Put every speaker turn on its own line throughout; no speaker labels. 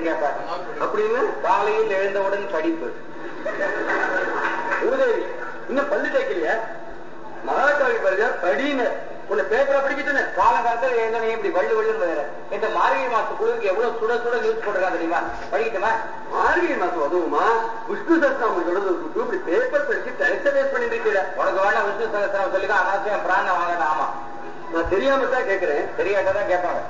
பண்ணிருக்கேன் பாரு.
அப்படின்னு
காலையில் எழுந்தவுடன் படிப்பு.
மூதேவி இன்னும் பல்லு தேய்க்கலையா? மகாகாவி பாருங்க படின்னு. உன்னை பேப்பரா படிக்கிட்டு
காலங்காலத்தில் எழுந்தனே இப்படி வள்ளு வள்ளுன்னு வேற. இந்த மார்கழி மாச குழுவுக்கு எவ்வளவு சுட சுட நியூஸ் போட்டிருக்காங்க தெரியுமா? படிக்கட்டுமா?
மார்கழி மாசம் அதுவுமா? விஷ்ணு சஸ்நாமம் சொல்றது இப்படி பேப்பர் படிச்சு டைரக்டா வேஸ்ட் பண்ணிட்டு இருக்கிற
உனக்கு வேணா விஷ்ணு சகசிரம் சொல்லிக்கோ. அனாவசியம் பிராண வாங்கணும் ஆமா.
நான் தெரியாம தான் கேட்கிறேன்
தெரியாட்டதான் கேட்பாங்க.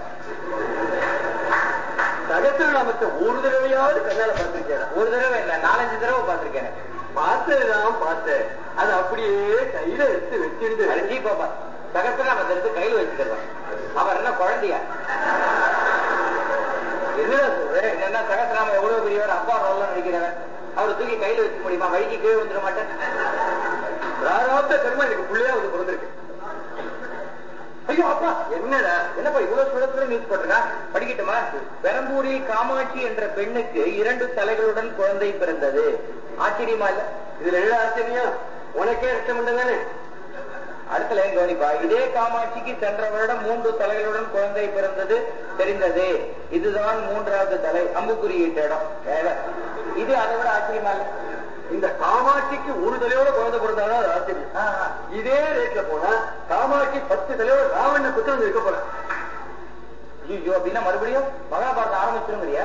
சகசிரநாமத்தை ஒரு தடவையாவது கண்ணால பார்த்திருக்கேன்.
ஒரு தடவை இல்ல நாலஞ்சு தடவை பார்த்திருக்கேன்.
பார்த்ததுதான் பார்த்தேன் அது அப்படியே கையில எடுத்து வச்சுட்டு
அரிசி பாப்பா. சகசிரநாமத்தை எடுத்து கையில் வச்சுக்கிறான் அவர் என்ன குழந்தையா?
என்னடா சொல்ற
என்ன சகசிரநாமம் எவ்வளவு பெரியவர்? அப்பா ரோல்ல நடிக்கிறவர் அவர் தூக்கி கையில வச்சுக்க முடியுமா? வழிக்கு கீழே வந்துட மாட்டேன்.
பிராராப்த கர்மா எனக்கு பிள்ளையா வந்து பிறந்திருக்கு.
ஐயோ அப்பா
என்னடா?
என்னப்பா இவ்வளவு சுழத்துல நியூஸ் போட்டிருக்கா? படிக்கட்டுமா? பெரம்பூரில் காமாட்சி என்ற பெண்ணுக்கு இரண்டு தலைகளுடன் குழந்தை பிறந்தது. ஆச்சரியமா இல்ல?
இதுல என்ன ஆச்சரியம்? உனக்கே ரட்சம் தானே
அடுத்த லைன் கவனிப்பா? இதே காமாட்சிக்கு சென்ற வருடம் மூன்று தலைகளுடன் குழந்தை பிறந்தது தெரிந்தது. இதுதான் மூன்றாவது தலை அம்புக்குறியிட்ட இடம் வேற. இது அதை விட ஆச்சரியமா இல்ல?
இந்த காமாட்சிக்கு ஒரு தலையோட குழந்தை பிறந்தாதான் அது ஆச்சரியம். இதே ரேட்ல போனா காமாட்சி பத்து தலையோட ராவண புத்திரம் இருக்க போறேன்.
ஐயோ அப்படின்னா மறுபடியும் மகாபாரதம் ஆரம்பிச்சிருங்கிறியா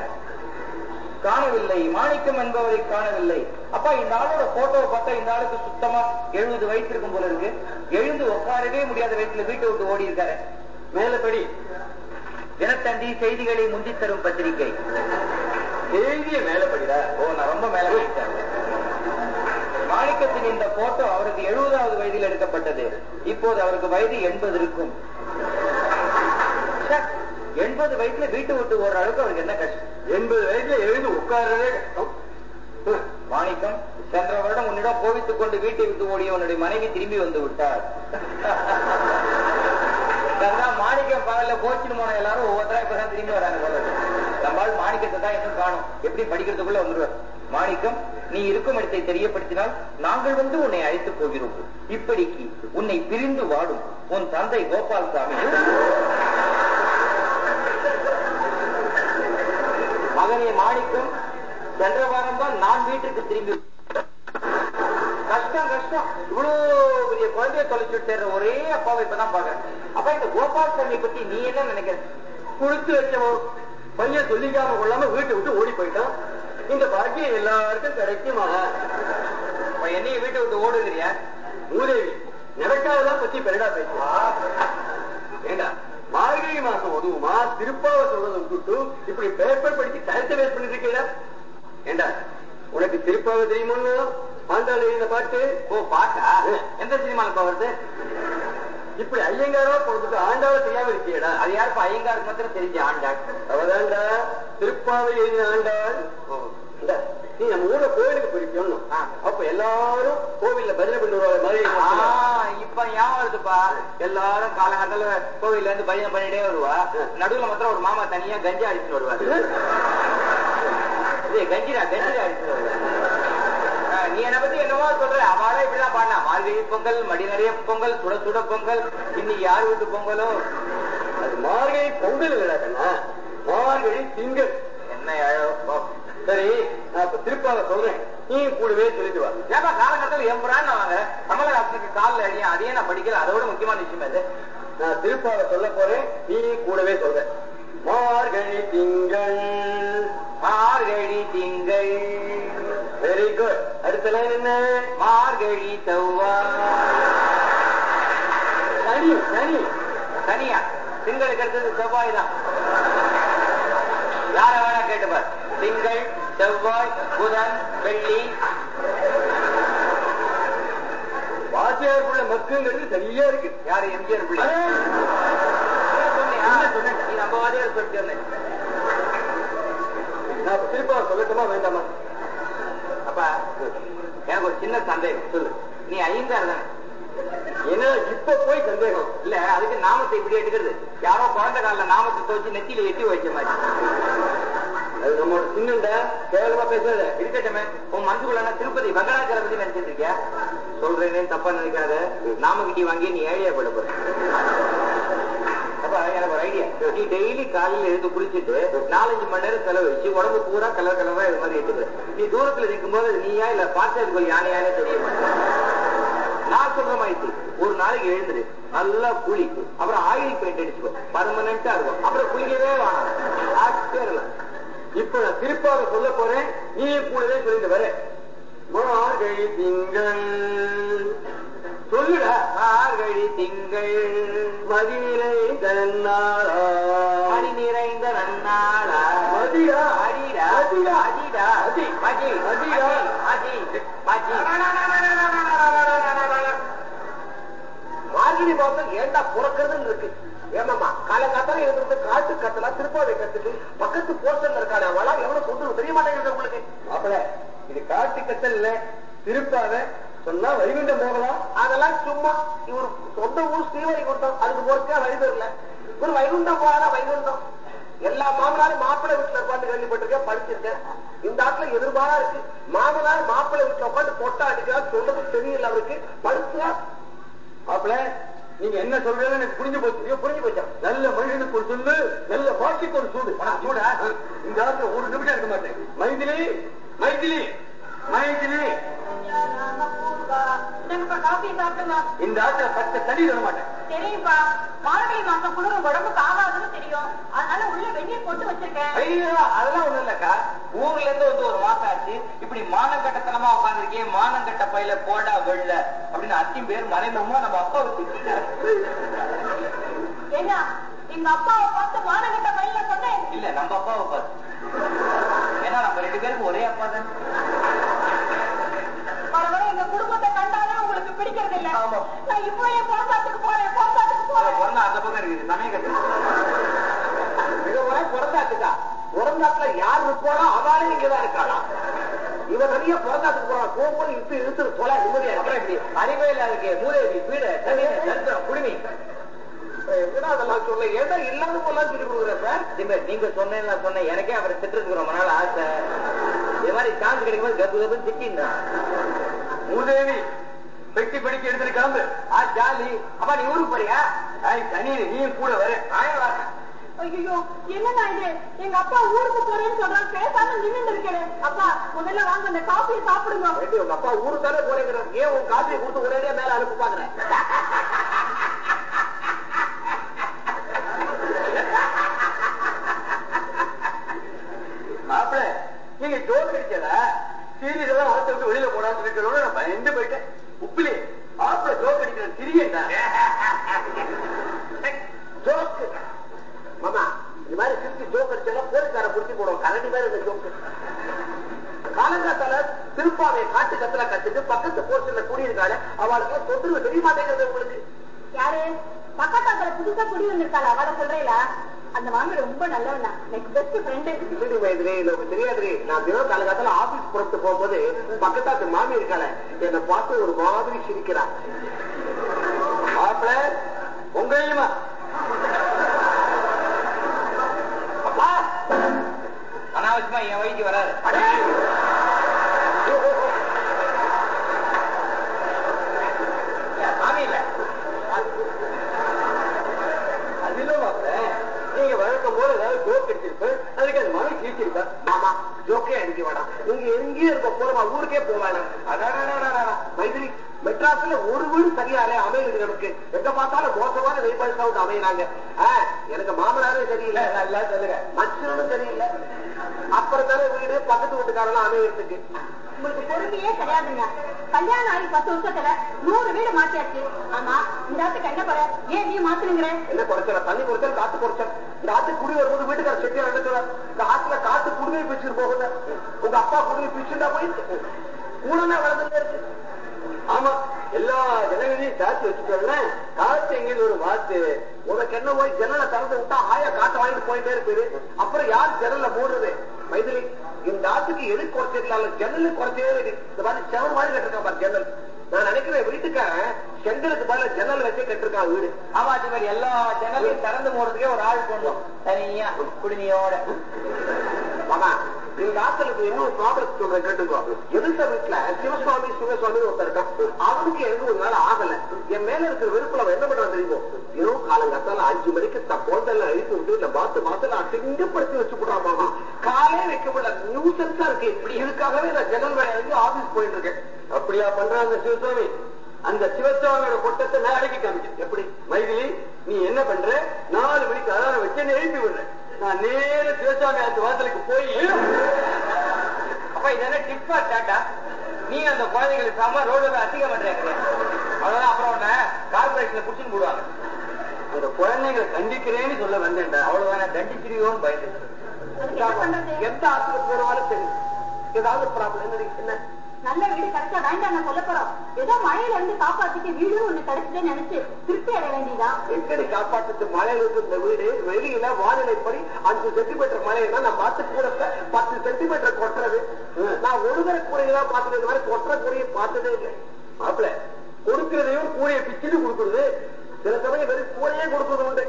காணவில்லை மாணிக்கம் என்பவரை காணவில்லை. அப்பா இந்த ஆளோட போட்டோவை பார்த்தா இந்த ஆளுக்கு சுத்தமா எழுபது வயசு இருக்கும் போல இருக்கு. எழுந்து உட்காரவே முடியாத வயசுல வீட்டை விட்டு ஓடி இருக்காரு.
மேலபடி
தினத்தந்தி செய்திகளை முந்தி தரும் பத்திரிகை.
செய்திய மேலபடிடா
ஓ நான் ரொம்ப மேல போயிட்டேன். மாணிக்கத்தின் இந்த போட்டோ அவருக்கு எழுபதாவது வயதில் எடுக்கப்பட்டது. இப்போது அவருக்கு வயது எண்பது இருக்கும். எண்பது வயசுல வீட்டை விட்டு ஓடுற அளவுக்கு அவருக்கு என்ன கஷ்டம்?
எண்பது வயசுல எழுந்து உட்கார்றதே கஷ்டம்.
மாணிக்கம் சென்ற வருடம் உன்னிடம் கோவித்துக் கொண்டு வீட்டை விட்டு ஓடிய உன்னுடைய மனைவி திரும்பி வந்து விட்டார். அதான் மாணிக்கம் பகல்ல கோச்சின்னு போன எல்லாரும் ஒவ்வொருத்தரா இப்பதான் திரும்பி வராங்க. நம்மால் மாணிக்கத்தை தான் இன்னும் காணும். எப்படி படிக்கிறதுக்குள்ள வந்துருவார். மாணிக்கம் நீ இருக்கும் இடத்தை தெரியப்படுத்தினால் நாங்கள் வந்து உன்னை அழைத்து போகிறோம். இப்படிக்கு உன்னை பிரிந்து வாடும் உன் தந்தை கோபால்சாமி. மகனே மாணிக்கம் சென்ற வாரம் தான் நான் வீட்டுக்கு திரும்பி கஷ்டம் கஷ்டம். இவ்வளவு பெரிய குழந்தைய தொலைச்சு ஒரே அப்பாவை இப்பதான் பாக்குறேன் அப்ப இந்த கோபால் சாமி பத்தி நீ என்ன நினைக்கிற?
குளித்து வச்சவன் பையன் சொல்லிக்காம கொள்ளாம வீட்டை விட்டு ஓடி போயிட்டான். இந்த பாக்கியம் எல்லாருக்கும் கிடைக்குமா
அப்ப என்னைய வீட்டை விட்டு ஓடுகிறியா
மூதேவி நடக்காததான் பத்தி பெருடா பேசுவா? ஏண்டா மார்கழி மாசம் உதவுமா திருப்பாவை சொல்றதை விட்டுட்டு இப்படி பேப்பர் படிச்சு டயத்தை வேஸ்ட் பண்ணிட்டு இருக்கீடா ஏண்டா உனக்கு திருப்பாவை தெரியுமோ ஆண்டாள் எழுதின பாட்டு?
ஓ பாட்டா? எந்த சினிமால இப்ப வருது?
இப்படி ஐயங்காரா போறதுக்கு ஆண்டாள தெரியாம இருக்கியடா.
அது யாருப்பா? ஐயங்காருக்கு மாத்திரம் தெரிஞ்ச ஆண்டாள்.
அவதான்டா திருப்பாவை எழுதின ஆண்டாள். நீ நம்ம ஊர்ல கோவிலுக்கு போயிருக்கணும்
ஆ.
அப்ப எல்லாரும் கோவில்ல பஜனை பண்ணி வருவாங்க மாதிரி
இப்ப ஞாபகம் வருதுப்பா. எல்லாரும் காலங்காலத்துல கோவில்ல இருந்து பையன் பண்ணிட்டே வருவா. நடுவுல மாத்திரம் ஒரு மாமா தனியா கஞ்சா அடிச்சுட்டு வருவாரு. இது கஞ்சிரா கஞ்சிரா அடிச்சுட்டு வருவாரு. நீ என்ன பத்தி என்னவோ சொல்ற. அவளா இப்படிதான் பாடினா மார்கழி பொங்கல் மடி நிறைய பொங்கல் சுட சுட பொங்கல் இன்னைக்கு யார் வீட்டு பொங்கலோ?
அது மார்கழி பொங்கல் இல்லடா மார்கழி திங்கள்.
என்ன.
சரி நான் இப்ப திருப்பாவை சொல்றேன். நீ கூடவே சொல்லிட்டு வா.
ஏப்பா காலகட்டத்தில் என் புறான் நான் வாங்குறேன் கமலஹாசனுக்கு காலில் அடியும் அதையே நான் படிக்கிறேன் அதோட முக்கியமான விஷயம் அது.
நான் திருப்பாவை சொல்ல போறேன். நீ கூடவே சொல்ற. மார்கழி திங்கள்.
மார்கழி திங்கள்.
வெரி குட் அடுத்த லைன் என்ன?
மார்கழி செவ்வாய்
சனி சனி
தனியா திங்களுக்கு அடுத்தது செவ்வாய் தான். யார வேணா கேட்டுப்பார் திங்கள் செவ்வாய் புதன் வெள்ளி.
வாத்தியாருக்குள்ள மக்குங்கிறது சரியா இருக்கு.
யாரு எம்ஜிஆர் பிள்ளை? நீ நம்ம வாதியார் சொல்லிட்டு
திருப்பாவை சொல்லட்டுமா வேண்டாமா?
அப்பா எனக்கு ஒரு சின்ன சந்தேகம். சொல்லு. நீ ஐந்தாறு தானே?
என்ன இப்ப போய் சந்தேகம்?
இல்ல அதுக்கு நாமத்தை இப்படி எடுக்கிறது. யாரோ குழந்தை காலில் நாமத்தை துவச்சு நெத்தியில எட்டி வைக்க மாதிரி.
அது நம்மளோட சின்னண்டா கேவலமா பேசாத.
இருக்கட்டமே. உன் மனசுக்குள்ள திருப்பதி வெங்கடாச்சலபதி நினைச்சிட்டு இருக்கியா? சொல்றேன்னு தப்பா நினைக்காத. நாமகிட்டி வாங்கி நீ ஏழையா போட போற. எனக்கு ஒரு ஐடியா நீ டெய்லி காலையில எழுந்து குளிச்சுட்டு நாலஞ்சு மணி நேரம் செலவழிச்சு உடம்பு பூரா கலர் கலரா இது மாதிரி எடுத்துக்கிற நீ தூரத்துல நிற்கும் போது நீயா இல்ல பார்த்து யானையானே தெரிய மாட்டேன் நான் சொல்ற மாதிரி ஒரு நாளைக்கு எழுந்துரு நல்லா குளி அப்புறம் ஆயில் பெயிண்ட் அடிச்சுக்கோ. பர்மனண்டா இருக்கும். அப்புறம் குளிக்கவே வேணாம்.
இப்ப நான் திருப்பாவை சொல்ல போறேன். நீ கூடவே சொல்லிட்டு வர. மார்கழி திங்கள். சொல்லுடா
மார்கழி திங்கள்
மதிநிலை தன்னாளா
மணி நிறைந்த நன்னாளா
மதியா
அடிடா
மதியா
அடிடா
மதி.
மதி
மதிடா.
மதி மதி
மார்கழி மாசம் ஏண்டா பிறக்கிறதுன்னு இருக்கு ஏமாமா காலங்காத்தால எழுந்திருந்து காட்டு கத்தலா திருப்பாவை கத்துட்டு பக்கத்து போர்ஷன்ல இருக்காளே அவளா எவ்வளவு சொத்து தெரிய மாட்டேங்குது உங்களுக்கு மாப்பிள இது காட்டு கத்தல் இல்ல திருப்பாவை சொன்னா வைகுண்டம் போகலாம். அதெல்லாம் சும்மா இவர் சொந்த ஊர் ஸ்ரீவைகுண்டம் அதுக்கு போறதுக்கே வழி தெரியல. ஒரு வைகுண்டம் போறாரா வைகுண்டம். எல்லா மாமனாரும் மாப்பிள்ளை வீட்டுல உட்காந்து கேள்விப்பட்டிருக்கேன் படிச்சிருக்கேன். இந்த ஆட்டுல எதிர்பாரா இருக்கு. மாமனார் மாப்பிள்ளை வீட்டுல உட்காந்து பொட்டா அடிக்கிறார் சொல்றது தெரியல அவருக்கு. படுத்துறா மாப்பிள்ள நீங்க என்ன சொல்றீங்கன்னு எனக்கு புரிஞ்சு போச்சு. புரிஞ்சு போச்சா? நல்ல மனிதனுக்கு ஒரு சொல்லு நல்ல வாழ்க்கைக்கு ஒரு சூடு சூட இந்த காலத்துல ஒரு நிமிஷம் இருக்க மாட்டேன். மைதிலி மைதிலி.
சாப்பிடுங்க
இந்த ஆத்துல பச்சை தண்ணி தர மாட்டேன்.
தெரியும்பா மார்கழி மாசம் குளிரும் உடம்புக்கு ஆகாதுன்னு தெரியும். அதனால உள்ள வெந்நீர் போட்டு வச்சிருக்கேன்.
ஐயோ அதெல்லாம் ஒண்ணும் இல்லக்கா. ஊர்ல இருந்து வந்து ஒரு மாசம் ஆச்சு. இப்படி மானங்கட்டத்தனமா உட்காந்துருக்கேன் மானங்கட்ட பையில போடா வெள்ள அப்படின்னு அத்தின் பேர் மறைமுகமா நம்ம அப்பா வச்சுக்கிட்டாரு.
ஏன்னா எங்க அப்பாவை பார்த்து மானகட்ட வயல்ல சொன்னேன்
இல்ல நம்ம அப்பாவை பார்த்து. ஏன்னா நம்ம ரெண்டு பேருக்கும் ஒரே அப்பா தான்
வர வர எங்க குடும்பத்தை கண்டாலே உங்களுக்கு பிடிக்கிறது இல்ல
ஆமா.
நான் இப்போ என் போராட்டத்துக்கு போறேன் போராட்டத்துக்கு போறேன்
பிறந்த அந்த பக்கம் இருக்குது சமய கட்டு
மிக முறை பிறந்தாச்சுக்கா பிறந்தாத்துல யார் இருப்பாளோ அவளே இங்கதான் இருக்காளா? இவன் நிறைய பிறந்தாத்துக்கு போறான். போகும்போது இழுத்து இழுத்து தொலை நிம்மதியா
அப்புறம்
இருக்கு
இப்படி மூதேவி பீட கவிதை தரித்திரம் குடுமி
அதெல்லாம் சொல்ல ஏதோ இல்லாத போலாம் சொல்லி
திமே, நீங்க சொன்னேன் சொன்னேன். எனக்கே அவரை திட்டுறதுக்கு ரொம்ப நாள் ஆசை. இது மாதிரி சான்ஸ் கிடைக்கும் போது கப்பு கப்பு திட்டின்றான்
மூதேவி பெட்டி படிக்க எடுத்துட்டு கிளம்பு.
ஆ ஜாலி. அப்பா நீ ஊருக்கு போறியா?
ஆய் தனி நீயும் கூட வர
நானே வரேன்
ஐயோ என்னண்ணா இது எங்க அப்பா ஊருக்கு போறேன்னு சொல்றான் பேசாம நின்னுட்டு இருக்கேன். அப்பா முதல்ல வாங்க அந்த காஃபியை சாப்பிடுங்க.
உங்க அப்பா ஊருக்கு தானே போறேங்கிறார் ஏன் உன் காசை கொடுத்து ஒரேடியா மேல அனுப்பி பாக்குறேன் மாப்பிள நீங்க ஜோக் அடிச்சல சீரியஸ் எல்லாம் அழைச்சு விட்டு வெளியில போடான்னு சொல்லிட்டு நான் பயந்து போயிட்டேன். உப்பிலி மாப்பிள ஜோக் அடிக்கிற சிரியண்டா ஜோக்கு. மாமா இந்த மாதிரி சிரிச்சு ஜோக் அடிச்சாலும் போலீஸ்கார புடிச்சு போடுவோம் கரண்டி மாதிரி இந்த ஜோக்கு. காலங்காத்தால திருப்பாவை காட்டு கத்துல கத்துட்டு பக்கத்து போர்ஷன்ல கூடியிருக்காரு அவளுக்கு தொந்தரவு தெரிய மாட்டேங்கிறது உங்களுக்கு.
யாரு? பக்கத்தாத்துல புதுசா குடி வந்திருக்காள்? அவளை சொல்றீங்களா? அந்த மாமி ரொம்ப நல்லவனா. எனக்கு பெஸ்ட் ஃப்ரெண்டு
சிடி வயதுலே எனக்கு தெரியாதுரி நான் தினம் காலங்காத்தால ஆபீஸ் புறத்து போகும்போது பக்கத்தாத்து மாமி இருக்காள. என்னை பார்த்து ஒரு மாதிரி சிரிக்கிறா. மாப்பிள உங்களையுமா
அவசியமா என் வழிக்கு வராது. சாமி இல்ல.
அது இல்ல மாப்பிள. நீங்க வழக்கம் போல ஏதாவது ஜோக் அடிச்சிருப்ப அதுக்கு அந்த மாதிரி சிரிச்சிருப்பா மாமா ஜோக்கே அடிக்க வேண்டாம் நீங்க எங்கேயும் இருக்க போறமா ஊருக்கே போக வேணாம் மைதிரி மெட்ராஸ்ல ஒரு வீடு சரியாலே அமையுது நமக்கு. எங்க பார்த்தாலும் மோசமான நெய்பர் சவுண்ட் அமையிறாங்க. ஆ, எனக்கு மாமனாரே சரியில்லை.
நல்லா சொல்லுங்க.
மச்சனும் சரியில்லை. அப்புறம் தானே வீடு பக்கத்து வீட்டுக்காரெல்லாம் அமையறதுக்கு.
உங்களுக்கு பொறுமையே கிடையாதுங்க. கல்யாணம் ஆகி பத்து வருஷத்துல நூறு வீடு மாத்தியாச்சு. ஆமா இந்த ஆத்துக்கு என்ன குறை? ஏன் நீ மாத்துனுங்கிற?
என்ன குறைச்சல தண்ணி குறைச்சல் காத்து குறைச்சல் இந்த ஆத்து குடி வரும்போது வீட்டுக்கார செட்டியா இந்த ஆத்துல காத்து குடிமை பிச்சுட்டு போகுது உங்க அப்பா குடிமை பிச்சுட்டா போயிட்டு கூடமே வளர்ந்துட்டே இருக்கு ஆமா எல்லா ஜனங்களையும் சாத்தி வச்சுட்டோம்ல காத்து எங்கேன்னு ஒரு வாத்து உனக்கு என்ன போய் ஜன்னலை திறந்து விட்டா ஆயா காத்த வாங்கிட்டு போயிட்டே இருக்குது அப்புறம் யார் ஜன்னல மூடுறது? மைதிலி இந்த ஆத்துக்கு எது குறைச்சிருக்கலாம் ஜன்னலு குறைச்சே இருக்கு. இந்த மாதிரி செவன் மாதிரி கட்டிருக்கான் பாரு ஜன்னல். நான் நினைக்கிறேன் வீட்டுக்காரன் செங்கலுக்கு பதில ஜன்னல் வச்சே கட்டிருக்கான் வீடு.
ஆமா அது மாதிரி எல்லா ஜன்னலையும் திறந்து போறதுக்கே ஒரு ஆள் கொண்டோம் தனியா குடிமையோட.
மாமா நீங்க ஆத்தலுக்கு இன்னொரு ப்ராப்ளம் சொல்றேன் கேட்டுக்கோ. எதிர்த்த வீட்டுல? சிவசுவாமி சிவசுவாமி ஒருத்தர் இருக்கான். அவனுக்கு எனக்கு ஒரு நாள் ஆகல. என் மேல இருக்கிற வெறுப்புல அவன் என்ன பண்றான் தெரியுமோ? ஏதோ காலங்காத்தால அஞ்சு மணிக்கு தன் குழந்தை அழித்து விட்டு இந்த பாத்து மாசத்துல அசிங்கப்படுத்தி வச்சு போடுறான் மாமா. காலே வைக்க நியூசன்ஸா இருக்கு. இப்படி இதுக்காகவே நான் ஜன்னல் வேலை ஆபீஸ் போயிட்டு இருக்கேன். அப்படியா பண்றான் அந்த சிவசுவாமி? அந்த சிவசுவாமியோட கொட்டத்தை நான் அடக்கி காமிச்சேன் எப்படி? மைதிலி நீ என்ன பண்ற? நாலு மணிக்கு அலாரம் வச்சு எழுப்பி விடுறேன் நான் நேர சிவசாமி அந்த வாசலுக்கு போய்
அப்ப இது டிப்பா டாட்டா நீ அந்த குழந்தைகளுக்கு சம ரோடு அதிகம் பண்றீங்க அவ்வளவுதான் அப்புறம் உன்ன கார்பரேஷன்ல புடிச்சுன்னு போடுவாங்க.
அந்த குழந்தைங்களை கண்டிக்கிறேன்னு சொல்ல வந்தேன்டா.
அவ்வளவுதானே தண்டிச்சிருவோன்னு பயந்து
எந்த ஆஸ்பத்திரி போனாலும் சரி. ஏதாவது ப்ராப்ளம் என்ன?
நல்ல வீடு கிடைச்சா வேண்டாம் நான் சொல்ல போறோம் ஏதோ மழையில இருந்து காப்பாத்திட்டு வீடு ஒண்ணு கிடைச்சதுன்னு நினைச்சு திருப்தி அடைய வேண்டியதான்
எங்கடி காப்பாத்துட்டு மழையில இருந்து இந்த வீடு? வெளியில வானிலைப்படி அஞ்சு சென்டிமீட்டர் மழைன்னா நான் பார்த்து கூடத்த பத்து சென்டிமீட்டர் கொட்டுறது. நான் ஒழுகிற கூரையெல்லாம் பார்த்துட்டு இந்த மாதிரி கொட்டுற கூரையை பார்த்ததே இல்லை. மாப்பிள்ள கொடுக்கிறதையும் கூரையை பிச்சுன்னு கொடுக்குறது. சில சமயம் வெறும் கூரையே கொடுக்கறது உண்டு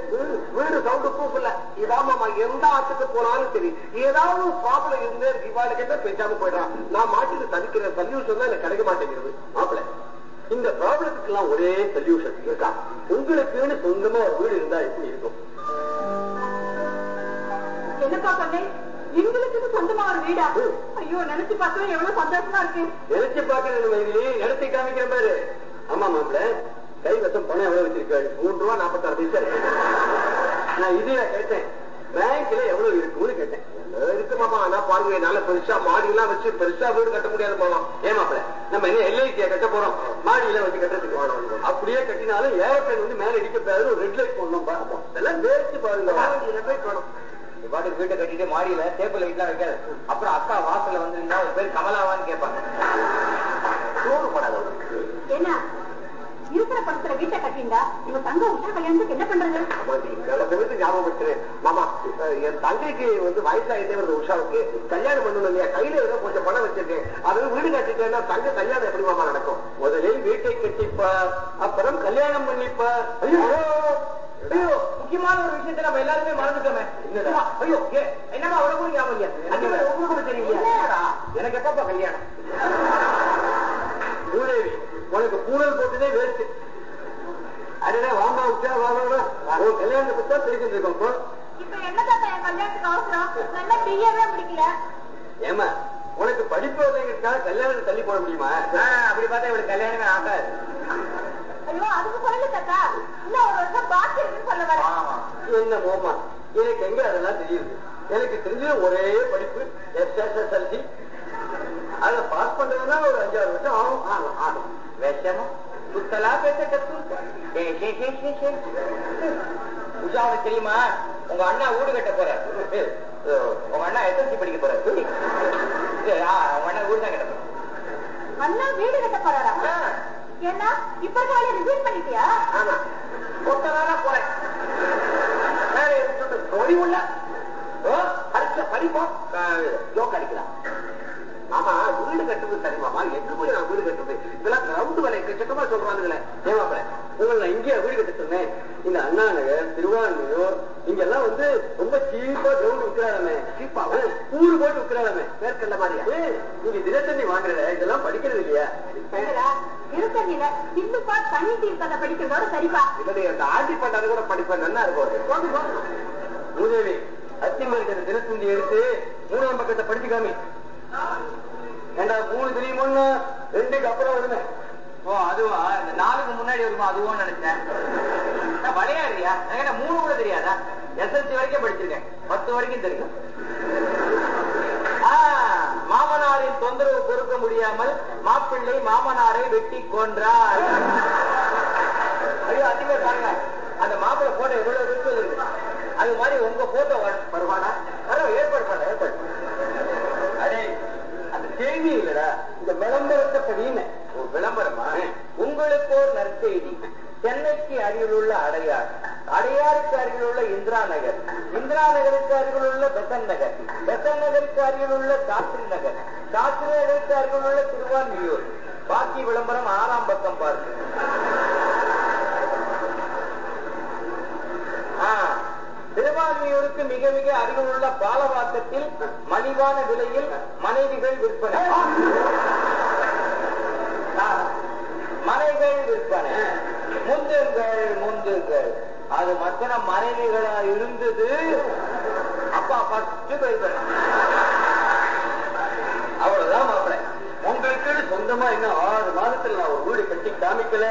வீடு- சவுண்டு இதான் மாமா எந்த ஆத்துக்கு போனாலும் சரி ஏதாவது ப்ராப்ளம் இருந்தே இவாளுக்கு என்ன பேசாம போயிடுறான் நான் மாட்டிட்டு தவிக்கிற சொல்யூஷன் தான் எனக்கு கிடைக்க மாட்டேங்கிறது மாப்பிள இந்த ப்ராப்ளத்துக்கு எல்லாம் ஒரே சொல்யூஷன் இருக்கா? உங்களுக்குன்னு சொந்தமா ஒரு வீடு இருந்தா எப்படி இருக்கும்?
என்னப்பா சொன்னேன் எங்களுக்குன்னு சொந்தமா ஒரு வீடா? ஐயோ நினைச்சு பார்த்தா எவ்வளவு சந்தோஷமா இருக்கு.
நினைச்சு பாக்குறது நடத்தி காமிக்கிற பாரு ஆமா மாப்பிள. கைவசம் பணம் எவ்வளவு வச்சிருக்காரு? மூணு ரூபா நாற்பத்தாறு பைசா இருக்கு. நான் இதுல கேட்டேன். பேங்க்ல எவ்வளவு இருக்குன்னு கேட்டேன். இருக்கு மாமா. ஆனா பாருங்க என்னால பெருசா மாடி எல்லாம் வச்சு பெருசா வீடு கட்ட முடியாது மாமா. ஏன் மாப்பிள? நம்ம என்ன எல்ஐசியா கட்ட போறோம்? மாடி எல்லாம் வச்சு கட்டுறதுக்கு அப்படியே கட்டினாலும் ஏரோப்ளேன் வந்து மேல இடிக்க போயாது ஒரு ரெட் லைட் போடணும் பா- இதெல்லாம் வேஸ்ட் பாருங்க. ரெட் லைட் வேணும்
நீ பாட்டுக்கு வீட்டை கட்டிட்டு மாடியில டேபிள் லைட்லாம் வைக்காது. அப்புறம் அக்கா வாசல்ல வந்து ஒரு பேர் கமலாவான்னு கேட்பாங்க.
சோறு போடாத
இருக்கிற படத்துல வீட்டை கட்டிண்டா இவ தங்க உஷா கல்யாணத்துக்கு என்ன பண்றது?
ஞாபகப்படுத்துறேன். மாமா என் தங்கைக்கு வந்து வயசாயிட்டே வருது உஷாவுக்கு. கல்யாணம் பண்ணணும் இல்லையா? கையில ஏதோ கொஞ்சம் பணம் வச்சிருக்கேன். அது வீடு கட்டிட்டேன்னா தங்க கல்யாணம் எப்படி மாமா நடக்கும்? முதலில் வீட்டை கட்டிப்ப அப்புறம் கல்யாணம் பண்ணிப்ப ஐயோ!
ஐயோ! முக்கியமான ஒரு விஷயத்தை நம்ம எல்லாருமே மறந்துட்டோமே? ஐயோ ஏ என்னமா உனக்கும் ஞாபகம் உங்களுக்கு தெரியும்? எனக்கு எப்பப்பா கல்யாணம்?
பூதேவி உனக்கு பூனல் போட்டதே வேஸ்ட் அடடே வாமா உச்சா வாமா உன் கல்யாணத்தை பத்தி தான் பேசிட்டு இருக்கோம் இப்போ.
இப்ப என்ன தாத்தா என் கல்யாணத்துக்கு அவசரம்? நல்லா பிஏவே முடிக்கல
ஏம்மா உனக்கு படிப்பு வரலைங்கிறதுக்காக கல்யாணத்தை தள்ளி போட முடியுமா?
அப்படி பார்த்தா இவளுக்கு கல்யாணமே ஆகாது.
ஐயோ அதுக்கு சொல்லல தாத்தா. இன்னும் ஒரு வருஷம் பாக்கி இருக்குன்னு சொல்ல
ஆமா.
என்ன மோமா எனக்கு எங்க அதெல்லாம் தெரியுது? எனக்கு தெரிஞ்சது ஒரே படிப்பு எஸ்எஸ்எஸ்எல்சி அதை பாஸ் பண்றதுன்னா ஒரு அஞ்சாறு வருஷம் ஆகும். ஆகும் ஆகும்
விஷமம் சுத்தலா பேச கத்து ஏய், ஏய், ஏய், ஏய், ஏய். உஷா உனக்கு தெரியுமா? உங்க அண்ணா வீடு கட்ட போறாரு. உங்க அண்ணா எஸ்எல்சி படிக்க போறாரு. உங்க அண்ணா வீடு தான் கட்ட போறாரு.
அண்ணா வீடு கட்ட போறாரா. ஏன்னா இப்ப காலையில ரிசைன் பண்ணிட்டியா?
ஆமா. ஒத்தனால போறேன். வேற எதுக்கு தொழி உள்ள. படிப்போம். ஜோக் அடிக்கலாம். மாமா வீடு கட்டுறது சரி மாமா எங்க போய் நான் வீடு கட்டுறது? இதெல்லாம் கிரவுண்ட் வேலை. எக்கச்சக்கமா சொல்றானுங்களே. ஏமாப்பிள உங்களை நான் இங்கேயா வீடு கட்ட சொன்னேன் இந்த அண்ணா நகர் திருவான்மையூர் இங்கெல்லாம் வந்து ரொம்ப சீப்பா கிரவுண்ட் விற்கிறாமே சீப்பா கூறு போட்டு விற்கிறாமே மேற்கல்ல மாதிரியா? நீங்க தினத்தண்ணி வாங்குறத இதெல்லாம் படிக்கிறது இல்லையா?
சரிடா திருத்தணியில சிந்துப்பா தண்ணி தீர்த்தத்தை படிக்கிறதோட சரிப்பா.
இல்லடி அந்த ஆண்டி பண்ணாத கூட படிப்பேன். நல்லா இருக்கும் மூதேவி அத்திமரிக்கிற தினத்தந்தி எடுத்து மூணாம் பக்கத்தை படிச்சு காமி ஏண்டா மூணு ஒண்ணு ரெண்டுக்கு அப்புறம் வருமே
ஓ அதுவா? இந்த நாளுக்கு முன்னாடி வருமா? அதுவும் நினைச்சேன். நான் விளையாடுறியா எனக்கு என்ன மூணு கூட தெரியாதா? எஸ்எல்சி வரைக்கும் படிச்சிருக்கேன். பத்து வரைக்கும் தெரியும். மாமனாரின் தொந்தரவு பொறுக்க முடியாமல் மாப்பிள்ளை மாமனாரை வெட்டி கொன்றார். ஐயோ அதிகமே பாருங்க. அந்த மாப்பிள்ளை போட்டோ எவ்வளவு இருக்குது அது மாதிரி உங்க போட்டோ வருவானா வரும். ஏற்பாடு பண்ண ஏற்பாடு
செய்தி இல்லடா. இந்த விளம்பரத்தை படின்னு
விளம்பரமா? உங்களுக்கு ஒரு நற்செய்தி. சென்னைக்கு அருகிலுள்ள அடையார். அடையாருக்கு அருகிலுள்ள இந்திரா நகர். இந்திரா நகருக்கு அருகிலுள்ள பெசன் நகர். பெசன் நகருக்கு அருகிலுள்ள சாஸ்திரி நகர். சாஸ்திரி நகருக்கு அருகிலுள்ள திருவான்மியூர். பாக்கி விளம்பரம் ஆறாம் பக்கம் பாருங்க ஆ, மிக மிக அருகில் உள்ள பாலவாக்கத்தில் மலிவான விலையில் மனைவிகள் விற்பனை. மனைகள் விற்பனை. முந்துங்கள் முந்துங்கள் அது மத்தன மனைவிகளா இருந்தது. அப்பா ஃபர்ஸ்ட்
அவ்வளவுதான் மாப்பிள்ள. உங்களுக்கு சொந்தமா இன்னும் ஆறு மாதத்துல நான் ஒரு வீடு கட்டி காமிக்கல.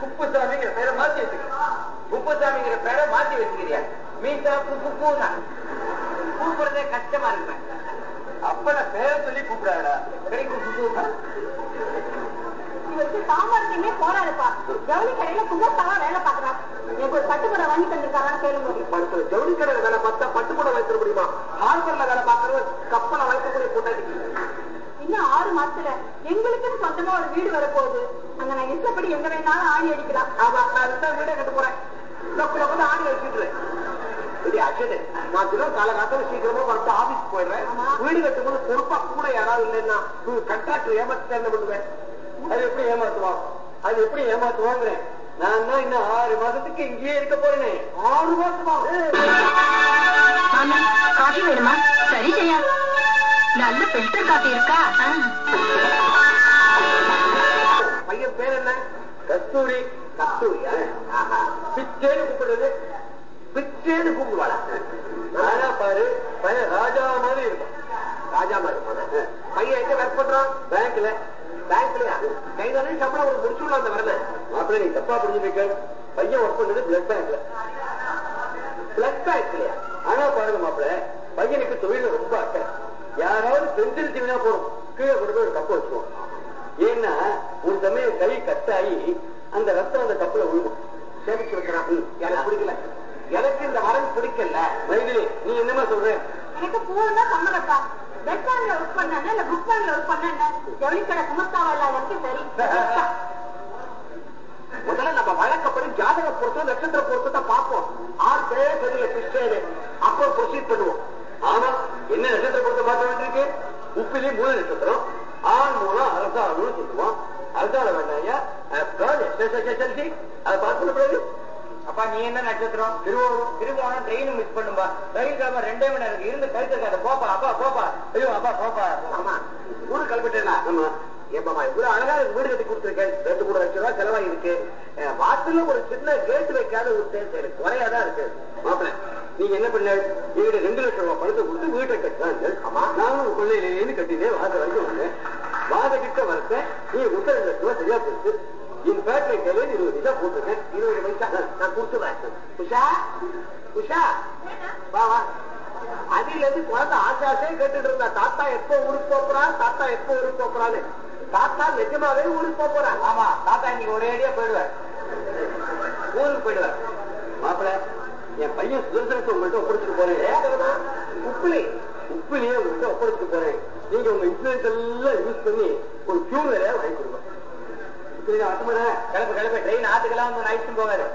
குப்புசாமிங்கிற பேரை மாத்தி வச்சுக்கிறேன்
குப்புசாமிங்கிற பேரை மாத்தி வச்சுக்கிறியா? மீசா குப்பு பூனா. கூப்பிடுறதே கஷ்டமா இருப்பேன்
அப்ப நான் பேரை சொல்லி கூப்பிடாடா
சரி குப்பு பூ
இவருக்கு சாமர்த்தியமே போராடுப்பா ஜவுளி கடையில குமஸ்தாவா வேலை பாக்குறான் எனக்கு ஒரு பட்டுப்புடவை வாங்கி தந்திருக்காரான்னு கேளுங்க
படுத்து ஜவுளி கடையில வேலை பார்த்தா பட்டு கூட வைத்திட முடியுமா? ஹார்பர்ல வேலை பார்க்கறது கப்பலை வைக்கக்கூடிய பொண்டாட்டிக்கு
இன்னும் ஆறு மாசத்துல எங்களுக்குன்னு சொந்தமா ஒரு வீடு வரப்போகுது. அங்க நான் இஷ்டப்படி எங்க வேணாலும் ஆணி அடிக்கலாம்.
ஆமா நான் அதுதான் வீடே கட்ட போறேன். ஆணி அச்சது நான் தினம் காலகாலத்துல சீக்கிரமா வந்து ஆபீஸ் போயிடுறேன். வீடு கட்டும்போது பொறுப்பா கூட யாராவது இல்லைன்னா கண்ட்ராக்டர் ஏமாத்தி என்ன பண்ணுவேன்? அது எப்படி ஏமாத்துவான்? அது எப்படி ஏமாத்துவாங்கிறேன் நான் தான் இன்னும் ஆறு மாசத்துக்கு இங்கேயே இருக்க போறேனே. ஆறு மாசமா?
காஃபி வேணுமா? சரி ஜெயா நல்ல ஃபில்டர் காஃபி இருக்கா?
பையன் பேர் என்ன? கஸ்தூரி. கஸ்தூரியா? பிச்சேன்னு கூப்பிடுறது. பிச்சேன்னு கூப்பிடுவாளா? நானா பாரு பையன் ராஜா மாதிரி இருக்கும் ராஜா மாதிரி பையன் எங்க ஒர்க் பண்றான்? பேங்க்ல பேங்க்லயா கை நிறைய சம்பளம் ஒரு முடிச்சுடலாம் அந்த வரல. மாப்பிள்ள நீ தப்பா புரிஞ்சுக்க பையன் ஒர்க் பண்றது பிளட் பேங்க்ல பிளட் பேங்க்லயா ஆனா பாருங்க மாப்பிள்ள பையனுக்கு தொழில ரொம்ப அக்கறை. யாராவது தீவினா போறோம் கீழே கொண்டு போய் ஒரு கப்பு வச்சுக்குவோம் ஏன்னா ஒரு சமயம் கை கட்டாயி அந்த ரத்தம் அந்த கப்புல விழுகும் சேமிச்சு வைக்கிறான். எனக்கு பிடிக்கல எனக்கு இந்த மரம் பிடிக்கல. மைதிலி நீ என்னமா சொல்ற?
எனக்கு பூர்ண சம்மதப்பா பெட் பேங்க்ல ஒர்க் பண்ண இல்ல புக் பேங்க்ல ஒர்க் பண்ண ஜவுளி கடை குமஸ்தாவா இல்லாதக்கு சரி.
முதல்ல நம்ம வழக்கப்படி ஜாதக பொறுத்தோ நட்சத்திர பொறுத்தோ பார்ப்போம். ஆர் பேர் தெரியல கிறிஸ்டேனு அப்புறம் ப்ரொசீட் பண்ணுவோம். ஆமா என்ன நட்சத்திர பொறுத்த பார்க்க வேண்டியிருக்கு? உப்பிலி மூல நட்சத்திரம். ஆண் மூலம் அரசாளுன்னு சொல்லுவோம். வேண்டாயா எஸ்எஸ்எஸ்எல்சி அதை பார்த்து பிறகு.
அப்பா நீ என்ன நட்சத்திரம்?
திருவோணம்
திருமணம் ட்ரெயின் மிஸ் பண்ணும்பா. ரயில் கிழமை ரெண்டே மணி நேரம். இருந்து கழுத்துக்காத போப்பா அப்பா போப்பா. ஐயோ அப்பா போப்பா.
ஆமா. ஊரு கிளம்பிட்டேனா? ஆமா. ஏப்பாமா இவ்வளவு அழகா வீடு கட்டி கொடுத்துருக்கேன். ரெண்டு மூணு லட்சம் ரூபாய் செலவாகி இருக்கு வாசல்ல ஒரு சின்ன கேட் வைக்காத ஒரு சரி குறையாதான் இருக்கு. மாப்பிள்ள நீங்க என்ன பண்ண? எங்கிட்ட ரெண்டு லட்சம் ரூபாய் பணத்தை கொடுத்து வீட்டை கட்டுறாங்க. ஆமா நானும் கொள்ளையிலேன்னு கட்டினேன் வாச வரைக்கும் வந்தேன். வாத கிட்ட வரத்த நீ கொடுத்த ரெண்டு லட்சம் ரூபாய் சரியா போச்சு. என் பேட்டை கையில இருபது ரூபாய் போட்டிருக்கேன். இருபது பைசா. நான் கொடுத்துறேன் உஷா உஷா வா வா. அதுல இருந்து குழந்தை ஆசை ஆசையே கேட்டுட்டு இருந்தா தாத்தா எப்போ ஊருக்கு போறான் தாத்தா எப்போ ஊருக்கு போறான்னு தாத்தா நிஜமாவே ஊருக்கு போறான்
ஆமா தாத்தா இன்னைக்கு ஒரே அடியா போயிடுவார். ஊருக்கு போயிடுவார்.
மாப்பிள்ள என் பையன் சுதந்திரத்தை உங்கள்கிட்ட ஒப்படைச்சிட்டு போறேன். உப்புலி. உப்புலியே உங்கள்கிட்ட ஒப்படைச்சிட்டு போறேன். நீங்க உங்க இன்சூரன்ஸ் எல்லாம் யூஸ் பண்ணி ஒரு வேலையா வாங்கி கொடுங்க.
கிளப்பு கிளப்பு ட்ரெயின் ஆத்துக்கெல்லாம் வந்து நைட்டும் போவாரு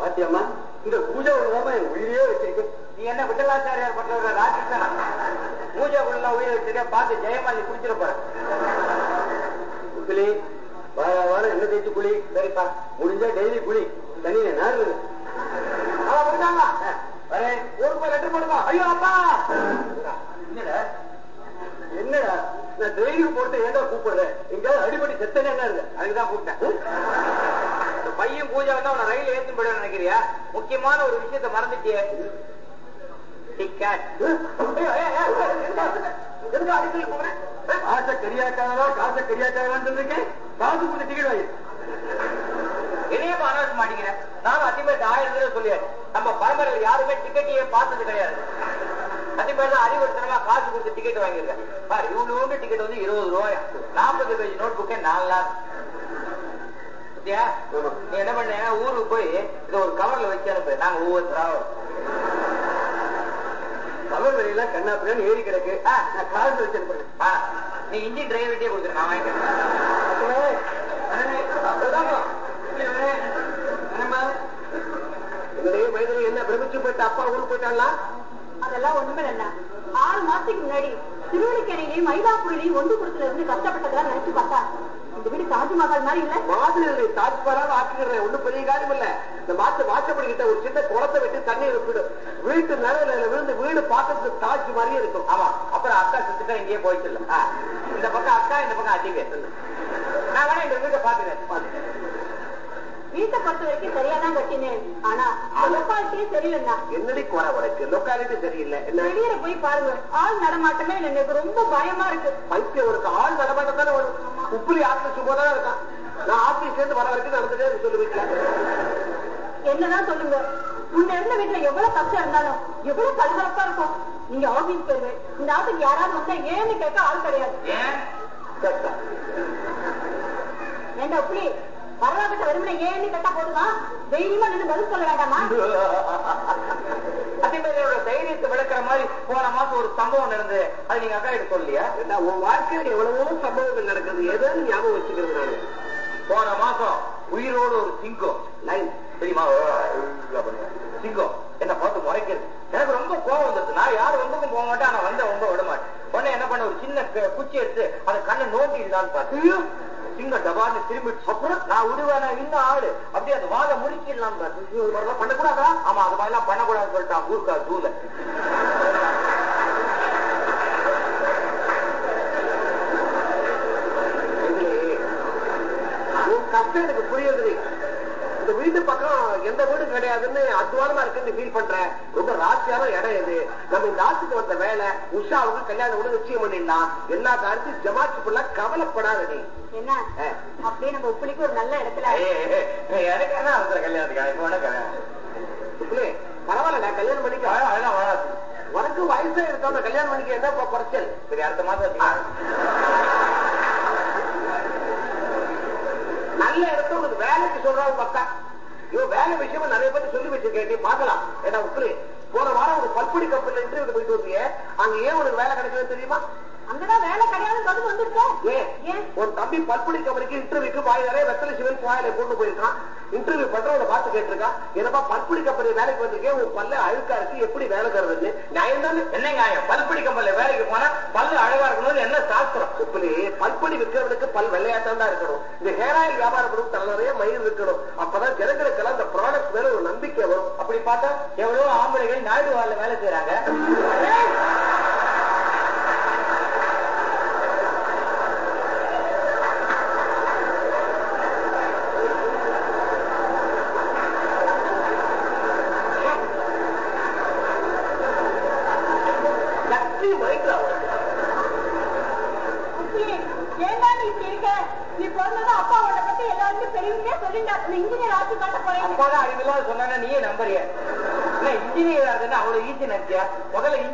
பாத்தியம்மா இந்த பூஜை என் உயிரையே வச்சிருக்கேன்
நீ என்ன விட்டலாச்சாரியார் பண்ற ராஜேஷனா பூஜைக்குள்ள உயிர் வச்சிருக்க பார்த்து ஜெயமாலி குடிச்சிட போற.
குளி வார வாரம் என்ன தேய்ச்சி குளி? சரிப்பா முடிஞ்சா டெய்லி குளி. தண்ணியில நாடு முடிஞ்சாங்களா வரேன் ஊருக்கு போய் லெட்டர் போடுமா? ஐயோ அப்பா! என்னடா? என்னடா? நான் ட்ரெயினுக்கு போட்டு ஏன்டா கூப்பிடுறேன் எங்கேயாவது அடிபடி செத்தனே என்ன இருக்கு
அதுக்குதான் கூப்பிட்டேன். பையன் பூஜை வந்து அவனை ரயில் ஏற்றி போயிட நினைக்கிறியா? முக்கியமான ஒரு விஷயத்தை மறந்துட்டியே. டிக்கெட்
கரியாக்காதா காசை கரியாக்காதான்னு இருக்கேன் காசு கொடுத்து டிக்கெட் வாங்கி
என்னையே அனௌன்ஸ் மாட்டேங்கிறேன் நானும் அத்திமேட்டு ஆயிரம் தடவை சொல்லியாரு நம்ம பரம்பரையில் யாருமே டிக்கெட்டையே பார்த்தது கிடையாது அத்திமேட்டு அறிவுறுத்தனமா காசு கொடுத்து டிக்கெட் வாங்கியிருக்கேன் பாரு இவ்வளவு டிக்கெட் வந்து இருபது ரூபாய் நாற்பது பேஜ் நோட் புக்கே நாலு லாக் பத்தியா நீ என்ன பண்ண ஊருக்கு போய் இதை ஒரு கவர்ல வச்சு அனுப்பு நாங்க ஒவ்வொருத்தராவும்
கவர் வரையில கண்ணா பின்னாடி ஏறி கிடக்கு. ஆ, நான் காசு வச்சு அனுப்புறேன்.
நீ இன்ஜின் டிரைவர்கிட்டே கொடுத்துரு நான் வாங்கிக்கிறேன்.
என்னுடைய வயதில் என்ன பிரமிச்சு போயிட்டு அப்பா ஊருக்கு போயிட்டாங்களா?
அதெல்லாம் ஒண்ணுமே இல்ல ஆறு மாசத்துக்கு முன்னாடி திருவள்ளிக்கரையிலையும் மயிலாப்பூரிலையும் ஒன்று கொடுத்துல இருந்து கஷ்டப்பட்டதெல்லாம் நினைச்சு பார்த்தா இந்த வீடு தாஜ்மஹால் மாதிரி இல்ல.
மாதிரி தாஜ்மஹால் ஆக்குகிறேன் ஒண்ணும் பெரிய காரியம் இல்ல. இந்த மாத்து வாசப்படுகிட்ட ஒரு சின்ன குளத்தை விட்டு தண்ணி விடும் வீட்டு நிலையில விழுந்து வீடு பார்க்கறதுக்கு தாஜ் மாதிரியே இருக்கும்.
ஆமா அப்புறம் அக்கா சுத்துட்டா இங்கேயே போயிட்டு இந்த பக்கம் அக்கா இந்த பக்கம் அதிக நான் வேணா இந்த வீட்டை பாத்துக்கிறேன்
வீட்டை பொறுத்த வரைக்கும் சரியா தான் கட்டினேன். ஆனா லொக்காலிட்டியே சரியில்லைண்ணா
என்னடி குறை உனக்கு? லொக்காலிட்டி சரியில்லை
வெளியில போய் பாருங்க. ஆள் நடமாட்டமே இல்லை. எனக்கு ரொம்ப பயமா இருக்கு.
பைத்தியம் ஒரு ஆள் நடமாட்டம் தானே வரும். உப்புலி ஆத்துல சும்மா தானே இருக்கான். நான் ஆபீஸ் சேர்ந்து வர வரைக்கும் நடந்துட்டே இருக்கு சொல்லு வீட்டுல
என்னதான் சொல்லுங்க. முன்ன இருந்த வீட்டுல எவ்வளவு கஷ்டம் இருந்தாலும் எவ்வளவு கலகலப்பா இருக்கும். நீங்க ஆபீஸ் போயிருவேன் இந்த ஆட்டுக்கு யாராவது வந்தா ஏன்னு கேட்க ஆள் கிடையாது.
ஏன்.
ஏண்டா புலி வரலாற்று வெறுமனை ஏன்னு கேட்டா போதுமா தைரியமா நின்று பதில் சொல்ல வேண்டாமா?
அத்திமேலையோட தைரியத்தை விளக்குற மாதிரி போன மாசம் ஒரு சம்பவம் நடந்தது. அது நீங்க அக்கா கிட்ட சொல்லலையா?
ஏண்டா, உன் வாழ்க்கையில எவ்வளவோ சம்பவங்கள் நடக்குது. எதுன்னு ஞாபகம் வச்சுக்கிறது நானு.
போன மாசம் உயிரோடு ஒரு சிங்கம்.
லைன்.
தெரியுமா. சிங்கம். என்ன பார்த்து முறைக்கிறது. எனக்கு ரொம்ப கோவம் வந்துருச்சு. நான் யார் வந்ததும் போக மாட்டேன். ஆனா வந்த ரொம்ப விட மாட்டேன் உடனே என்ன பண்ண ஒரு சின்ன குச்சி எடுத்து அதை கண்ணை நோண்டிடலான்னு பார்த்தேன். சிங்கம் டபார்னு திரும்பி அப்புறம் நான் விடுவேன் இன்னும் ஆடு அப்படியே அது வாழை முடிச்சிடலாம் பார்த்தேன் பண்ணக்கூடாதா? ஆமா அது மாதிரிலாம் பண்ணக்கூடாதுன்னு சொல்லிட்டான் ஊருக்கா ஜூல
கஷ்டம் எனக்கு புரியுது இந்த வீட்டு பக்கம் எந்த வீடும் கிடையாதுன்னு அத்வானமா இருக்குன்னு ஃபீல் பண்றேன் ரொம்ப ராசியான இடம் இது. நம்ம இந்த ஆத்துக்கு வந்த வேலை உஷாவுக்கு கல்யாணம் கூட நிச்சயம் பண்ணிடலாம். எல்லா காரியத்தையும் ஜமாச்சு புள்ள கவலைப்படாத நீ.
என்ன? அப்படியே நம்ம உப்புளிக்கு ஒரு நல்ல இடத்துல
எனக்கு என்ன கல்யாணத்துக்கு?
பரவாயில்ல கல்யாணம் பண்ணிக்க. உனக்கு வயசா இருக்கவன கல்யாணம் பண்ணிக்க என்ன குறைச்சல்?
சரி அடுத்த மாசம்
நல்ல இடத்த உனக்கு வேலைக்கு சொல்றாங்க பக்கா இவன் வேலை விஷயமா நிறைய பேர் சொல்லி வச்சிருக்கேன். நீ பார்க்கலாம். ஏன்னா உப்புரு போன வாரம் ஒரு பல்பொடி கம்பெனில இன்டர்வியூக்கு போயிட்டு வந்தீங்க அங்க ஏன் உனக்கு வேலை கிடைக்கலன்னு தெரியுமா?
அங்கதான் வேலை கிடையாது பதில் வந்துருக்கேன்
ஏன்
ஏன்
உன் தம்பி பல்பொடி கம்பெனிக்கு இன்டர்வியூக்கு வாய் நிறைய வெத்தலை சிவன் வாயில கொண்டு போயிருக்கான். இன்டர்வியூ பண்றவங்க பார்த்து கேட்டிருக்கான் என்னப்பா பல்பொடி கம்பெனி வேலைக்கு வந்திருக்கேன் உன் பல்ல அழுக்கா இருக்கு எப்படி வேலை தருதுன்னு? நியாயம் தானே?
என்ன நியாயம்? பல்படி கம்பெனில வேலைக்கு போனா பல்லு அழகா இருக்கணும்னு என்ன சாஸ்திரம்?
இப்படி பல்பொடி விற்கிறவனுக்கு பல் வெள்ளையாட்டம் தான் இருக்கணும். இந்த ஹேர் ஆயில் வியாபாரம் பண்ணி தலை நிறைய மயிர் இருக்கணும் அப்பதான் ஜனங்களுக்கெல்லாம் இந்த ப்ராடக்ட் மேல ஒரு நம்பிக்கை வரும்.
அப்படி பார்த்தா எவ்வளவு ஆம்பளைகள் நாயுடு வாரில வேலை செய்யறாங்க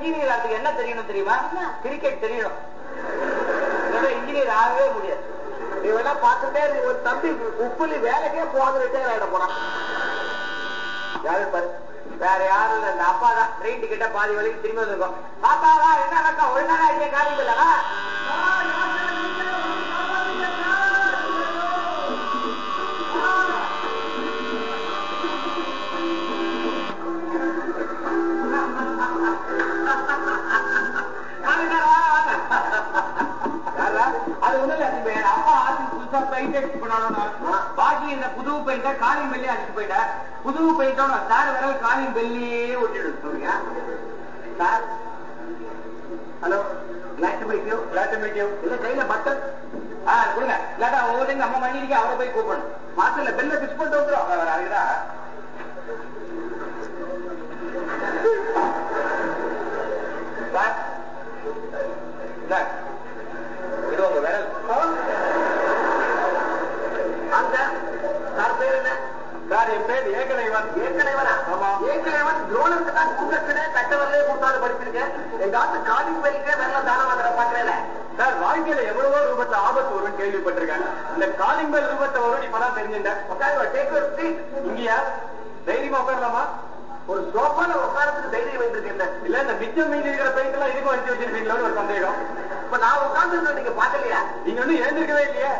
இன்ஜினியர்
ஆகுதுக்கு என்ன தெரியணும் தெரியுமா? கிரிக்கெட் தெரியணும். இன்ஜினியர் ஆகவே முடியாது.
இவெல்லாம் பார்த்துட்டே இருக்கு. ஒரு தம்பி உப்புலி வேலைக்கே போகாத ரிட்டையர் ஆயிட போறான்.
யாரு பாரு? வேற யாரும் இல்ல. இந்த அப்பா தான் ட்ரெயின் டிக்கெட்ட பாதி வழிக்கு திரும்பி வந்திருக்கோம். பாப்பாவா என்ன நடக்கும்? ஒரு நாள் ஆகிய காரியம் இல்லவா அது ஒண்ணு இல்ல இப்ப என் அப்பா ஆத்துக்கு புதுசா பெயிண்ட் அடிச்சு போனாலும் பாக்கி இந்த புது பெயிண்ட காலிங் பெல்லி அடிச்சு போயிட்டேன் புது பெயிண்டோட சார் விரல் காலிங் பெல்லியே ஒட்டிடும் சொல்றீங்க sir. Hello. Class meet you class meet you
இல்ல கையில பட்டன்
ஆ கொடுங்க. இல்லாட்டா ஒவ்வொரு நம்ம மணிக்கு அவரை போய் கூப்பிடணும்.
மாசத்துல பெல்ல பிக்ஸ் பண்ணிட்டு வந்துடும்
அவர் அதுக்குதான் சார். சார். இது உங்க விரல்
அந்த சார் பேர் என்ன?
சார் என் பேர் ஏகலைவன்.
ஏற்கனவே
ஆமா.
ஏற்கனவே துரோணத்துக்கு தான். குண்டத்திலே கொடுத்தாலும் படிச்சிருக்கேன் எங்க ஆத்து காலிங் பெல்லிக்கே வெள்ள தானம் வாங்குற
சார் வாழ்க்கையில எவ்வளவோ ரூபத்துல ஆபத்து வரும்னு கேள்விப்பட்டிருக்கேன். இந்த காலிங் பெல் ரூபத்தை வரும் இப்பதான் தெரிஞ்சுட்டேன் இங்கயா? தைரியமா உட்காரலாமா?
ஒரு சோஃபால உட்காரத்துக்கு தைரியம் வைத்திருக்கேன்
இல்ல இந்த மிச்சம் மீதி இருக்கிற பெயிண்ட் எல்லாம் இதுக்கும் வச்சு வச்சிருப்பீங்களோன்னு ஒரு சந்தேகம்.
இப்ப நான் உட்கார்ந்து நீங்க பாக்கலையா
நீங்க ஒன்னும் எழுந்திருக்கவே இல்லையே.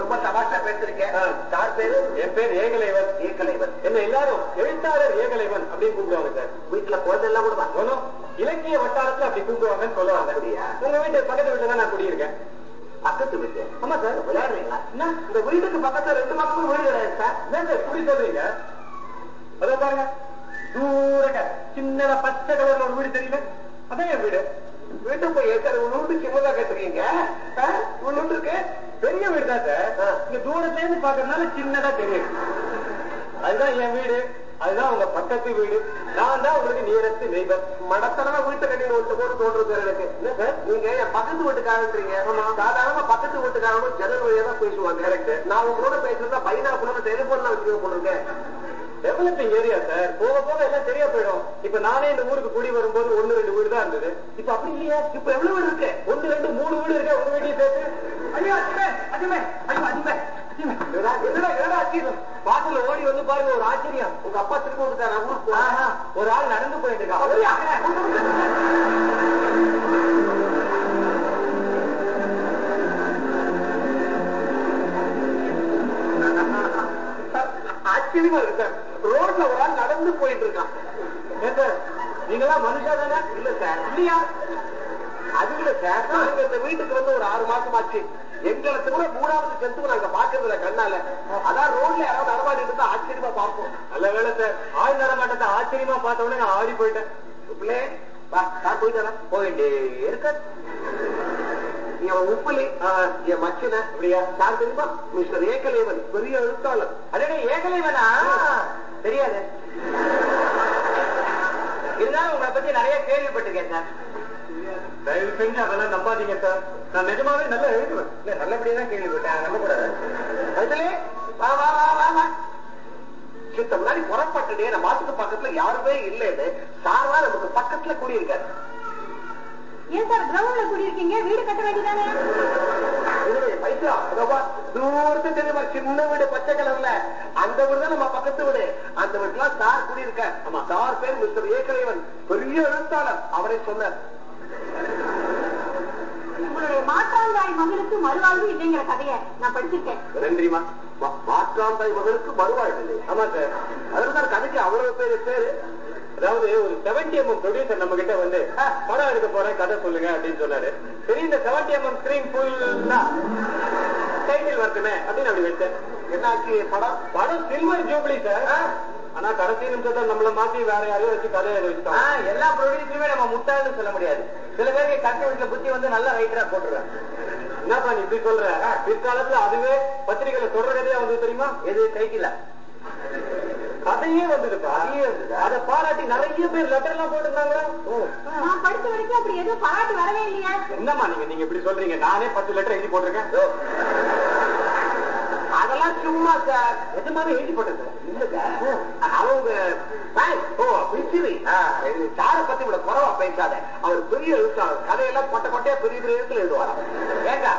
ரொம்ப தமாஷா பேசிருக்கேன் சார் பேரு?
என் பேர் ஏகலைவன்.
ஏகலைவன்.
என்ன எல்லாரும் எழுத்தாளர் ஏகலைவன் அப்படின்னு கூப்பிடுவாங்க சார்.
வீட்டுல குழந்தை எல்லாம் கூட
ஒன்னும் இலக்கிய வட்டாரத்துல அப்படி கூப்பிடுவாங்கன்னு சொல்லுவாங்க.
அப்படியா?
உங்க வீட்டு பக்கத்து வீட்டுல தான் நான் குடியிருக்கேன்.
பக்கத்து வீட்டு?
ஆமா சார்.
விளையாடுறீங்களா? இந்த வீட்டுக்கு பக்கத்துல ரெண்டு பக்கமும் வீடு கிடையாது சார்.
என்ன சார் இப்படி சொல்றீங்க? அதோ பாருங்க. தூரங்க. சின்னதா பச்சை கலர்ல ஒரு வீடு தெரியல அதான் என் வீடு.
வீட்டு போய் ஏற்கனவே உள்ள சின்னதா கட்டுறீங்க உள்ள இருக்கு.
பெரிய வீடு தான் சார். இங்க தூரத்துல இருந்து பாக்குறதுனால சின்னதா தெரியும் அதுதான் என் வீடு. அதுதான் உங்க பக்கத்து வீடு. நான் தான் உங்களுக்கு நியரஸ்ட் நெய்பர்
மடத்தனமா வீட்டை கட்டி ஒன்று போட்டு தோன்றது எனக்கு. என்ன சார்? நீங்க என் பக்கத்து வீட்டுக்காரன்றீங்க. சாதாரணமா பக்கத்து வீட்டுக்காரனும் ஜன்னல் வழியா தான் பேசுவாங்க. கரெக்ட் நான் உங்களோட பேசுறதா பைனாக்குள்ள டெலிபோன்ல வச்சுக்க போட்டிருக்கேன்
டெவலப்பிங் ஏரியா சார் போக போக எல்லாம் சரியா போயிடும். இப்ப நானே இந்த ஊருக்கு குடி வரும்போது ஒண்ணு ரெண்டு வீடு தான் இருந்தது. இப்ப அப்படி இல்லையா?
இப்ப எவ்வளவு வீடு இருக்கு?
ஒண்ணு ரெண்டு மூணு வீடு இருக்கா? உங்க வீட்டையும் சேர்த்து? ஐயோ அதிமே அதிமே ஐயோ அதிமே
என்னடா என்னடா ஆச்சரியம்
பாட்டுல ஓடி வந்து பாருங்க ஒரு ஆச்சரியம்.
உங்க அப்பா திரும்ப வந்துட்டாரா? ஊருக்கு
ஒரு ஆள் நடந்து போயிட்டு இருக்கா?
ஆச்சரியமா இருக்கு ரோட்ல ஒரு ஆள் நடந்து போயிட்டு இருக்கான்
நீங்களா மனுஷா தானே?
இல்ல சார். இல்லையா? அது இல்ல சார் நாங்க இந்த வீட்டுக்கு வந்து ஒரு ஆறு மாசம் ஆச்சு. எங்களை கூட மூணாவது ஜந்து நாங்க பாக்குறது இல்ல கண்ணால. அதான் ரோட்ல யாராவது நடமாடிட்டு இருந்தா ஆச்சரியமா பார்ப்போம்.
நல்ல வேலை சார் ஆள் நடமாட்டத்தை ஆச்சரியமா பார்த்த உடனே நான் ஆடி போயிட்டேன்.
பிள்ளை வா சார் போயிட்டு வரேன்.
போயிட்டே இருக்க.
என் உப்புலி என் மச்சன.
அப்படியா?
சார் தெரியுமா? மிஸ்டர் ஏகலேவன் பெரிய எழுத்தாளர்.
அதே ஏகலை வேணா தெரியாது. இருந்தாலும் உங்களை பத்தி நிறைய கேள்விப்பட்டிருக்கேன் சார். தயவு செஞ்சு அதெல்லாம் நம்பாதீங்க சார் நான் நிஜமாவே நல்லா எழுதுவேன். இல்ல நல்லபடியா தான் கேள்விப்பட்டேன். நம்பக்கூடாது.
அதுலே வா வா வா வா வா. சித்த முன்னாடி புறப்பட்டுட்டே நம்ம மாட்டுக்கு பக்கத்துல யாருமே இல்லைன்னு சார் நமக்கு பக்கத்துல குடியிருக்காரு.
ஏன் சார் கிரவுண்ட்ல குடியிருக்கீங்க? வீடு கட்ட வேண்டியதானே?
பைசா தூரத்து தெரியுமா சின்ன வீடு பச்சை கலர்ல. அந்த வீடு தான் நம்ம பக்கத்து வீடு. அந்த வீட்டுல சார் குடியிருக்கார். ஆமா சார் பேர் மிஸ்டர் ஏகலைவன் பெரிய எழுத்தாளர். அவரே சொன்னார்
உங்களுடைய மாற்றாந்தாய் மகளுக்கு மறுவாழ்வு இல்லைங்கிற கதையை நான் படிச்சிருக்கேன்.
நன்றிமா மாற்றாந்தாய் மகளுக்கு மறுவாழ்வு இல்லை.
ஆமா சார்.
அதனால கதைக்கு அவ்வளவு பேரு பேரு?
அதாவது ஒரு செவன்டி எம்எம் ப்ரொடியூசர் நம்ம கிட்ட வந்து "ஆ, படம் எடுக்க போறேன் கதை சொல்லுங்க அப்படின்னு சொன்னாரு. சரி இந்த செவன்டி எம்எம் ஸ்கிரீன் ஃபுல்லா டைட்டில் வரட்டுமே அப்படின்னு அப்படி வச்சேன்
என்னாச்சு படம்?
படம் சில்வர் ஜூப்ளி சார் ஆனா கடைசி நிமிஷத்தை நம்மள மாத்தி வேற யாரையும் வச்சு கதையை வச்சுட்டோம் எல்லா ப்ரொடியூசருமே நம்ம முட்டாள்னு சொல்ல முடியாது. சில பேருக்கு கட்ட வீட்டுல புத்தி வந்து நல்ல ரைட்டரா போட்டுறாங்க என்னப்பா நீ இப்படி சொல்ற? பிற்காலத்துல அதுவே பத்திரிகையில சொல்ற கதையா வந்து தெரியுமா? எது டைட்டிலா கதையே வந்ததுப்பா அதை பாராட்டி நிறைய பேர் லெட்டர் எல்லாம் போட்டிருந்தாங்களா?
நான் படிச்ச வரைக்கும் அப்படி எதுவும் பாராட்டு வரவே இல்லையா.
என்னம்மா நீங்க நீங்க இப்படி சொல்றீங்க? நானே பத்து லெட்டர் எழுதி போட்டிருக்கேன்.
அதெல்லாம் சும்மா சார்
நிஜமாவே எழுதி போட்டேன் சார்
இல்லங்க. அவங்க. ஓ பிசிறி சாரை பத்தி இவ்வளவு குறவா பேசாத. அவர் பெரிய எழுத்தாளர். கதையெல்லாம் கொட்டை கொட்டையா பெரிய பெரிய எழுத்துல எழுதுவாராம்
ஏண்டா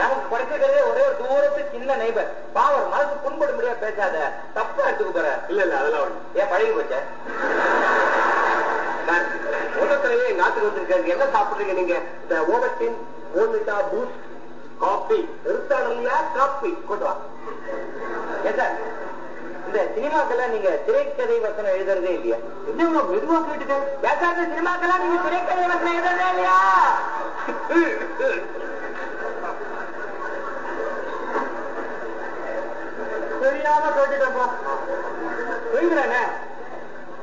நமக்கு படிச்சிருக்கிறதே ஒரே ஒரு தூரத்து சின்ன நைபர் பாவர் மனசு புண்படும் முடியா பேசாத. தப்பா எடுத்துக்க போற. இல்ல இல்ல அதெல்லாம் ஏன் பழகி போச்ச?
உலகத்திலேயே எங்க நாட்டுக்கு வந்திருக்காரு. என்ன சாப்பிடுறீங்க நீங்க? இந்த ஓவர்டின் பூஸ்ட் காபி எழுத்தாளர்லையா காபி கொண்டு வா.
இந்த சினிமாக்கெல்லாம் நீங்க திரைக்கதை வசனம் எழுதுறதே இல்லையா? என்ன மெதுவா கேட்டுட்டேன் பேசாத சினிமாக்கெல்லாம் நீங்க திரைக்கதை வசனம் எழுதுறதே இல்லையா? தெரியாம கேட்டுட்டப்பா எழுதுறேனே?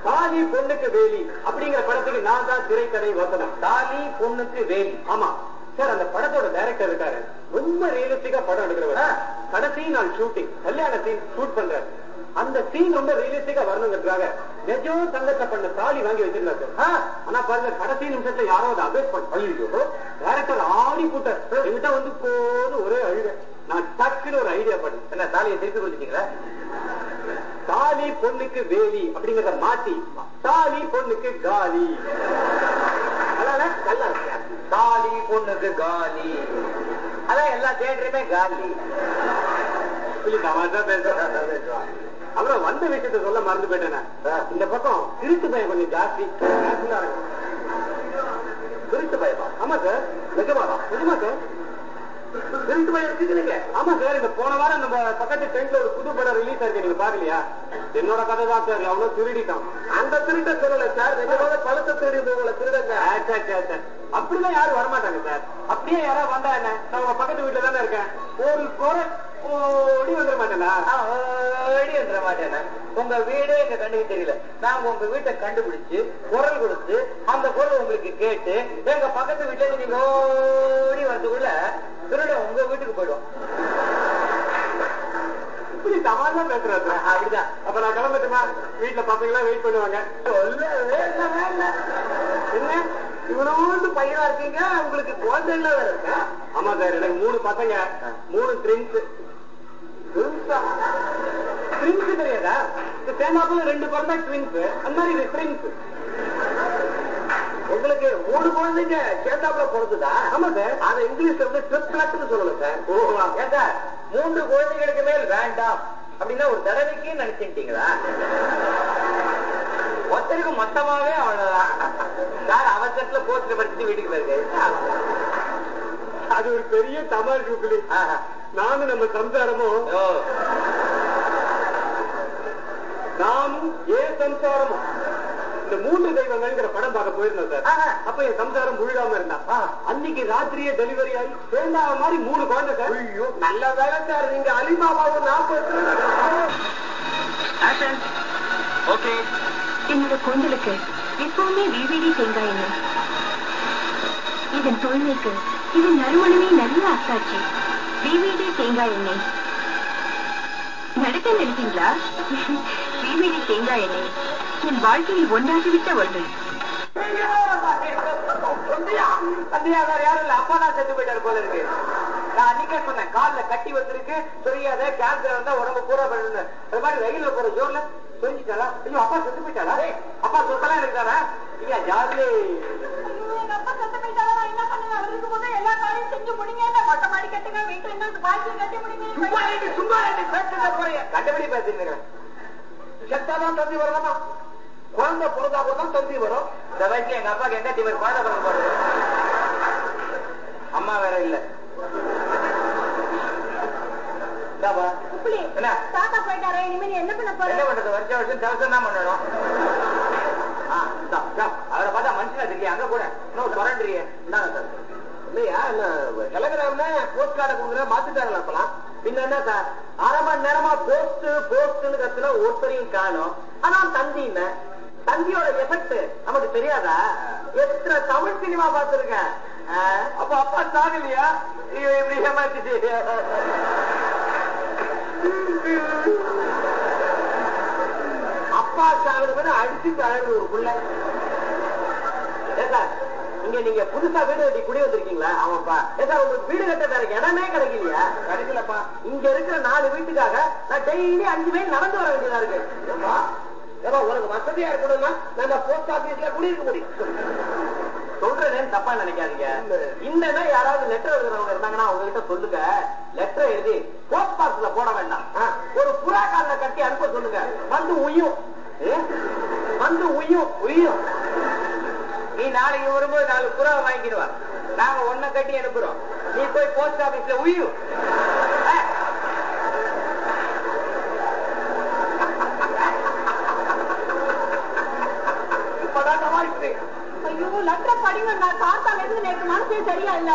தாலி பொண்ணுக்கு வேலி அப்படிங்கிற படத்துக்கு நான் தான் திரைக்கதை வசனம். தாலி பொண்ணுக்கு வேலி. ஆமா. சார் அந்த படத்தோட டைரக்டர் இருக்காரு. ரொம்ப ரியலிஸ்டிக்கா படம் எடுக்கிறவர். கடைசி நாள் ஷூட்டிங் கல்யாண சீன் ஷூட் பண்றாரு. அந்த சீன் ரொம்ப ரியலிஸ்டிக்கா வரணுங்கிறதுக்காக நிஜம் தங்கத்தை பண்ண தாலி வாங்கி வச்சிருந்தாரு சார். ஆனா பாருங்க கடைசி நிமிஷத்துல யாரோ அதை அபேஸ் பண்ண ஐயோ டைரக்டர் ஆடி போட்டார். என்கிட்ட வந்து போது ஒரே அழுக. நான் டக்குன்னு ஒரு ஐடியா பண்ணேன். என்ன தாலியை திருப்பி கொடுத்துட்டீங்களா? தாலி பொண்ணுக்கு வேலி அப்படிங்கறத மாத்தி தாலி பொண்ணுக்கு காலி. அதனால நல்லா இருக்கு. தாலி பொண்ணுக்கு காலி. அதான் எல்லா தேட்டருமே காலி. அப்புறம் வந்த விஷயத்த சொல்ல மறந்து போயிட்டேன். இந்த பக்கம் திருட்டு பயம் கொஞ்சம் ஜாஸ்தி.
திருட்டு பயமா
ஆமா சார் நிஜமாவா நிஜமா சார்
திருட்டு பயம் இருக்குதுங்க
ஆமா சார் இந்த போன வாரம் நம்ம பக்கத்து டென்ட்ல ஒரு புது படம் ரிலீஸ் ஆயிருக்கு நீங்க பாக்கலையா? என்னோட கதை தான் சார் எவ்வளவு திருடிட்டான்
அந்த திருட்ட சொல்லல சார் பழத்தை திருடி போகல திருடங்க.
அப்படிலாம் யாரும் வரமாட்டாங்க சார். அப்படியே யாராவது வந்தா என்ன? நான் உங்க பக்கத்து வீட்டுல தானே இருக்கேன். ஒரு குரல் ஓடி வந்துட மாட்டேனா?
ஓடி வந்துட மாட்டேன்? உங்க வீடே எங்க கண்ணுக்கு தெரியல. நாங்க உங்க வீட்டை கண்டுபிடிச்சு குரல் கொடுத்து அந்த குரல் உங்களுக்கு கேட்டு எங்க பக்கத்து வீட்டுல நீங்க ஓடி வரதுக்குள்ள திருடன் உங்க வீட்டுக்கு போயிடும்
இப்படி சமாளமா பேசுறாரு.
அப்படிதான்.
அப்ப நான் கிளம்பட்டுமா? வீட்டுல பசங்களா வெயிட் பண்ணுவாங்க.
என்ன? இவ்வளவு பையனா இருக்கீங்க? உங்களுக்கு குழந்தை எல்லாம் வேற இருக்கா?
ஆமா சார் எனக்கு மூணு பசங்க மூணு ட்ரிங்க்ஸ் ட்ரிங்க்ஸ் தெரியாதா? இந்த தேங்காப்புல ரெண்டு பிறந்தா ட்வின்ஸ் அந்த மாதிரி இது ட்ரிங்க்ஸ்
உங்களுக்கு மூணு குழந்தைங்க சேர்ந்தாப்புல பிறந்ததா?
ஆமா சார்.
அதை இங்கிலீஷ்ல வந்து ட்ரிப்ளட்னு சொல்லணும் சார்.
ஓ
ஏன் சார்? மூன்று குழந்தைகளுக்கு மேல் வேண்டாம். அப்படின்னா ஒரு தடவைக்கு நினைச்சுட்டீங்களா ஒருத்தருக்கு மொத்தமாவே அவ்வளவுதான். சார் அவசரத்துல போஸ்ட்ல படிச்சுட்டு வீட்டுக்கு போயிருக்கு
அது ஒரு பெரிய ஜூப்பிலி
ஆஹா.
நானும் நம்ம சம்சாரமும்
ஓ.
நானும் ஏன் சம்சாரமும்? இந்த மூன்று தெய்வங்கள்ங்கிற படம் பார்க்க போயிருந்தோம் சார்.
ஆஹா.
அப்ப என் சம்சாரம் முழுகாம இருந்தான். அன்னைக்கு ராத்திரியே டெலிவரி ஆகி சேர்ந்தா மாதிரி மூணு குழந்தை சார்.
ஐயோ. நல்ல வேலை சார். நீங்க அலிபாபாவும் நாற்பது
ஓகே.
என்னோட கூந்தலுக்கு எப்பவுமே விவிடி தேங்காய் எண்ணெய். இதன் தூய்மைக்கு இதன் நறுமணமே நல்ல அத்தாட்சி விவிடி தேங்காய் எண்ணெய். நடக்க நினைத்தீங்களா? விவிடி தேங்காய் எண்ணெய். என் வாழ்க்கையில் ஒன்றாகிவிட்ட ஒன்று
வேற யாரும் இல்ல. அப்பா தான் செத்து போயிட்டாரு போல இருக்கு. நான் அன்னைக்கே சொன்னேன் கால்ல கட்டி வந்திருக்கு தெரியாத கேன்சர் வந்தா உடம்பு பூரா பண்ணுங்க அது மாதிரி ரயில்ல போற ஜோர்ல சொல்லிட்டாரா ஐயோ அப்பா செத்து போயிட்டாரா அப்பா சொத்தெல்லாம் எனக்கு தானே? ஐயா
எங்க அப்பா செத்து போயிட்டாலும் நான் என்ன பண்ணுவேன்? அவர் இருக்கும்போது எல்லா காரியம் செஞ்சு முடிங்க. இந்த மொட்டை மாடி கட்டுங்க வீட்டுல என்ன பாக்கி கட்டி
சும்மா ரெண்டு சும்மா ரெண்டு பேசுறத போறீங்க. கண்டுபிடி பேசுறீங்க செத்தாதான் தந்தி வரலாமா குழந்தை பிறந்தா கூட தான் தந்தி வரும். இந்த வயசுல எங்க அப்பாக்கு எங்க தீவிர குழந்தை பிறந்த போறது. அம்மா வேற இல்ல. என்ன?
தாத்தா போயிட்டாரே இனிமே நீ என்ன பண்ண போற?
என்ன பண்றது? வருஷம் வருஷம் தவசம் தான் பண்ணணும். அவரை பார்த்தா மனுஷனா தெரியல அங்க கூட இன்னும் சுரண்டுறிய இல்லையா? டெலகிராம்ல போஸ்ட் கார்டை கொடுக்குற மாத்திட்டாங்களா அப்பலாம் பின்ன என்ன சார்? அரை மணி நேரமா போஸ்ட் போஸ்ட்னு கத்துல ஒருத்தரையும் காணும். ஆனா தந்தி தந்தியோட எஃபெக்ட் நமக்கு தெரியாதா? எத்தனை தமிழ் சினிமா பார்த்திருக்கேன் அப்ப அப்பா சாகலையா? ஐயோ இப்படி ஏமாத்திட்டு அப்பா சாகணும்னு அடிச்சு அழகு ஒரு பிள்ளை. இங்க நீங்க புதுசா வீடு கட்டி குடி வந்திருக்கீங்களா? ஆமாப்பா. சார் உங்களுக்கு வீடு கட்ட வேற இடமே கிடைக்கலையா? கிடைக்கலப்பா. இங்க இருக்கிற நாலு வீட்டுக்காக நான் டெய்லி அஞ்சு மைல் நடந்து வர வேண்டியதா இருக்கு. ஏப்பா, உனக்கு வசதியா இருக்கணும்னா நான் போஸ்ட் ஆபீஸ்ல குடியிருக்க முடியும். சொல்றேன்னு தப்பா நினைக்காதீங்க. இன்னமே யாராவது லெட்டர் எழுதுறவங்க இருந்தாங்கன்னா அவங்க கிட்ட சொல்லுங்க. லெட்டர் எழுதி போஸ்ட் பாக்ஸ்ல போட வேண்டாம். ஒரு புறா கால்ல கட்டி அனுப்ப சொல்லுங்க. வந்து உயும்? வந்து உயும் உயும் நீ நாளைக்கு வரும்போது நாலு புறா வாங்கிடுவா நாங்க ஒன்ன கட்டி அனுப்புறோம். நீ போய் போஸ்ட் ஆபீஸ்ல உயும் ஆ. இப்பதான் சமாளிக்கிறேன்
ஐயோ லெட்டர் படிங்க நான் தாத்தால இருந்து நேற்று மனசே சரியா இல்ல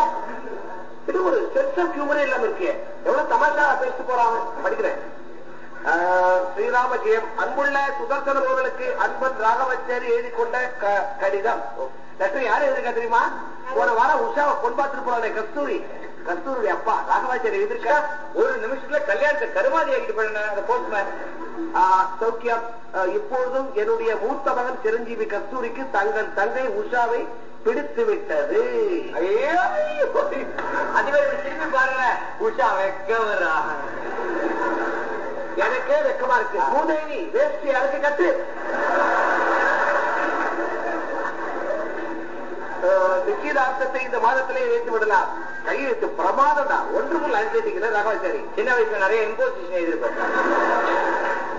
இது ஒரு சென்ஸ் ஆஃப் ஹியூமரே இல்லாம இருக்கு. எவ்வளவு தமாஷா பேசிட்டு போறாங்க? படிக்கிறேன். ஸ்ரீராம ஜெயம். அன்புள்ள சுதர்சன அவர்களுக்கு அன்பன் ராகவச்சேரி எழுதி கொண்ட க- கடிதம். லெட்டர் யாரு எழுதிருக்கா தெரியுமா? போன வாரம் உஷாவை கொண்டாத்துட்டு போறானே கஸ்தூரி. கஸ்தூரி அப்பா ராகவாச்சாரி எழுதிருக்கா ஒரு நிமிஷத்துல கல்யாணத்தை கருமாதி ஆகிட்டு போன அந்த போஸ்ட்மேன் சௌக்கியம். இப்பொழுதும் என்னுடைய மூத்த மகன் சிரஞ்சீவி கஸ்தூரிக்கு தங்கள் தங்கை உஷாவை பிடித்து விட்டது. அதிபர் திரும்பி பாருங்க. உஷா வெக்கவரா எனக்கே வெக்கமா இருக்கு. பூதேவி வேஷ்டி அரைச்சு கட்டு. நிச்சயதார்த்தத்தை இந்த மாதத்திலே வைத்து விடலாம். கையெழுத்து பிரமாதம் தான். ஒன்றுக்குள் அனுப்பிட்டீங்களா ராகவாச்சாரி சின்ன வயசுல நிறைய இம்போசிஷன் எதிர்பார்த்தேன்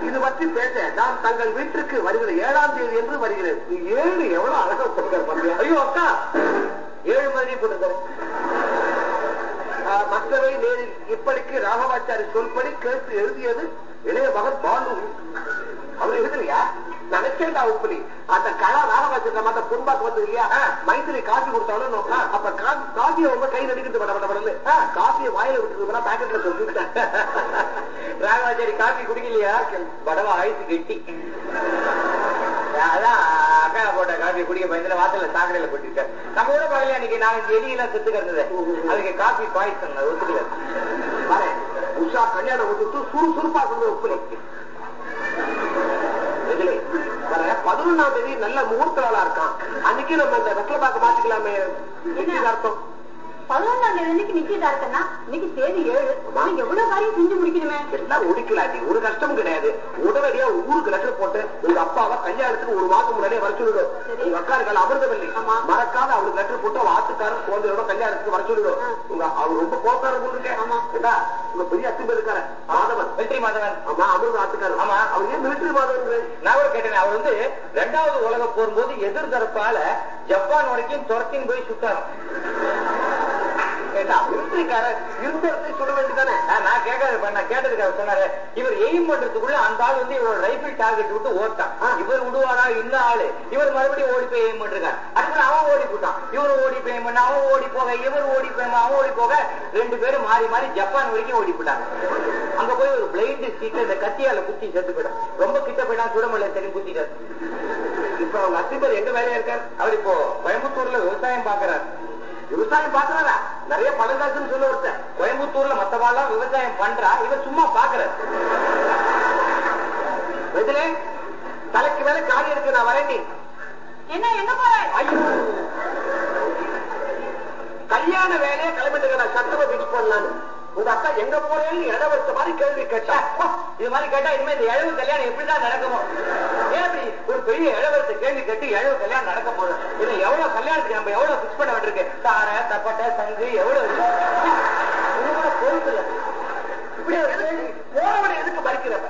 இது பற்றி பேச நாம் தங்கள் வீட்டிற்கு வருகிற ஏழாம் தேதி என்று வருகிறது ஏழு எவ்வளவு அழகா பாருங்க ஐயோ அக்கா! ஏழு போட்டுருக்காரு. ஆஹ், மற்றவை நேரில் இப்படிக்கு ராகவாச்சாரி சொல்படி கேட்டு எழுதியது இளைய மகன் பாலு அவர் எழுதலையா நினைச்சேன்டா உப்பலி. அந்த கலா ராகவாச்சாரி இந்த மாதிரி பொன்பாக்கு வந்தது இல்லையா? மைத்திரி காஃபி கொடுத்தாலும் அப்ப காஃபி காஃபியை ரொம்ப கை நடிக்கிறது பட பட படன்னு காஃபியை வாயில விட்டுருந்தா பாக்கெட்ல சொல்லிவிட்டேன்
ராகவாச்சாரி காபி குடிக்கலையா? படவா ஆயுசு கெட்டி. அதான் அக்கா போட்ட காபி குடிக்க பயந்துல வாசல்ல சாக்கடையில போட்டிருக்காரு நம்ம கூட பகல அன்னைக்கு நாலஞ்சு எலி எல்லாம் செத்து கிடந்தது அதுக்கு காபி பாய்சன் ஒத்துக்கல.
உஷா கல்யாணம் விட்டுட்டு சுறுசுறுப்பா கொண்டு வர பதினொன்னாம் தேதி நல்ல முகூர்த்த இருக்கான். அன்னைக்கு நம்ம இந்த வெத்தலை பாக்க மாத்திக்கலாமே. நிச்சயதார்த்தம்
பதினொன்றாம் தேதி அன்னைக்கு நிச்சயதார்த்தம்னா இன்னைக்கு தேதி ஏழு. நீங்க எவ்வளவு காரியம் செஞ்சு முடிக்கணுமே?
எல்லாம் முடிக்கலாட்டி. ஒரு கஷ்டமும் கிடையாது. உடனடியா ஊருக்கு லெட்டர் போட்டு உங்க அப்பாவை கல்யாணத்துக்கு ஒரு மாசம் முன்னாடியே வர சொல்லிடும். உங்க அக்கா இருக்கால அமிர்தவல்லி
ஆமா.
மறக்காத அவளுக்கு லெட்டர் போட்டு அவ குழந்தையோட கல்யாணத்துக்கு வர சொல்லிடும். உங்க அவர் ரொம்ப போல இருக்கேன்
ஆமா.
ஏண்டா? உங்க பெரிய அத்து பேர் இருக்காரு மாதவன்.
வெற்றி மாதவன்.
ஆமா அமிர்த ஆத்துக்காரர்
ஆமா.
அவர் ஏன் மிலிட்டரி மாதவன்
நான் கூட கேட்டேன் அவர் வந்து ரெண்டாவது உலக போர் போது எதிர்தரப்பால ஜப்பான் வரைக்கும் துரத்தின் போய் சுட்டாராம்.
கேட்டா மிலிட்டரிக்காரர் சொல்ல வேண்டியதானே
நான் கேட்காத நான் கேட்டதுக்கு அவர் சொன்னாரு இவர் எய்ம் பண்றதுக்குள்ள அந்த ஆள் வந்து இவரோட ரைபிள் டார்கெட் விட்டு ஓட்டான். இவர் விடுவாரா இந்த ஆளு? இவர் மறுபடியும் ஓடி போய் எய்ம் பண்றான் அதுக்குள்ள அவன் ஓடி போட்டான். இவர் ஓடி போய் பண்ண அவன் ஓடி போக இவர் ஓடி போய் அவன் ஓடி போக ரெண்டு பேரும் மாறி மாறி ஜப்பான் வரைக்கும் ஓடி போட்டாங்க அங்க போய் ஒரு பிளைண்ட் சீட்டை இந்த கத்தியால குத்தி செத்து போயிட்டான். ரொம்ப கிட்ட போயிட்டா சுட முடியல குத்திட்டாரு.
இப்ப அவங்க அத்தி பேர் எங்க வேலையா இருக்காரு?
அவர் இப்போ கோயம்புத்தூர்ல விவசாயம் பாக்குறாரு.
விவசாயம் பாக்குறாரா நிறைய பணம் காசுன்னு சொல்ல ஒருத்தர்
கோயம்புத்தூர்ல மத்தவாள்லாம் விவசாயம் பண்றா இவர் சும்மா பாக்குறாரு
இதுல தலைக்கு மேல காரியம் இருக்கு நான் வரேன் நீ
என்ன எங்க போற?
ஐயோ. கல்யாண வேலையை கிளம்பிட்டு நான் சட்டமா பிக்ஸ் பண்ணலான்னு உங்க அக்கா எங்க போறேன்னு இடம் வச்ச மாதிரி கேள்வி கேட்டா
இது மாதிரி கேட்டா இனிமே இந்த இழவு கல்யாணம் எப்படிதான் நடக்குமோ? ஏன் ஒரு பெரிய இழவரத்தை கேள்வி கேட்டு இழவு கல்யாணம் நடக்க போறோம் இது எவ்வளவு கல்யாணத்துக்கு நம்ம எவ்வளவு பிக்ஸ் பண்ண வேண்டியிருக்கு? தாரை தப்பட்டை சங்கு எவ்வளவு இருக்கு? பொறுப்பு இல்லை.
இப்படி ஒரு கேள்வி போறவனை எதுக்கு மறிக்கிறப்ப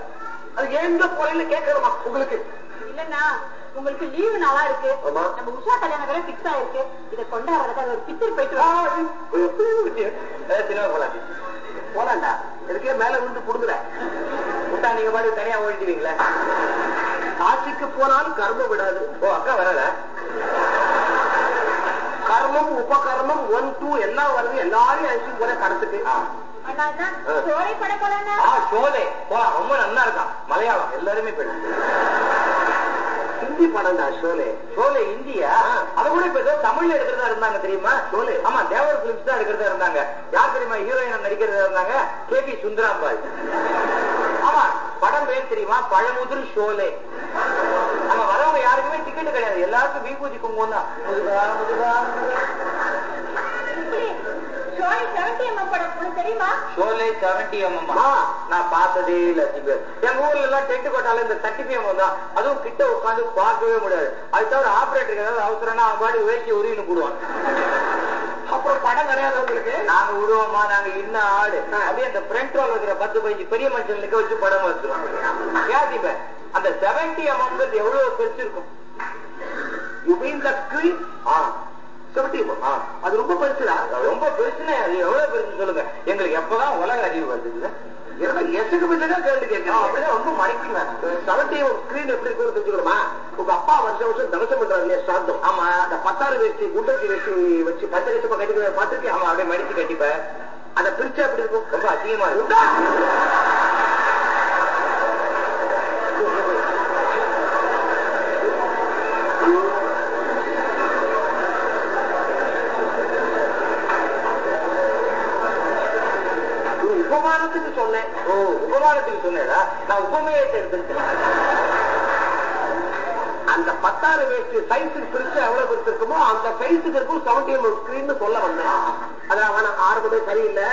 அது எங்க போறேன்னு கேட்கணுமா உங்களுக்கு?
இல்லன்னா உங்களுக்கு லீவு நாளா இருக்கு. நம்ம உஷா கல்யாணம் வேற பிக்ஸ் ஆயிருக்கு. இதை கொண்டா வரது அது ஒரு பிக்சர் போயிட்டு
போலாம்
போலாண்டா. இதுக்கே மேல விழுந்து புடுங்குற?
விட்டா நீங்க பாட்டு தனியா ஓடிடுவீங்களா.
காட்சிக்கு போனாலும் கர்மம் விடாது.
ஓ அக்கா வரல.
கர்மம் உபகர்மம் ஒன் டூ எல்லாம் வருது. எல்லாரையும் படத்துக்கு
அண்ணா என்ன சோலை பட போலாம்னா
ஆ ஷோலே போலாம். ரொம்ப நல்லா இருக்கான் மலையாளம். எல்லாருமே போயிடும்
ஹிந்தி படம்டா ஷோலே
ஷோலே இந்தியா? அத கூட இப்ப ஏதோ தமிழ்ல எடுக்கிறதா இருந்தாங்க தெரியுமா?
ஷோலே.
ஆமா தேவர் பிலிம்ஸ் தான் எடுக்கிறதா இருந்தாங்க. யார் தெரியுமா ஹீரோயினா நடிக்கிறதா இருந்தாங்க? K B Sundarambal. ஆமா படம் பேர் தெரியுமா? பழமுதிர் ஷோலே நம்ம வரவங்க யாருக்குமே டிக்கெட் கிடையாது. எல்லாருக்கும் விபூதி குங்குமம் தான். முதுகா.
சோலை செவன்டி எம்எம் தெரியுமா.
நான் பார்த்ததே இல்ல அஞ்சு எங்க ஊர்ல எல்லாம் டென்ட் கொட்டால இந்த தேர்ட்டி எம்எம் தான் அதுவும் கிட்ட உட்காந்து பார்க்கவே முடியாது. அது தவிர ஆபரேட்டருக்கு ஏதாவது அவசரம்னா அவன் பாட்டு வேட்டி உருவின்னு போடுவான்.
அப்புறம் படம் கிடையாது உங்களுக்கு?
நாங்க விடுவோமா நாங்க இன்ன ஆடு அப்படியே அந்த ஃப்ரண்ட் ரோல் இருக்கிற பத்து பதினஞ்சு பெரிய மனுஷனுக்கு வச்சு படம் வச்சிரும் யாதிப்ப அந்த செவன்டி எம்எம்ங்கிறது எவ்வளவு பெருசு இருக்கும்?
யூ மீன் த ஸ்கிரீன்
ஆ.
அது ரொம்ப பெருசுடா.
ரொம்ப பெருசுன்னு அது எவ்வளவு பெருசுன்னு சொல்லுங்க. எங்களுக்கு எப்பதான் உலக அறிவு வருது
ஏன்னா எசகு பிள்ளைங்க கேள்வி கேட்கணும்
அப்படிதான் ரொம்ப மறைக்கும் வேணாம்
செவன்டி ஸ்கிரீன் எப்படி இருக்குன்னு தெரிஞ்சுக்கணுமா? உங்க அப்பா வருஷம் வருஷம் தவசம் பண்றாரு இல்லையா சாந்தம்.
ஆமா.
அந்த பத்தாறு வேஷ்டி குண்டத்தி வேஷ்டி வச்சு பச்சை கட்டிக்கிற பார்த்துருக்கேன்
ஆமா அப்படியே மடிச்சு கட்டிப்ப
அதை பிரிச்சா எப்படி இருக்கும்?
ரொம்ப அசிங்கமா இருக்கும்
வேஷ்டி சைஸுக்கு பிரிச்சு எவ்வளவு பெருசு இருக்குமோ அந்த சைஸுக்கு இருக்கும் செவன்டி எம் ஸ்கிரீன் சொல்ல வந்தேன். அதான் வேணாம் ஆரம்பமே சரியில்லை.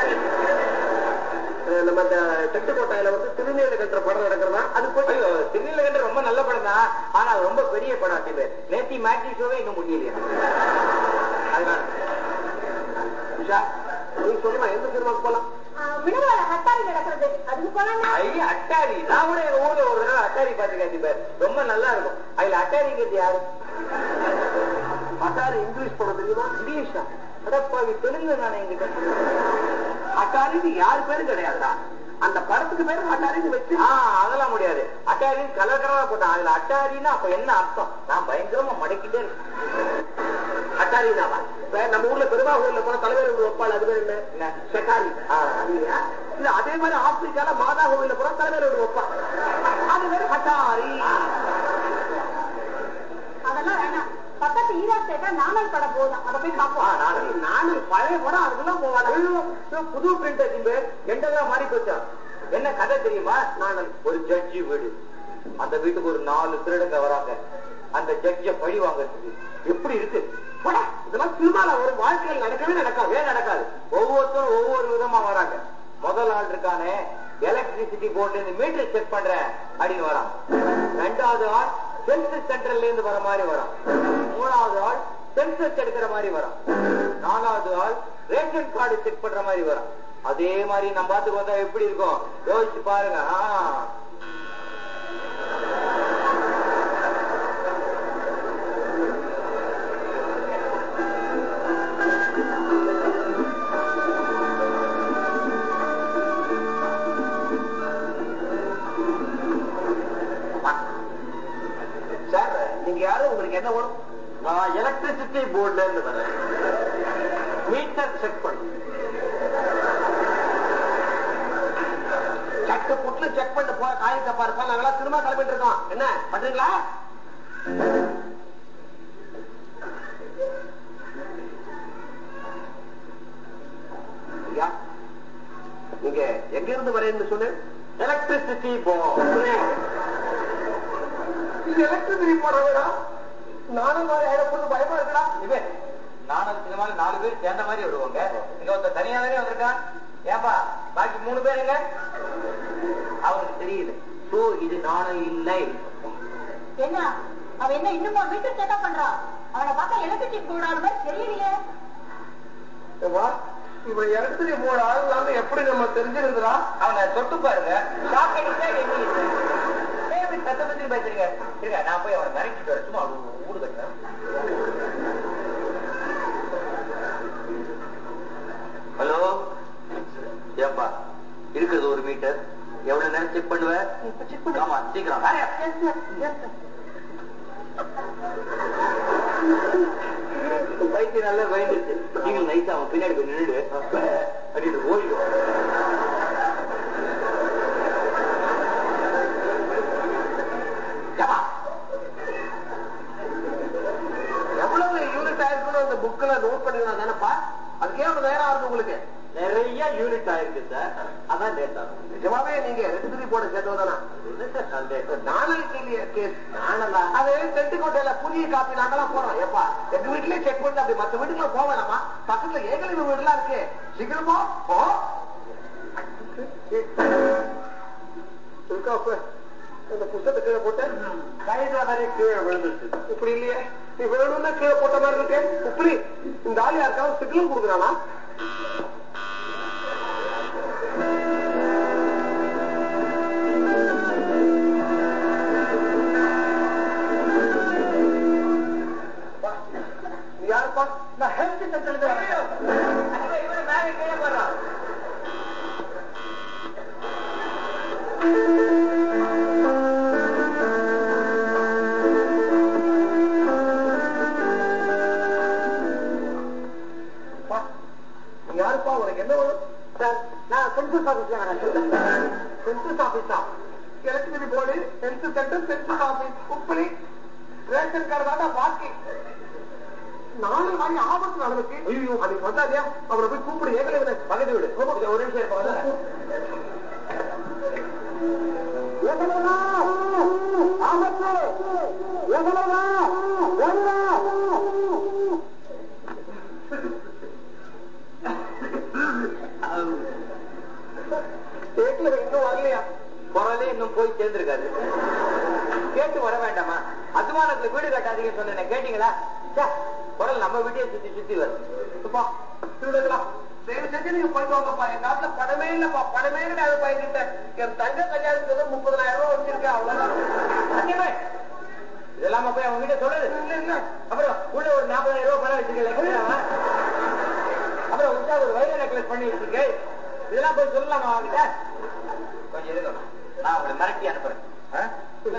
நம்ம இந்த செட்டுக்கோட்டையில வந்து திருநீல கட்டுற படம் நடக்கிறதா? அது போய்
ஐயோ திருநீலகண்ட ரொம்ப நல்ல படம் தான். ஆனா அது ரொம்ப பெரிய படம் அது. நேத்தி மேட்சி ஷோவே இன்னும் முடியலையா. அதனால
உஷா, நீ சொல்லுமா எந்த சினிமாக்கு போலாம்?
அட்டாரி நான் கூட எங்க ஊர்ல ஒரு தடவை அட்டாரி பார்த்துருக்கேன் பேர் ரொம்ப நல்லா இருக்கும். அதுல அட்டாரிங்கிறது யாரு?
அட்டாரி இங்கிலீஷ் படம் தெரியுமா?
இங்கிலீஷா? அடப்பாவி தெலுங்கு நானே எங்கிட்ட
அட்டாரிக்கு யாரு பேரும் கிடையாதுடா. அந்த படத்துக்கு பேரு அட்டாரின்னு வச்சு.
அதெல்லாம் முடியாது. அட்டாரின்னு கலர் கலரா போட்டான். அதுல அட்டாரின்னா அப்ப என்ன அர்த்தம்? நான் பயங்கரமா மடக்கிட்டே இருக்கேன்.
அட்டாரினாவா நம்ம ஊர்ல பெருமாவூர்ல போன தலைவர் ஒரு ஒப்பாள் அது பேர் என்ன? இல்லையா இல்ல அதே மாதிரி ஆப்பிரிக்கால மாதா கோவில்ல போன தலைவர் ஒரு ஒப்பா அது பேரு ஹட்டாரி
அதெல்லாம் வேணாம் பக்கத்து ஈரா ஸ்டேட்ல நாமல் படம் போதும். அதை போய் பார்ப்போம்
நானும்
பழைய படம் அதுக்கெல்லாம் போவாங்க
ஐயோ, ஐயோ, புது பிரிண்ட் எண்டெல்லாம் மாறி போச்சா? என்ன கதை தெரியுமா? நான் ஒரு ஜட்ஜி வீடு. அந்த வீட்டுக்கு ஒரு நாலு திருடங்க வராங்க. அந்த ஜட்ஜ பழி வாங்கறதுக்கு. எப்படி இருக்கு?
இதெல்லாம் சினிமால ஒரு வாழ்க்கையில் நடக்கவே நடக்காது.
ஏன் நடக்காது? ஒவ்வொருத்தரும் ஒவ்வொரு விதமா வராங்க. முதல் ஆள் இருக்கானே. எலக்ட்ரிசிட்டி போர்ட்ல இருந்து மீட்டர் செக் பண்றேன் அப்படின்னு வரான். ரெண்டாவது ஆள் சென்சஸ் சென்டர்ல இருந்து வர மாதிரி வரான். மூணாவது ஆள் சென்சஸ் எடுக்கிற மாதிரி வரான். நாலாவது ஆள் ரேஷன் கார்டு செக் பண்ற மாதிரி வரான். அதே மாதிரி நம்ம பார்த்துக்கு வந்தா எப்படி இருக்கும்? யோசிச்சு பாருங்க.
என்ன வேணும்
நான் எலக்ட்ரிசிட்டி போர்ட்ல இருந்து வரேன்
மீட்டர் செக் பண்ணு. சட்டு புட்டு செக் பண்ணிட்டு போற காய் தப்பா இருப்பா நாங்களாம் திரும்ப கிளம்பிட்டு இருக்கோம். என்ன பண்றீங்களா? நீங்க எங்க இருந்து வரேன்னு சொல்லு
எலக்ட்ரிசிட்டி போர்டு
எலக்ட்ரிசிட்டி போடுறவரா நானும் மாதிரி ஆயிடப்பட்டு பயமா இருக்கா?
இவன் நானும் சினிமால நாலு பேர் சேர்ந்த மாதிரி வருவாங்க. இங்க ஒருத்தர் தனியா தானே வந்திருக்கான்? ஏன்பா பாக்கி மூணு பேருங்க அவனுக்கு தெரியல சோ இது நானும் இல்லை.
என்ன? அவன் என்ன இன்னுமா மீட்டர் செக்அப் பண்றான்? அவனை பார்த்தா எலக்ட்ரிசிட்டி போடாத மாதிரி தெரியலையே.
இவன் எலக்ட்ரிசிட்டி போட ஆள் இல்லாம எப்படி நம்ம தெரிஞ்சிருந்தா
அவனை தொட்டு பாருங்க. ஷாக் அடிச்சா எண்ணி ஏன் சத்த பத்தி பேசுறீங்க இருங்க நான் போய் அவனை மிரட்டிட்டு வர சும்மா ஊடு கட்டுறேன். ஹலோ? ஏப்பா இருக்குது ஒரு மீட்டர். எவ்வளவு நேரம் செக் பண்ணுவ? ஆமா சீக்கிரம். பைக்கு நல்லா பயந்துச்சு நீங்கள் நைஸா அவன் பின்னாடி போய் நின்னுடு. அப்படின்னு ஓடிடும்
எவ்வளவு யூனிட் ஆயிருக்குன்னு அந்த புக்ல நோட் பண்ணிக்கலாம் தானப்பா அதுக்கே ஒரு நேரம் ஆகுது உங்களுக்கு?
நிறைய யூனிட் ஆயிருக்கு சார் அதான் ஆகும்
நிஜமாவே நீங்க எலக்ட்ரிசிட்டி போர்டு சேர்ந்தவதானா
என்ன சார் சந்தேகம்?
நாளைக்கு இல்லையே கேஸ் நானலா அது செட்டிக்கோட்டையில புதிய காப்பி நாங்கெல்லாம் போறோம். ஏப்பா எங்க வீட்லயே செக் பண்ணி அப்படி மத்த வீட்டுக்குள்ள போக வேணாமா? பக்கத்துல ஏகலைவு வீடுலாம் இருக்கு. சீக்கிரமா போ. இருக்காப்ப இந்த புத்தகத்தை கீழே போட்டு
கைதா வரை கீழே விழுந்துச்சு
இப்படி இல்லையே. நீ வேணும்னா கீழே போட்ட மாதிரி இருக்கு. இப்படி இந்த ஆள் யாருக்காவது சிக்னல் கொடுக்குறானா? நான் ஹெல்த்
மேலே கீழே
நீ யாருப்பா? உனக்கு என்ன சார் நான் சென்சஸ் ஆபீஸ்ல வரேன் census ஆபீஸா electricity board census center census office உப்பளி ration card தான் பாக்கி நாலு மாதிரி ஆபத்து நடந்துச்சு. ஐயோ அன்னைக்கு வந்தாதியா அவரை போய் கூப்பிடு ஏகலைவன
பக்கத்து வீடு. ஒரு நிமிஷம்
ஆபத்து. எவ்வளவா கேட்கல இன்னும் வரலையா
குரலே இன்னும் போய் சேர்ந்திருக்காது. கேட்டு வர வேண்டாமா? அத்துமானத்துல வீடு கட்டாதீங்கன்னு சொன்னேன். கேட்டீங்களா? குரல் நம்ம வீட்டையே சுத்தி சுத்தி வருது.
அப்பா, திருடுங்களா தயவு செஞ்சு நீங்க போயிட்டு வாங்கப்பா. என் காசுல பணமே இல்லப்பா. பணமே கிடையாது பையன்கிட்ட என் தங்க கல்யாணத்துக்கு ரூபாய் வச்சிருக்கேன் அவ்வளவுதான்.
இதெல்லாம போய் அவங்க கிட்ட
இல்ல இல்ல.
அப்புறம் உள்ள ஒரு நாற்பதாயிரம் ரூபாய் பணம் வச்சுக்கல அப்புறம் உச்சா ஒரு வைர நெக்லஸ் பண்ணி வச்சிருக்க இதெல்லாம் போய் சொல்லலாமா அவங்கிட்ட கொஞ்சம் இருங்க நான் உங்களை மிரட்டி அனுப்புறேன்.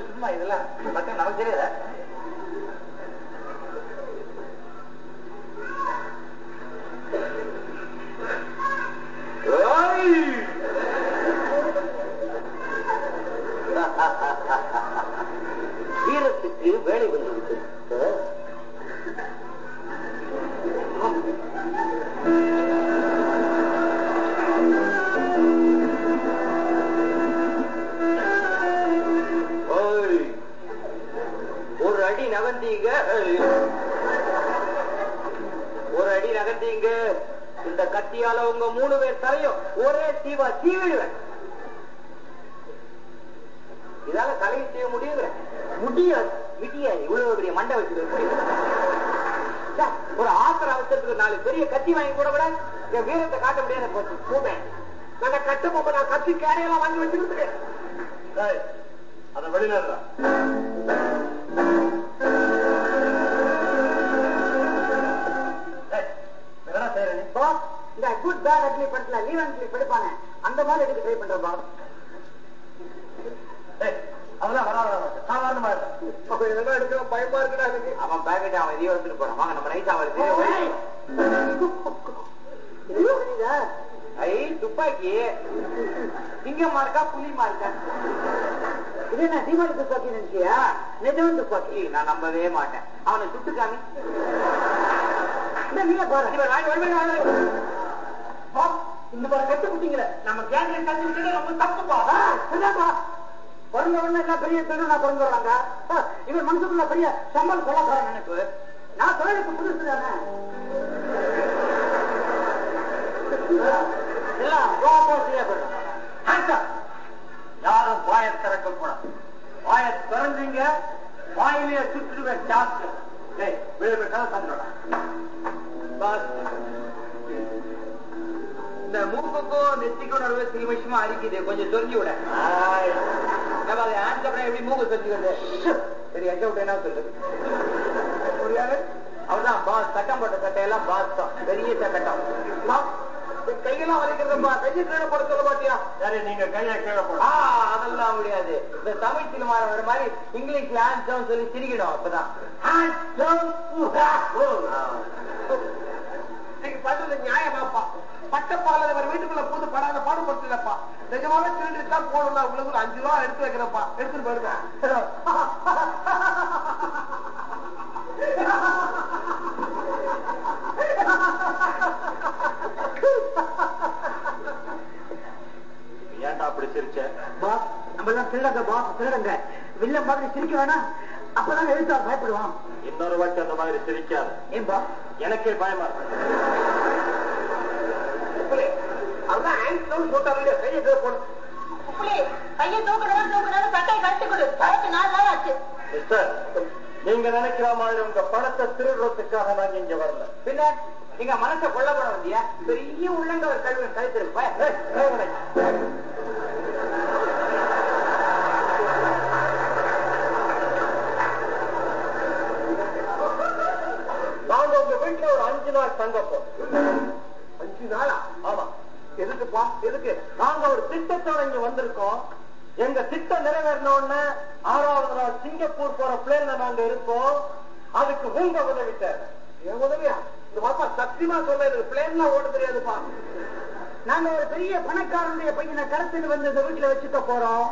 சும்மா இதெல்லாம் பக்கம் நமக்கு தெரியாதா
வீரத்துக்கு வேலை வந்து நகர்ந்தீங்க. ஒரு அடி நகர்ந்தீங்க. இந்த கத்தியால உங்க மூணு பேர் தலையும் ஒரே தீவா தீவிடுவேன் இதால தலையை செய்ய முடியுங்கிற. முடியாது. முடியாது. இவ்வளவு பெரிய மண்டை வச்சு ஒரு ஆத்திர அவசரத்துக்கு நாலு பெரிய கத்தி வாங்கி கூட கூட என் வீரத்தை காட்ட முடியாத போச்சு. போவேன் நாங்க கட்ட நான் கத்தி கேரையெல்லாம் வாங்கி வச்சுக்கிட்டு அதை என்னடா செய்யற
பாஸ் இந்த குட் பேட் அட்லி படத்துல லீவ் அண்ட் படிப்பானே? அந்த மாதிரி எடுக்க ட்ரை
ஏய், அதெல்லாம் வராத சாதாரணமா இருக்கு இதெல்லாம் எடுக்க பயமா இருக்குடா எனக்கு.
அவன் பேக்கெட் அவன் இதையும் எடுத்துட்டு போறான் வாங்க நம்ம நைட் தெரியும் ஐ துப்பாக்கி. சிங்கமா இருக்கா புலிமா இருக்கா
இது என்ன தீபாவளி துப்பாக்கி நினைச்சியா? நிஜம் துப்பாக்கி.
நான் நம்பவே மாட்டேன். அவனை சுட்டு காமி.
நீங்க இந்த மாதிரி கத்து குட்டிங்களே நம்ம கேங்ல கத்துக்கிட்டே ரொம்ப தப்புப்பா. சரியாப்பா. பிறந்த உடனே எல்லாம் பெரிய பெரு நான் பிறந்துடுறாங்க இவன் மனசுக்குள்ள பெரிய சம்பல் கொள்ளக்காரன் நினைப்பு. நான் தொழிலுக்கு புதுசு தானே. எல்லாம்
ஆச்சா. யாரும் வாயை திறக்க கூடாது வாயை திறந்தீங்க வாயிலே சுற்றுவேன் ஜாஸ்தி
இந்த மூக்குக்கும் நெத்திக்கும் நடுவே சிலுமிஷமா அரிக்குது. கொஞ்சம் சொரிஞ்சு விட. நம்ம அதை ஆன்ஸ் அப்புறம் எப்படி மூக்கு சொரிஞ்சுக்கிறது சரி எச்ச விட்டு என்ன சொல்லு புரியாது? அவர்தான் பாஸ். சட்டம் போட்ட சட்டையெல்லாம் பாஸ் தான். பெரிய சட்டம்
கையெல்லாம் வலிக்கிறதப்பா. கையை கீழே போட சொல்ல மாட்டியா? சரி நீங்க கையை கீழே போட
அதெல்லாம் முடியாது. இந்த தமிழ் சினிமா வர மாதிரி இங்கிலீஷ்ல ஆன்ஸ் சொல்லி சிரிக்கணும் அப்பதான்.
நீங்க பண்றது நியாயமாப்பா. பட்டப்பால இவர் வீட்டுக்குள்ள பூந்து படாத பாடுபடுத்தலப்பா நிஜமாவே திருட்டு தான் போடணும் உங்களுக்கு ஒரு அஞ்சு ரூபா எடுத்து வைக்கிறப்பா எடுத்துட்டு போயிருந்தேன் ஏன்டா அப்படி சிரிச்ச
பாஸ் நம்ம எல்லாம் திருடங்க பாஸ் திருடங்க. வில்ல மாதிரி சிரிக்க வேணாம் அப்பதான் எழுத்தார் பயப்படுவான்.
இன்னொரு வாட்டி அந்த மாதிரி சிரிக்காது.
ஏன் பாஸ்
எனக்கே பயமா அதான் ஆன்சர் போட்டாரு கையை போடு.
கையை தூக்கணும் தூக்கணும் சட்டையை கழிச்சு கொடு. கழிச்சு நாலு நாள் ஆச்சு.
மிஸ்டர் நீங்க நினைக்கிற மாதிரி உங்க பணத்தை திருடுறதுக்காக நாங்க இங்க வரல.
பின்ன நீங்க மனசை கொல்லப்பட வந்தியா? பெரிய உள்ளங்க கழுவு கழுத்து
வீட்டுல ஒரு அஞ்சு நாள் தங்கப்போம் அஞ்சு நாளா? ஆமா. எதுக்குப்பா? எதுக்கு? நாங்க ஒரு திட்டத்தோட இங்க வந்திருக்கோம். எங்க திட்டம் நிறைவேறின உடனே ஆறாவது நாள் சிங்கப்பூர் போற பிளேன்ல நாங்க இருப்போம் அதுக்கு உங்க உதவி தேவை. என் உதவியா? பாப்பா சத்தியமா சொல்ல எனக்கு பிளேன்லாம் ஓட தெரியாதுப்பா.
நாங்க ஒரு பெரிய பணக்காரனுடைய பையனை கடத்திட்டு வந்து இந்த வீட்டுல வச்சுக்க போறோம்.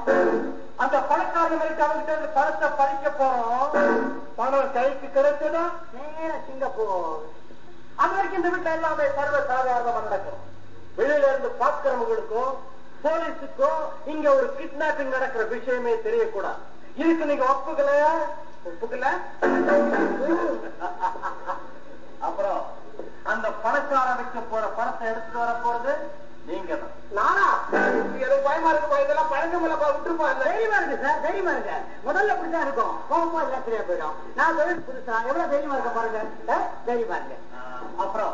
அந்த பணக்காரன் வரைக்கும் அவங்கிட்ட இருந்து பணத்தை பறிக்க போறோம். பணம் கைக்கு கிடைச்சதா?
நேர சிங்கப்பூர்.
அது வரைக்கும் இந்த வீட்டுல எல்லாமே சர்வ சாதாரணமா நடக்கும். வெளியில இருந்து பாக்குறவங்களுக்கும் போலீஸுக்கும் இங்க ஒரு கிட்னாப்பிங் நடக்கிற விஷயமே தெரியக்கூடாது. இதுக்கு நீங்க ஒப்புக்கல ஒப்புக்கல? அப்புறம் அந்த பணக்கார வைக்க போற பணத்தை எடுத்துட்டு வர போறது நீங்க தான் நானா? எனக்கு பயமா இருக்குப்பா இதெல்லாம் பழக்கம் இல்லப்பா விட்டுருப்பா
தைரியமா இருக்கு சார். தைரியமா இருக்கு முதல்ல அப்படித்தான் இருக்கும். கோபமா எல்லாம் சரியா போயிடும். நான் தொழில் புதுசா? எவ்வளவு தைரியமா இருக்க பாருங்க. ஆ? தைரியமா இருக்கு
அப்புறம்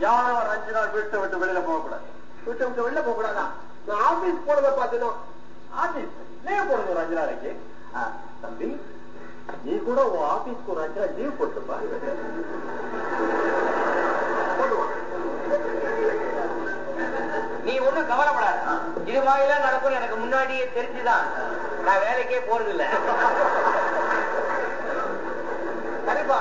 யாரும் ஒரு அஞ்சு நாள் வீட்டை விட்டு வெளியில போக கூடாது வீட்டை விட்டு வெளியில போக கூடாதா நான் ஆபீஸ் போனதை பார்த்தேன் ஆபீஸ்? போடுங்க ஒரு அஞ்சு நாளைக்கு. ஆ, தம்பி. நீ கூட உன் ஆபீஸ்க்கு ஒரு அஞ்சு லீவ் போட்டுப்பா.
நீ ஒண்ணும் கவலைப்படாத. இது மாதிரிலாம் நடக்கும் எனக்கு முன்னாடியே தெரிஞ்சுதான். நான் வேலைக்கே போறது இல்ல
சரிப்பா.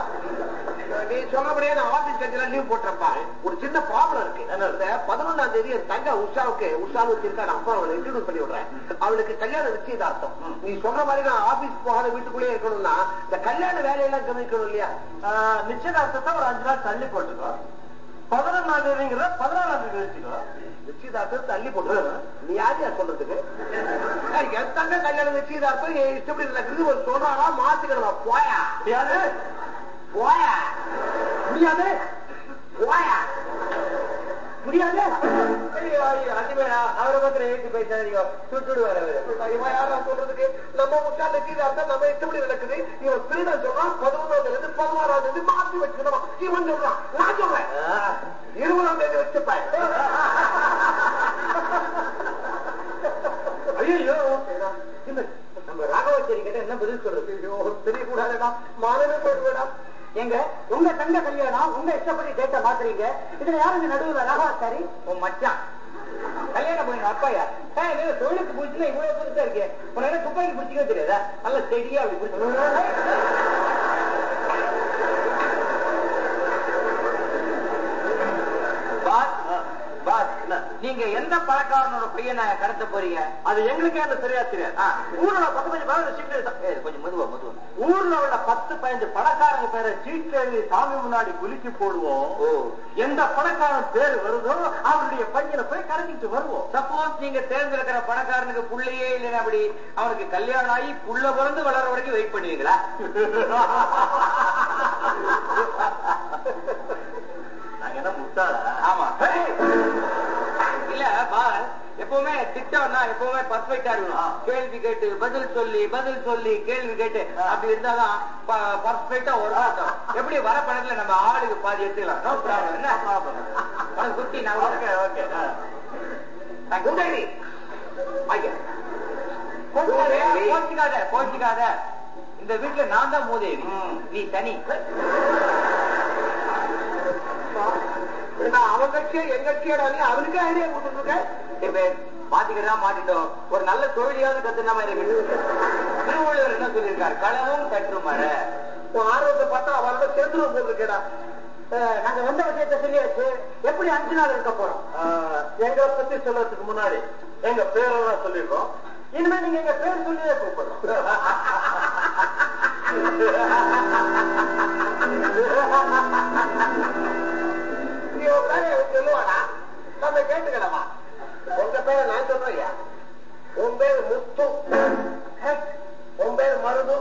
நீ சொன்னபடியே நான் ஆபீஸ் கட்சியில லீவ் போட்டுறப்பா ஒரு சின்ன ப்ராப்ளம் இருக்கு. இந்த பதினொன்னாம் தேதி என் தங்க உஷாவுக்கு உஷாவுக்கு இருக்கா நான் அப்பா அவளை இன்ட்ரடியூஸ் பண்ணி விடுறேன். அவளுக்கு கல்யாண நிச்சயதார்த்தம். நீ சொல்ற மாதிரி நான் ஆபீஸ் போகாத வீட்டுக்குள்ளேயே இருக்கணும்னா இந்த கல்யாண வேலையெல்லாம் கவனிக்கணும் இல்லையா? நிச்சயதார்த்தத்தை ஒரு அஞ்சு நாள் தள்ளி போட்டுக்கோ. பதினொன்னாம் தேதிங்கிற பதினாலாம் தேதி வச்சுக்கோ. நிச்சயதார்த்தம் தள்ளி போட்டு நீ யாரையா சொல்றதுக்கு? ஏய், என் தங்க கல்யாணம் நிச்சயதார்த்தம் என் இஷ்டப்படி நடக்குது ஒரு சொல்றானா? மாத்திக்கணும்? போயா. முடியாது. போயா? முடியாது. போயா முடியாது
அவரை பத்திரம் ஏற்றி பேசாதீங்க சுட்டுடுவார் அவரு.
சொல்றதுக்கு? நம்ம உஷா நிச்சயதார்த்தம் நம்ம இஷ்டப்படி நடக்குது. இவன் திருடன் சொல்றான் பதினொன்றாம் தேதி பதினாறாம் தேதி மாத்தி வச்சுக்கணும்? இவன் சொல்றான் நான் சொல்றேன். இருபதாம் தேதி வச்சுப்பேன் ஐயோ
நம்ம ராகவாச்சாரி கிட்ட என்ன பதில் சொல்றது?
ஐயோ தெரியக்கூடாதுடா. போயிடுவேடா.
எங்க? உங்க தங்க கல்யாணம் உங்க இஷ்டப்படி கேட்ட மாத்துறீங்க இதுல யாருங்க நடுவுல சரி
உன் மச்சான். கல்யாணம் போய் அப்பாயா? தொழிலுக்கு பிடிச்சுன்னா இவ்வளவு பெருசா இருக்கேன் உனக்கு துப்பாக்கி பிடிச்சிக்க தெரியாதா? நல்ல செடியா அப்படி பிடிச்சி. நீங்க எந்த பணக்காரனோட பையனை கடத்த போறீங்க?
அது எங்களுக்கே அந்த சரியா தெரியாது. ஊர்ல பத்து பதினஞ்சு பேர்
கொஞ்சம் மெதுவா மெதுவா.
ஊர்ல உள்ள பத்து பதினஞ்சு பணக்காரங்க பேரை சீட்டு சாமி முன்னாடி குலுக்கி போடுவோம். எந்த பணக்காரன் பேர் வருதோ அவருடைய பையனை போய் கடத்திட்டு வருவோம்.
சப்போஸ் நீங்க தேர்ந்தெடுக்கிற பணக்காரனுக்கு புள்ளையே இல்லைன்னா அப்படி அவனுக்கு கல்யாணம் ஆகி புள்ள பிறந்து வளர வரைக்கும் வெயிட் பண்ணுவீங்களா?
நாங்க என்ன முட்டாளா?
ஆமா. எப்பவுமே திட்டம்னா எப்பவுமே பர்ஃபெக்டா இருக்கணும். கேள்வி கேட்டு பதில் சொல்லி பதில் சொல்லி கேள்வி கேட்டு. அப்படி இருந்தாதான் பர்ஃபெக்டா ஒரு ஆட்டம் எப்படி வர படத்துல நம்ம ஆளுக்கு பாதி எடுத்துக்கலாம்? நோ ப்ராப்ளம் என்ன? குட்டி நான்
ஓகே ஓகே
குண்டேரி கோச்சிக்காத கோச்சிக்காத. இந்த வீட்டுல நான் தான் மூதேவி. நீ தனி.
அவன் கட்சியா என் கட்சியோட அவனுக்கு ஐடியா கொடுத்துட்டு இருக்கேன்
இப்ப மாத்திக்கிறதா மாட்டிட்டோம் ஒரு நல்ல தொழிலையாவது கத்துனாம இருக்கு திருவள்ளுவர் என்ன சொல்லியிருக்காரு? களவும் கற்று
உன் ஆர்வத்தை பார்த்தா அவனோட சேர்ந்துருவோம் போட்டுருக்கேடா.
நாங்க வந்த விஷயத்தை சொல்லியாச்சு. எப்படி அஞ்சு நாள் இருக்க போறோம்?
எங்களை பத்தி சொல்றதுக்கு முன்னாடி எங்க பேரெல்லாம் சொல்லிடுறோம் இனிமே நீங்க எங்க பேர் சொல்லியே கூப்பிடுறோம். பேரை சொல்லுவாடா நம்ம கேட்டுக்கிடவா உங்க பேரை நான் உன் பேர் முத்து. உன் பேர் மருது.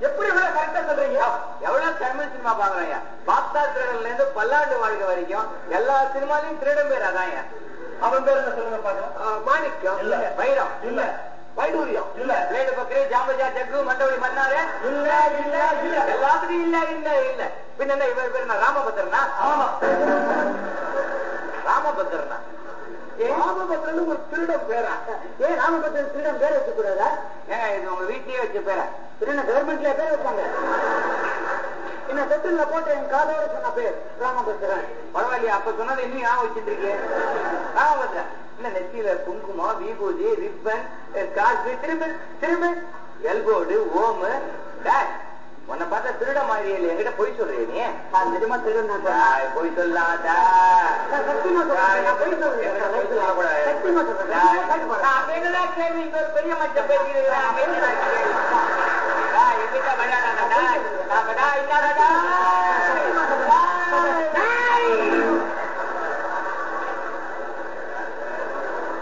எப்படி இவ்வளவு கரெக்டா சொல்றீங்க?
எவ்வளவு தமிழ் சினிமா பாக்குறாங்க பாப்தா திருடன்ல இருந்து பல்லாண்டு வாழ்க்கை வரைக்கும் எல்லா சினிமாலையும் திருடன் பேர் அதான்
அவன் பேர் என்ன சொல்லுங்க பாக்கலாம் மாணிக்கம்.
இல்ல. வைரம்
இல்ல. வைடூரியம்.
இல்ல பிளேடு பக்கரே ஜாம்பஜா ஜக்கு மண்டபடி மன்னாரு?
இல்ல இல்ல இல்ல.
எல்லாத்துக்கும் இல்ல இல்ல இல்ல. பின்ன என்ன இவர் பேர் ராமபத்திரனா?
ஆமா.
ராமபத்திரனா?
ராமபத்ரன் ஒரு திருடம் பேரா.
ஏன் ராமபத்ரன் திருடம் பேர் வச்சு கூடாதா
இது உங்க வீட்லயே வச்ச பேரா.
என்ன கவர்மெண்ட்ல பேர் வச்சாங்க? என்ன செட்டில்ல போட்டு என் காதோட சொன்ன பேர் ராமபத்திரன்.
பரவாயில்லையா அப்ப சொன்னது இன்னும் ஞாபகம் வச்சுட்டு இருக்கீங்க ராமபத்ரன் இல்ல நெத்தியில குங்குமம் விபூதி ரிப்பன் காசு திரும்ப திரும்ப எல்போடு ஓமு டேஷ் உன்னை பார்த்தா திருட மாதிரி இல்லை. என்கிட்ட பொய் சொல்றிய நீ?
நிஜமா திருடன்
பொய் சொல்லாதா. பெரிய.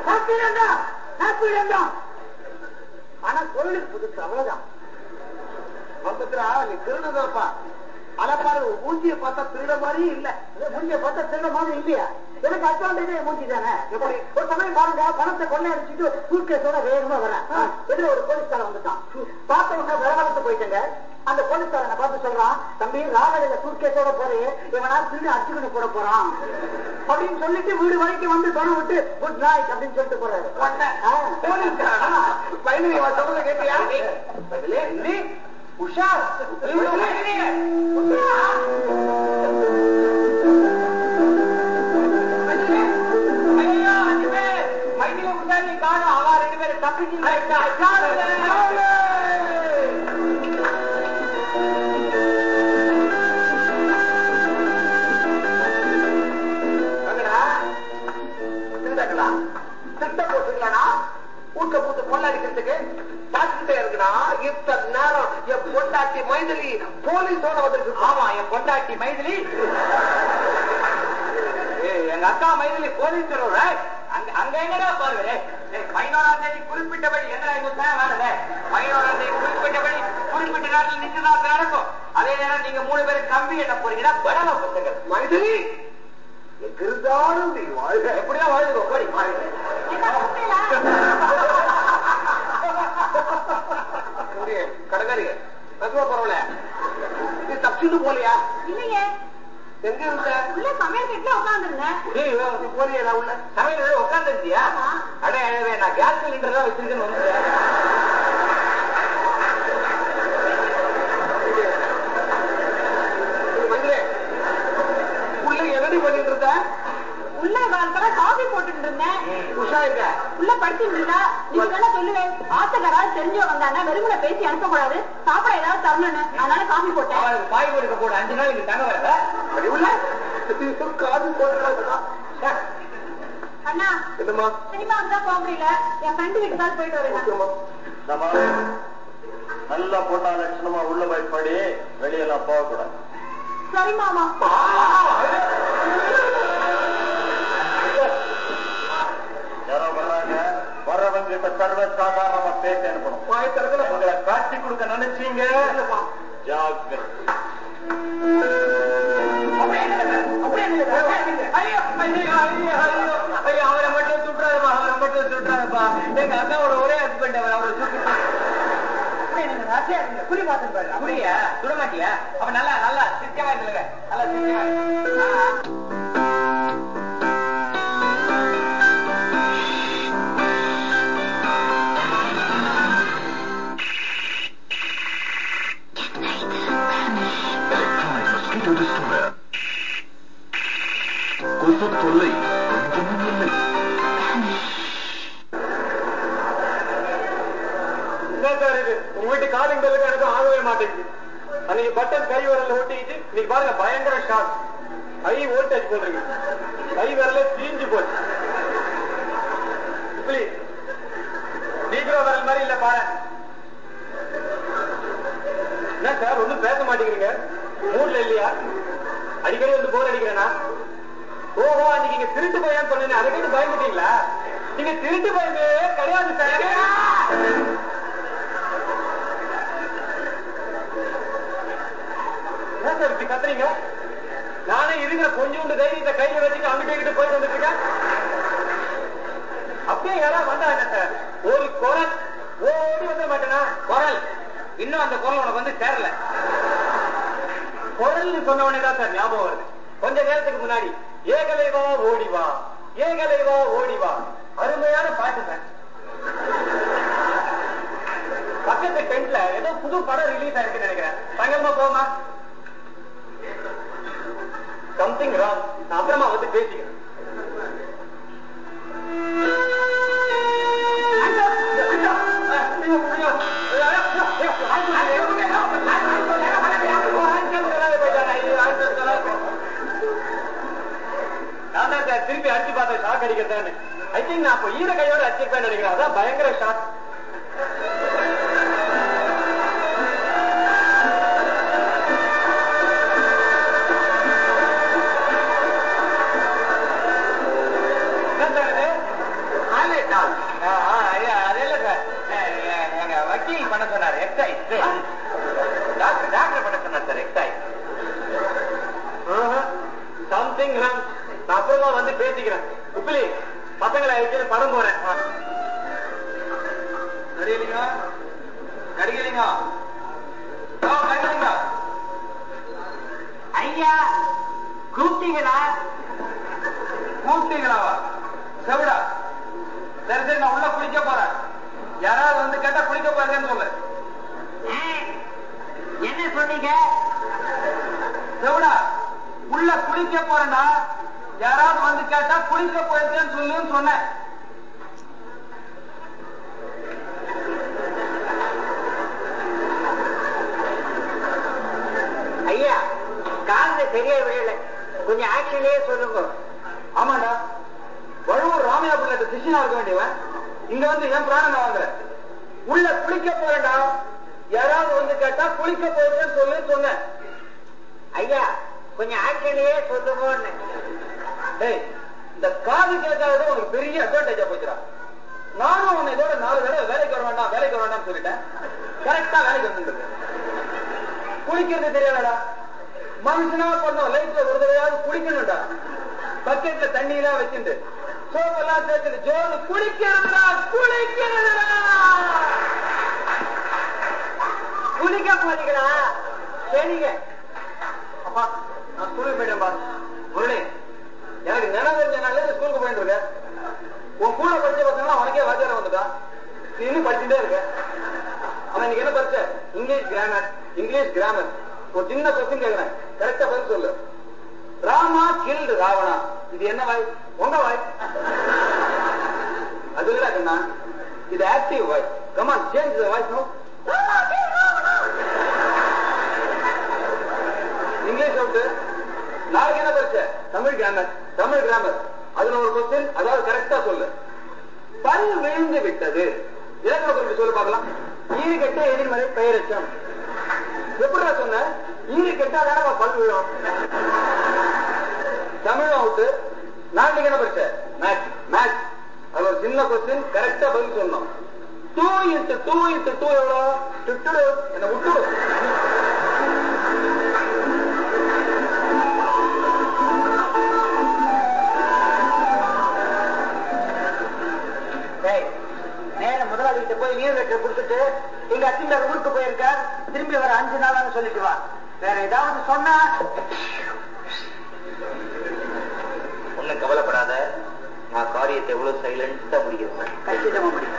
சாப்பிடுறேன்டா. ஆனா தொழிலுக்கு புதுசு. அவ்வளவுதான்.
பக்கத்துல நீ திருடதாப்பா அலப்பாரு மூஞ்சிய பார்த்தா திருட மாதிரி இல்ல.
மூஞ்சிய பார்த்தா திருட மாதிரி இல்லையா? எனக்கு அட்வான்டேஜே மூஞ்சி தானே?
எப்படி?
ஒரு சமயம் பாருங்க பணத்தை கொள்ளை அடிச்சுட்டு சூட்கேஸோட வேகமா வரேன் இதுல ஒரு போலீஸ்காரன் வந்துட்டான். பார்த்த உடனே விரவலத்து போயிட்டேங்க. அந்த போலீஸ்காரனை பார்த்து சொல்றான் தம்பி ராவலில சூட்கேஸோட போறே இவனா திருடி அடிச்சுக்கணும் போட போறான். அப்படின்னு சொல்லிட்டு வீடு வரைக்கும் வந்து தொலை விட்டு குட் நைட் அப்படின்னு சொல்லிட்டு போறாரு.
இவன் சொல்றத கேட்டியா?
Usha! Usha! ஐயா அஞ்சு பேர் மைதில உஷா நீ காணும் அவா ரெண்டு பேரும் தப்பிச்சு
பொண்டாட்டி மைதிலி. போலீஸோட வந்திருக்கு.
ஆமா என் பொண்டாட்டி மைதிலி. எங்க அக்கா மைதிலி போலீஸ் அங்க அங்க என்னடா பாருங்க பதினோராம் தேதி குறிப்பிட்டபடி என்ன இந்த வேலை பதினோராம் தேதி குறிப்பிட்டபடி குறிப்பிட்ட நாட்டில் நிச்சயதார்த்தம் நடக்கும். அதே நேரம் நீங்க மூணு பேரும் கம்பி என்ன போறீங்கன்னா படவா பசங்கள்
மைதிலி! எங்கிருந்தாலும் நீ வாழ்க.
எப்படியா வாழ்ந்துக்கோ போடி
கடற்கரைங்க மெதுவா பரவாயில்ல. நீ தப்பிச்சுட்டு போலியா?
இல்லையே.
எங்க இருந்த?
உள்ள சமையல் கட்டுல உட்காந்துருந்தேன்
போலியா உள்ள
சமையல் உட்காந்துருந்தியா அட நான் கேஸ் சிலிண்டர் தான் வச்சிருக்கேன்னு வந்துட்டேன்.
உள்ள என்னடி பண்ணிட்டு இருந்த?
உள்ள காலத்துல காபி போட்டுட்டு இருந்தேன்.
உஷா எங்க
உள்ள படிச்சுட்டு இருந்தா நீங்க தானே சொல்லுவேன் ஆத்தக்காராவது தெரிஞ்சோ வந்தாங்க வெறுமனை பேசி அனுப்பக்கூடாது. சாப்பிட ஏதாவது தரணும்னு அதனால காபி போட்டேன்.
பாய் கொடுக்க போட அஞ்சு நாள் இங்க தங்க வரல.
அடி உள்ள காது போடுறா
அண்ணா
என்னம்மா?
சினிமாவுக்கு தான் போக முடியல. என் ஃப்ரெண்டு வீட்டுக்கு தான் போயிட்டு வரேன்
நல்ல பொண்ணா லட்சணமா உள்ள போய் படி வெளியெல்லாம் போகக்கூடாது.
சரி மாமா
யாரோ வர்றாங்க வர்றவங்க கிட்ட சர்வ சாதாரணமா பேசி அனுப்பணும்
வாய்
உங்களை காட்டி கொடுக்க நினைச்சீங்க
அவரை மட்டும் சுட்டுறாருப்பா அவரை மட்டும் சுட்டுறாருப்பா எங்க அண்ணாவோட ஒரே ஹஸ்பண்ட் அவர் அவரை சுட்டு
குறி பார்த்து பாரு
சுட மாட்டியா அப்ப நல்லா நல்லா சிரிக்கமா இருக்குல்ல நல்லா சிரிக்கமா
இன்னைக்கு பாருங்க பயங்கர ஷாக் ஹை வோல்டேஜ் போடுறீங்க கை விரல தீஞ்சு போச்சு. இப்படி நீக்ரோ விரல் மாதிரி இல்ல பாரு. என்ன சார் ஒன்றும் பேச மாட்டேங்கிறீங்க? மூட்ல இல்லையா? அடிக்கடி வந்து போர் அடிக்கிறேனா? ஓஹோ அன்னைக்கு நீங்க திருட்டு பையன் சொன்னீங்க அதை கேட்டு பயந்துட்டீங்களா? நீங்க திருட்டு பயமே கிடையாது சார் கத்துறீங்க? நானே இருக்கிற கொஞ்சோண்டு தைரியத்தை கையில வச்சுட்டு அங்கிட்டு இங்கிட்டு போயிட்டு வந்துட்டு இருக்கேன். அப்படியே யாராவது வந்தாங்க சார்? ஒரு குரல். ஓடி வந்துட மாட்டேனா?
குரல். இன்னும் அந்த குரல் உனக்கு வந்து சேரல.
குரல் சொன்ன தான் சார் ஞாபகம் வருது. கொஞ்ச நேரத்துக்கு முன்னாடி ஏகலைவா ஓடிவா ஏகலைவா ஓடிவா அருமையான பாட்டு சார். பக்கத்து டென்ட்ல ஏதோ புது படம் ரிலீஸ் ஆயிருக்கு நினைக்கிறேன். சங்கல்மா போமா சம்திங் ராங் அப்புறமா வந்து பேசிக்கிறேன். நான் தான் திருப்பி அடிச்சு பார்த்தேன் ஷாக் அடிக்கிறதான்னு. ஐ திங்க் நான் அப்ப ஈர கையோட அடிச்சிருப்பேன் நினைக்கிறேன். அதான் பயங்கர ஷாக் ராங் நான் அப்புறமா வந்து பேசிக்கிறேன். உப்பிலி பசங்களை அழைச்சு படம் போறேன்.
ஐயா கூப்பிட்டீங்களா?
கூப்பிட்டீங்களாவா செவிடா. சரி சரி நான் உள்ள குளிக்க போறேன். யாராவது வந்து கேட்டா குளிக்க போறேன்னு சொல்லு.
என்ன சொன்னீங்க?
செவிடா. உள்ள குளிக்க போறேன்டா. யாராவது வந்து கேட்டா குளிக்க போயிருக்கேன்னு சொல்லுன்னு சொன்னேன்.
ஐயா காதுல சரியா விழல. கொஞ்சம் ஆக்ஷன்லயே சொல்லுங்க.
ஆமாண்டா. வழுவூர் ராமையா பிள்ளை சிஷியனா இருக்க வேண்டியவன். இங்க வந்து என் பிராணம் வாங்குற. உள்ள குளிக்க போறேன்டா.
யாராவது வந்து கேட்டா குளிக்க போயிட்டேன்னு சொல்லு சொன்னேன்.
ஐயா கொஞ்சம் ஆக்ஷன்லயே சொல்லுங்கன்னு
டேய் இந்த காது கேட்காதது உனக்கு பெரிய அட்வான்டேஜா போச்சுடா. நானும் உன்னை இதோட நாலு தடவை வேலைக்கு வர வேண்டாம் வேலைக்கு வர வேண்டாம்னு சொல்லிட்டேன். கரெக்டா வேலைக்கு வந்துருக்கு குளிக்கிறது தெரியாதடா? மனுஷனா பண்ணோம் லைஃப்ல ஒரு தடவையாவது குளிக்கணும்டா. பக்கெட்ல தண்ணி எல்லாம் வச்சுட்டு சோப்பெல்லாம் சேர்த்துட்டு ஜோறு குளிக்கிறதுடா குளிக்கிறதுடா.
குளிக்க போறீங்களா சரிங்க.
அப்பா நான் ஸ்கூலுக்கு போயிட்டேன் பா முரளி எனக்கு நினைவு இருந்தனால ஸ்கூலுக்கு போயிட்டு இருக்க உன் கூட படிச்ச பசங்களா உனக்கே வாத்தியாரம் வந்துட்டான் நீ இன்னும் படிச்சுட்டே இருக்க. அவன் இன்னைக்கு என்ன படிச்ச? இங்கிலீஷ் கிராமர் இங்கிலீஷ் கிராமர் ஒரு சின்ன கொஸ்டின் கேட்கிறேன் கரெக்டா பதில் சொல்லு. ராமா கில்டு ராவணா. இது என்ன வாய்? உங்க வாய். அது இல்ல கண்ணா. இது active why come on change the voice no English out நாளைக்கு என்ன பரிச்சை தமிழ் கிராமர் தமிழ் கிராமர் அதுல ஒரு கொஸ்டின் அதாவது கரெக்டா சொல்லு. பல் விழுந்து விட்டது. இலக்கண குறிப்பு சொல்லி பார்க்கலாம். ஈறு கெட்ட எதிர்மறை பெயரச்சம் எப்படிடா சொன்ன? ஈடு கெட்டா தானே பல் விழும்? தமிழும் அவுட்டு நாளைக்கு என்ன பரிச்சை மேக்ஸ் மேக்ஸ் அது ஒரு சின்ன கொஸ்டின் கரெக்டா பதில் சொன்னோம் two into two into two எவ்வளோ விட்டுடு என்ன
விட்டுடும் போய் லீவ் லெட்டர் கொடுத்துட்டு எங்க அத்திமர் ஊருக்கு போயிருக்கார். திரும்பி வர அஞ்சு நாளான்னு சொல்லிட்டு வா வேற ஏதாவது சொன்னா
ஒண்ணும் கவலைப்படாத. நான் காரியத்தை எவ்வளவு சைலண்டா முடிக்கிறேன்.
கச்சிதமா முடியும்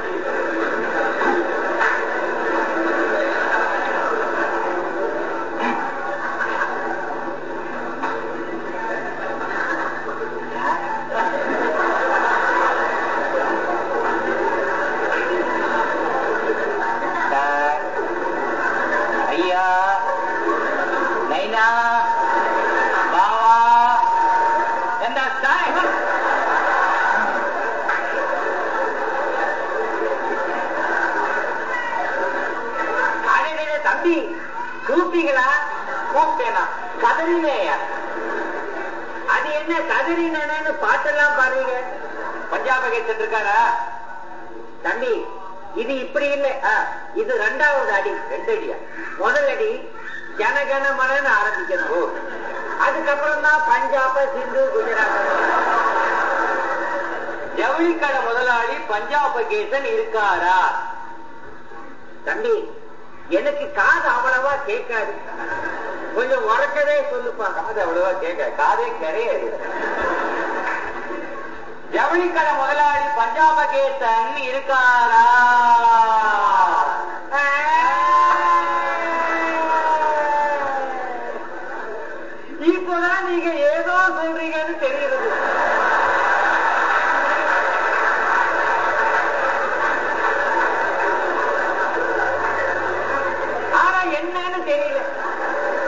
முதலாளி பஞ்சாப கேசன் இருக்காரா?
தம்பி எனக்கு காது அவ்வளவா கேட்காது. கொஞ்சம் உறக்கவே சொல்லுப்பா.
காது அவ்வளவா கேட்க காதே கிடையாது. ஜவுளிக்கடை முதலாளி பஞ்சாப கேசன் இருக்காரா
இப்போதான் நீங்க ஏதோ சொல்றீங்கன்னு தெரியுது ஆனா என்னன்னு தெரியல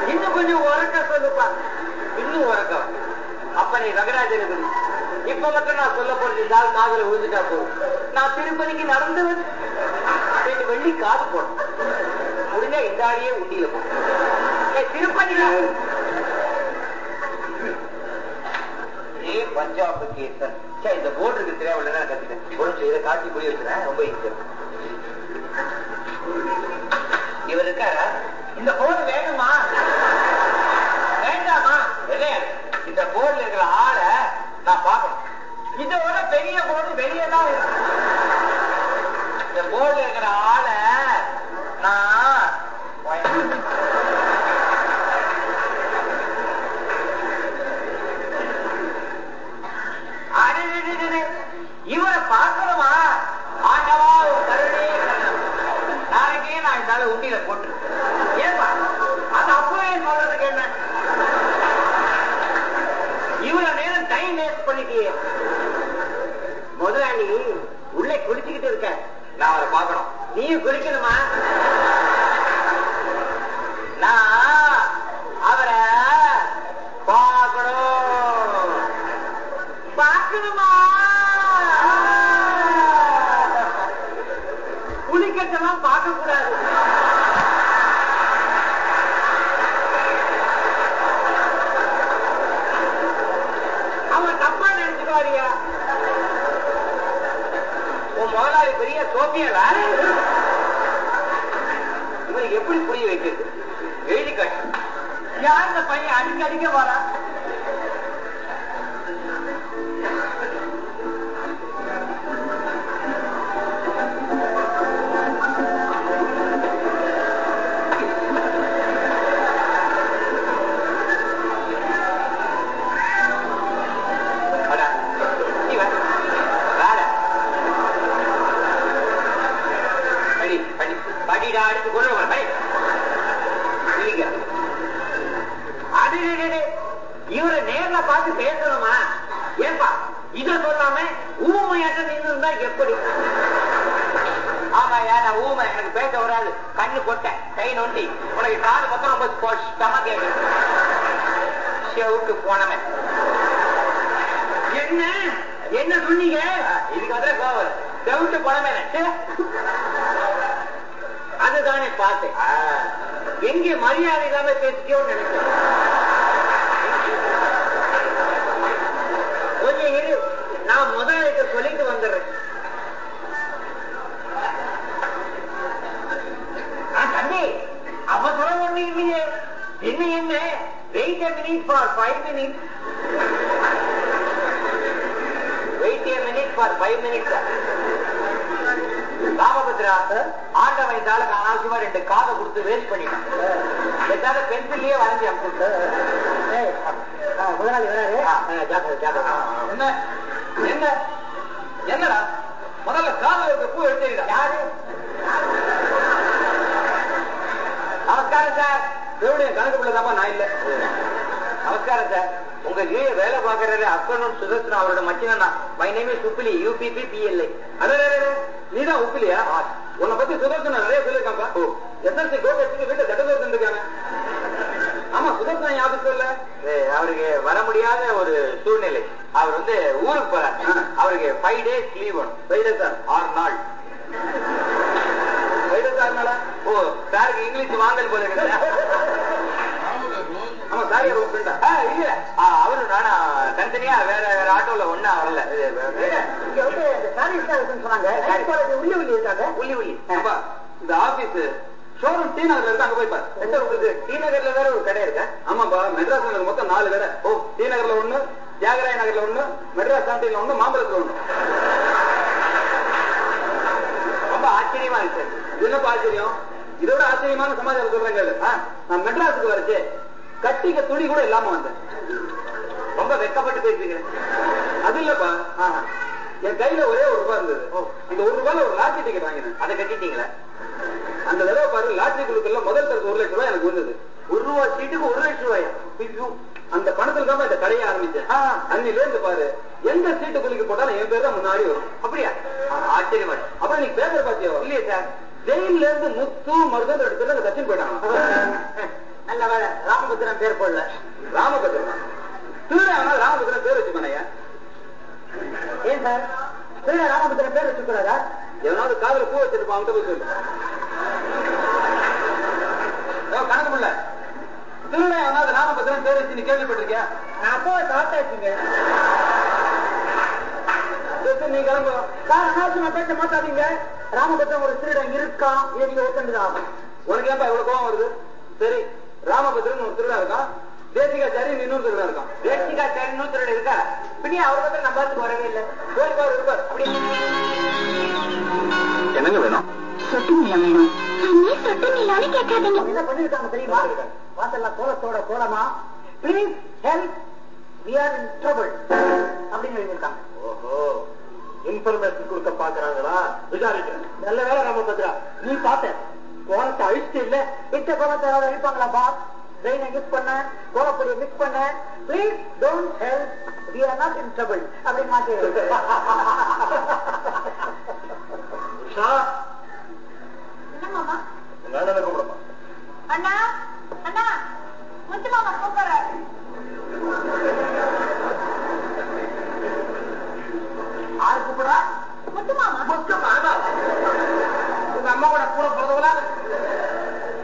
இன்னும் கொஞ்சம் உறக்க சொல்லுப்பா
இன்னும் உறக்கம் அப்ப ரங்கராஜனபதி இப்ப மட்டும் நான் சொல்ல போறது காதல விழுந்துட்டா போதும். நான் திருப்பதிக்கு நடந்து ரெண்டு வெள்ளி காது போடும். முடிஞ்சா இந்த ஆளையே உண்டியில போ ஏய், திருப்பதியா ஏ பஞ்சாப் கேசன் இந்த போர்டு இருக்கு தெரியாம நான் கத்திட்டேன் ஒரு இதை காட்டி புரிய வச்சுறேன் ரொம்ப ஈஸியா இவர் இருக்காரா? இந்த போர்டு வேணுமா? வேண்டாமா? என்ன இந்த போர்டுல இருக்கிற பார்க்கணும் இதோட பெரிய போர்டு வெளியே தான் இருக்கு. இந்த போர்டு இருக்கிற ஆள்
குளிச்சுட்டு இருக்க.
நான் அவரை பார்க்கணும்.
நீயும் குளிக்கணுமா
நான் பெரிய சோபியா இவனுக்கு எப்படி புரிய வைக்கிறது? எழுதி காட்டு.
யார் இந்த பையன் அடிக்க அடிக்க வரா
கண்ணு கொட்டை கை நொண்டி உனக்கு காது மொத்தம் ரொம்ப கேட்குது செவுட்டு போனவன். என்ன? என்ன சொன்னீங்க? இதுக்கு வந்து கோவம் செவிட்டு பணமே அதுதானே பார்த்தேன் எங்க மரியாதை இல்லாம பேசிக்கோன்னு நினைச்சேன். கொஞ்சம் இரு. நான் முதலாளிக்கு wait minute for five minute wait a minute for five minutes Ramabhadra ஆண்டவன் இந்த ஆளுக்கு அனாவசியமா ரெண்டு காதை கொடுத்து வேஸ்ட் பண்ணிட்டான். ஏதாவது பென்சில்லயே வரைஞ்சி அனுப்பிச்சு
முதலாளி வராரு.
என்ன? என்ன? என்னடா? முதல்ல காதல இருக்க பூ எடுத்துடா யாரு? நமஸ்காரம் சார் தேவடைய கணக்கு பிள்ளைதாப்பா நான் இல்ல. நமஸ்காரம் சார் உங்க கீழே வேலை பார்க்கறாரு அக்கனும் சுதர்சனம் அவரோட மச்சினா my name is Uppili U P P P L I அடே நீதான் உப்பிலியா உன்னை பத்தி சுதர்சனம் நிறைய சொல்லியிருக்காப்பா ஓ. எஸ்எல்சி கோட் எடுத்துட்டு வீட்டுல தட்டதோடு இருந்திருக்காங்க ஆமா சுதர்சனம் ஞாபகம் இல்ல அவருக்கு வர முடியாத ஒரு சூழ்நிலை. அவர் வந்து ஊருக்கு போறாரு. அவருக்கு ஃபைவ் டேஸ் லீவ் வேணும். ஃபைவ் டேஸ் ஆறு நாள். ஃபைவ் டேஸ் ஆறு நாளா ஓ சாருக்கு இங்கிலீஷ் வாங்கல் போல இருக்கு ஆமா சாரி ஒரு ஃப்ரெண்டா? இல்ல அவரு நானா தனித்தனியா வேற வேற ஆட்டோல ஒண்ணா வரல.
இங்க வந்து இந்த சாரி இருக்குன்னு சொன்னாங்க? உள்ளி உள்ளி இருக்காங்க?
உள்ளி உள்ளி. அப்பா இந்த ஆபீஸ் ஷோரூம் டி நகர்ல இருக்கு அங்க போய் பாரு. எந்த உங்களுக்கு டி நகர்ல வேற ஒரு கடை இருக்கா? ஆமாப்பா மெட்ராஸ் நகர் மொத்தம் நாலு கடை. ஓ டி நகர்ல ஒண்ணு தியாகராய நகர்ல ஒண்ணு மெட்ராஸ் சாண்டில ஒண்ணு மாம்பழத்துல ஒண்ணு. ரொம்ப ஆச்சரியமா இருக்கு. என்னப்பா ஆச்சரியம்? இதோட ஆச்சரியமான சமாச்சாரம் சொல்றேன் நான் மெட்ராஸுக்கு வரச்சு. கட்டிக்க துணி கூட இல்லாம வந்தேன் ரொம்ப வெக்கப்பட்டு பேசுகிறேன் அது இல்லப்பா. என் கையில ஒரே ஒரு ரூபாய் இருந்தது. இந்த ஒரு ரூபாய்ல ஒரு லாட்டரி டிக்கெட் வாங்கினேன். அதை கட்டிட்டீங்களா? அந்த தடவை பாரு லாட்டரி குழுக்கள்ல முதல் தரத்து ஒரு லட்சம் ரூபாய் எனக்கு வந்தது. ஒரு ரூபா சீட்டுக்கு ஒரு லட்சம் ரூபாயா. அந்த பணத்துல தான் இந்த கடையை ஆரம்பிச்சேன். அன்னில இருந்து பாரு எந்த சீட்டு குலுக்கி போட்டாலும் என் பேர் தான் முன்னாடி வரும். அப்படியா? ஆச்சரியமா அப்புறம் நீ பேப்பர் பாத்தியா இல்லையே சார். ஜெயில இருந்து முத்து மருதன் எடுத்து தச்சின் போயிட்டாங்க
நல்ல வேலை. ராமபுத்திரன் பேர் போடல.
ராமபத்ரன் திருடன் ராமபத்ரன் பேர் வச்சுக்கோனையா
ஏன் சார்? திருட ராமபுத்திரன் பேர் வச்சுக்கூடாதா
எவனாவது காதுல பூ வச்சிருப்பான் அவன்கிட்ட போய் சொல்லு. கணக்கு புள்ள. திருடன் எவனாவது ராமபத்ரன் பேர் வச்சு நீ கேள்விப்பட்டிருக்கியா?
நான் சாப்பிட்டாச்சுங்க.
சரி, நீ கிளம்பு?
சார் அனாவசியமா பேச மாட்டாதீங்க ராமபுத்திரன் ஒரு திருடன் இருக்கான். இதை நீங்க ஒத்துண்டுதான்
உனக்கு ஏன்பா இவ்வளவு கோவம் வருது? சரி ராமபத்ரன் ஒரு திருடன் இருக்கான் தேசிகாச்சாரி இன்னொரு திருடன் இருக்கான் தேசிகாச்சாரி இன்னொரு திருடன் இருக்கா? பின்னி அவர் பத்திரம் நம்ம வரவே இல்லை. போய் பாரு இருப்பார். அப்படி
என்னங்க வேணும்?
சொட்டு நிலா வேணும்? சொட்டு நிலான்னு கேட்காதீங்க.
என்ன பண்ணிருக்காங்க தெரியுமா? வாசல்ல கோலத்தோட கோலமா please help we are in trouble. அப்படின்னு எழுதியிருக்காங்க.
ஓஹோ. இன்ஃபர்மேஷன் கொடுக்க பாக்குறாங்களா விசாரிக்கிறேன்.
நல்ல வேலை ராமபத்ரா நீ பார்த்த. கோலத்தை அழிச்சிட்டு இல்ல இட்ட கோலத்தை யாராவது அழிப்பாங்களாப்பா ட்ரெயினை மிஸ் பண்ண கோலப்பொடியை மிஸ் பண்ண. Please don't help we are not in trouble. அப்படின்னு மாற்றி
மாமா?
கூப்பிடுமா?
அண்ணா அண்ணா முத்து மாமா கூப்பிடுறாரு.
ஆறு கூப்பிடா
முத்து மாமா.
உங்க அம்மா கூட கூட பிறந்தவளா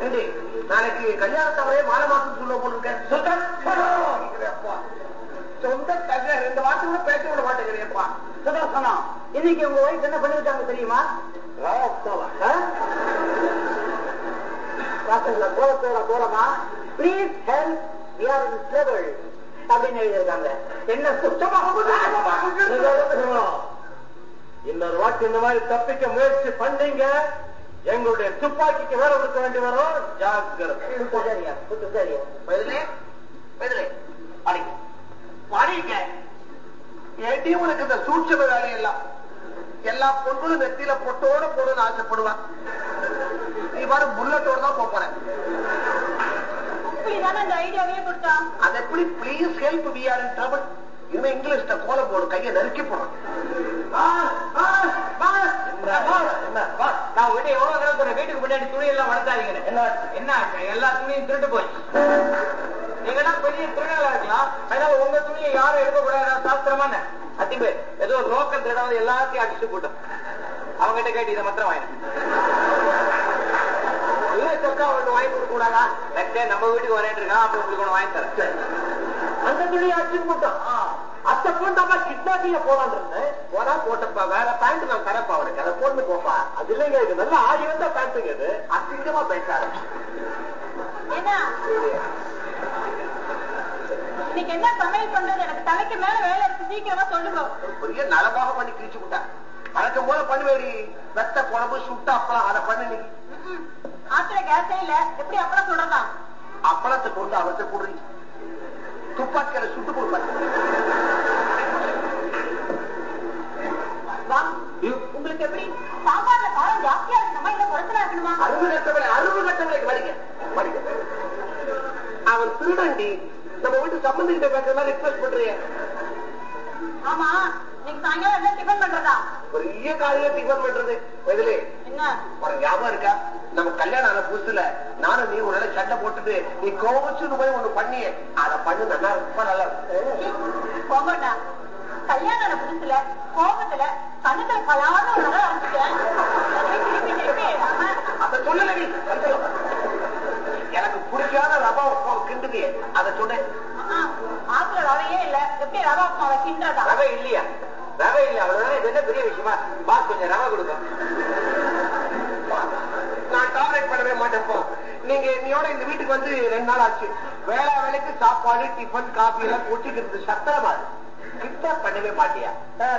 ஏண்டி, நாளைக்கு கல்யாணத்தவரே மாலை மாசம் சொல்ல போட்டிருக்கேன்
சொந்த தங்க ரெண்டு வார்த்தை கூட பேச விட மாட்டேங்கிறேப்பா
சுதர்சனம் இன்னைக்கு உங்க ஒய்ஃப் என்ன பண்ணிருக்காங்க தெரியுமா? கோலத்தோட கோலமா? Please help we are in அப்படின்னு எழுதியிருக்காங்க. என்ன சுத்தமாக
இன்னொரு வாட்டி இந்த மாதிரி தப்பிக்க முயற்சி பண்ணீங்க. எங்களுடைய துப்பாக்கிக்கு வேலை கொடுக்க வேண்டி வரும் ஜாக்கிரதை. ஏட்டி உனக்கு இந்த சூட்சம வேலையெல்லாம். எல்லா பொண்களும் நெத்தியில பொட்டோட போடணும்னு ஆசைப்படுவான் நீ பாரு புல்லட்டோட தான்
கொடுத்தான்
அது எப்படி please help we are in trouble இனிமே இங்கிலீஷ்ல கோலம் போடு கையை நறுக்கி போடும்
நான் உங்ககிட்ட எவ்வளவு தடவை சொல்றேன்? வீட்டுக்கு முன்னாடி துணி எல்லாம் வளர்த்தாதீங்க என்ன? என்ன? எல்லா துணியும் திருட்டு போச்சு. நீங்கன்னா பெரிய திருடலா இருக்கலாம்? அதனால உங்க துணியை யாரும் எடுக்க கூடாது சாஸ்திரமான. அத்திபே ஏதோ லோக்கல் திருடாவது எல்லாத்தையும் அடிச்சு போட்டோம். அவங்க கிட்ட இதை மாத்திரம் வாங்க இல்ல சொக்கா வாங்கி கொடுக்க கூடாதா? நம்ம வீட்டுக்கு வரேன் இருக்கான் அப்ப உங்களுக்கு ஒண்ணு வாங்கி தரேன்.
அந்த துணியை அடிச்சு போட்டோம் அத்தை போட்டாப்பா கிட்னாப்பிங்க போலான்னு இருந்தேன். போனா போட்டப்பா வேற பேண்ட் நான் தரப்பா அவனுக்கு. அதை போட்டு போப்பா. அது இல்லைங்க இது நல்லா ஆடி வந்த பேண்ட்டுங்க இது. அசிங்கமா
என்ன இன்னைக்கு என்ன சமையல் பண்றது? எனக்கு தலைக்கு மேல வேலை இருக்கு. சீக்கிரமா சொல்லுங்க.
பெரிய நலமாக பண்ணி கிழிச்சு விட்டா. வழக்கம் போல பண்ணுவேடி. வெத்த குழம்பு சுட்ட அப்பளம் அதை பண்ணு நீ.
ஆத்துல கேஸே இல்ல. எப்படி அப்பளம் சொல்றதா
அப்பளத்தை கொண்டு அவர்கிட்ட குடுறி துப்பாக்கியில சுட்டு கொடுப்பாரு.
வா உங்களுக்கு எப்படி? சாம்பார்ல காரம் ஜாஸ்தியா இருக்கணுமா இல்ல குறைச்சலா இருக்கணுமா?
அருவு கட்டவளை அருவு கட்டவளைக்கு படிக்க படிக்க அவன் திருடண்டி. நம்ம வீட்டு சம்பந்திகிட்ட பேசுற மாதிரி ரிக்வெஸ்ட் பண்றிய.
ஆமா. நீங்க சாயங்காலம் என்ன டிஃபன் பண்றதா?
பெரிய காலையில டிஃபன் பண்றது. எதுலே
என்ன?
உனக்கு ஞாபகம் இருக்கா? நம்ம கல்யாணம் ஆன புதுசுல நானும் நீ ஒரு நாள் சண்டை போட்டுட்டு நீ கோவச்சுன்னு போய் ஒண்ணு பண்ணியே. அதை பண்ணு நல்லா ரொம்ப நல்லா இருக்கு
போங்கடா கல்யாணம் ஆன புதுசுல கோபத்துல பலான ஒரு நகை அரைச்சிட்டேன் திருப்பி.
அதை சொல்லலடி எனக்கு பிடிக்காத ரவா உப்புமா கிண்டுது. அதை சொன்னேன்
ஆத்துல ரவையே இல்ல. எப்படி ரவா உப்புமாவை கிண்டுறதா?
ரவை இல்லையா? ரவை இல்ல. அவ்வளவுதான்? இது என்ன பெரிய விஷயமா? பாஸ் கொஞ்சம் ரவை கொடுக்கும்
நான் டாலரேட் பண்ணவே மாட்டேன்ப்பா நீங்க என்னையோட இந்த வீட்டுக்கு வந்து ரெண்டு நாள் ஆச்சு. வேளா வேலைக்கு சாப்பாடு டிஃபன் காபி எல்லாம் கொட்டிக்கிறது சத்திரமா? இருக்கு கிட்னாப் பண்ணவே மாட்டியா?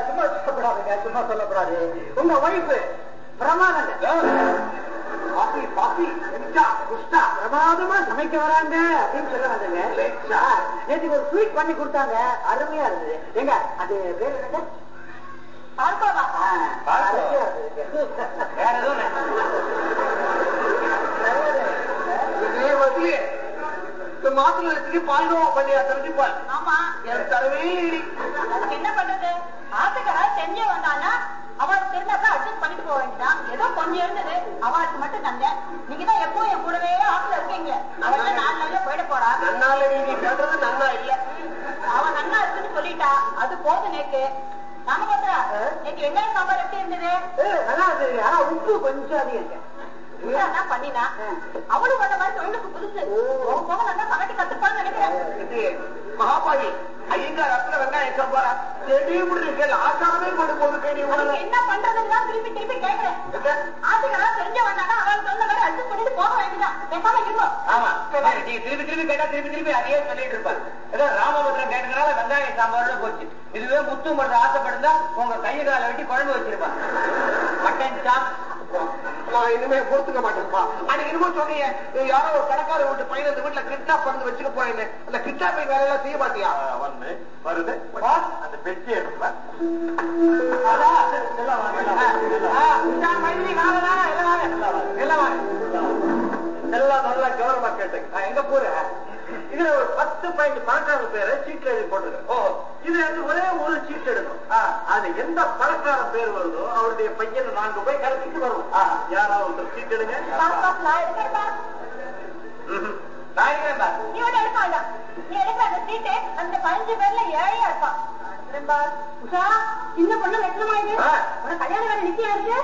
சும்மா சொல்லப்படாதுங்க சும்மா சொல்லப்படாது உங்க ஒய்ஃப் பிரமாதங்க.
காபி காபி குஷ்டா குஷ்டா.
பிரமாதமா சமைக்க வராங்க அப்படின்னு சொல்ல வந்தேங்க
லேச்சா.
நேற்றுக்கு ஒரு ஸ்வீட் பண்ணி கொடுத்தாங்க. அருமையா இருந்தது. ஏங்க அது பேர் என்னங்க. அருமையா இருந்ததுங்க.
வேற எதுவும்
இந்த மாத்துல வச்சுட்டு பால்கோவா பண்ணியா பால்.
ஆமா.
எனக்கு தரவே.
அதுக்கு என்ன பண்றது? ஆத்துக்காரா செஞ்சே வந்தானா அவளுக்கு தெரிஞ்சாக்கா அட்ஜஸ்ட் பண்ணிட்டு போக வேண்டியதான் ஏதோ கொஞ்சம் இருந்தது. அவளுக்கு மட்டும் தந்தேன். நீங்க தான் எப்பவும் என் கூடவே ஆத்துல இருக்கீங்க. அவள் நாலு நாள்லயே போயிட போறா.
நன்னால நீ பண்றது நன்னா இல்ல.
அவன் நன்னா இருக்குன்னு சொல்லிட்டா. அது போதும் நேக்கு ராமபத்ரா நேற்று வெங்காய சாம்பார் எப்படி இருந்தது?
நல்லா இருந்தது. ஆனா உப்பு கொஞ்சம் அதிகங்க
என்ன பண்ணினா அவளும் வந்த மாதிரி தொழிலுக்கு புதுசு. போக நல்லா சமைக்க கத்துப்பான்னு நினைக்கிறேன்.
இது மகாபாகி ஐயங்கார் அத்தனை வெங்காயம் சாம்பாரா? செடியும் முடிக்கல ஆசாரமே கொண்டு போது
அதுக்கு என்ன பண்றதுன்னு தான் திருப்பி திருப்பி கேக்குறேன் ஆத்துக்காரா தெரிஞ்ச வந்தானா அவள் சொன்ன மாதிரி அட்ஜஸ்ட் பண்ணிட்டு போக வேண்டியதான் பேசாம இருக்கும்
ஆமா நீங்க திருப்பி திருப்பி கேட்டா திருப்பி திருப்பி அதையே சொல்லிட்டு இருப்பாரு. ஏதோ ராமபுத்திரம் கேட்டதுனால வெங்காய சாம்பாரோட போச்சு. இதுவே முத்து மருந்து ஆசைப்படுதா உங்க கையை காலை வெட்டி குழம்பு வச்சிருப்பான் மட்டன் சாப்
நான் இனிமே பொறுத்துக்க மாட்டேன்ப்பா அன்னைக்கு இனிமே சொன்னீங்க யாரோ ஒரு கடைக்கார வீட்டு பையன் இந்த வீட்டுல கிட்னாப் பண்ணி வச்சுட்டு போயேன்னு அந்த கிட்னாப்பிங் வேலை எல்லாம் செய்ய மாட்டியா
ஒண்ணு வருது அந்த பெட்டி எடுக்கல எல்லாம் நல்லா கவனமா கேட்டுங்க.
எங்க போற
இதுல ஒரு பத்து பாயிண்ட் பணக்கார பேரை சீட்ல எழுதி போட்டுருக்கேன்
ஓ.
இது வந்து ஒரே ஒரு சீட் எடுக்கும் அது எந்த பணக்கார பேர் வருதோ அவருடைய பையனை நாங்க போய் கலக்கிட்டு வருவோம் யாராவது ஒருத்தர் சீட் எடுங்க.
நான்
நான் இருக்கிறேன்
எடுக்க வேண்டாம். நீ எடுக்கிற அந்த சீட்டு அந்த பதினஞ்சு பேர்ல ஏழையா இருப்பான். நான். உஷா சின்ன பொண்ணு. உனக்கு கல்யாணம் வேலை நிச்சயம் இருக்கு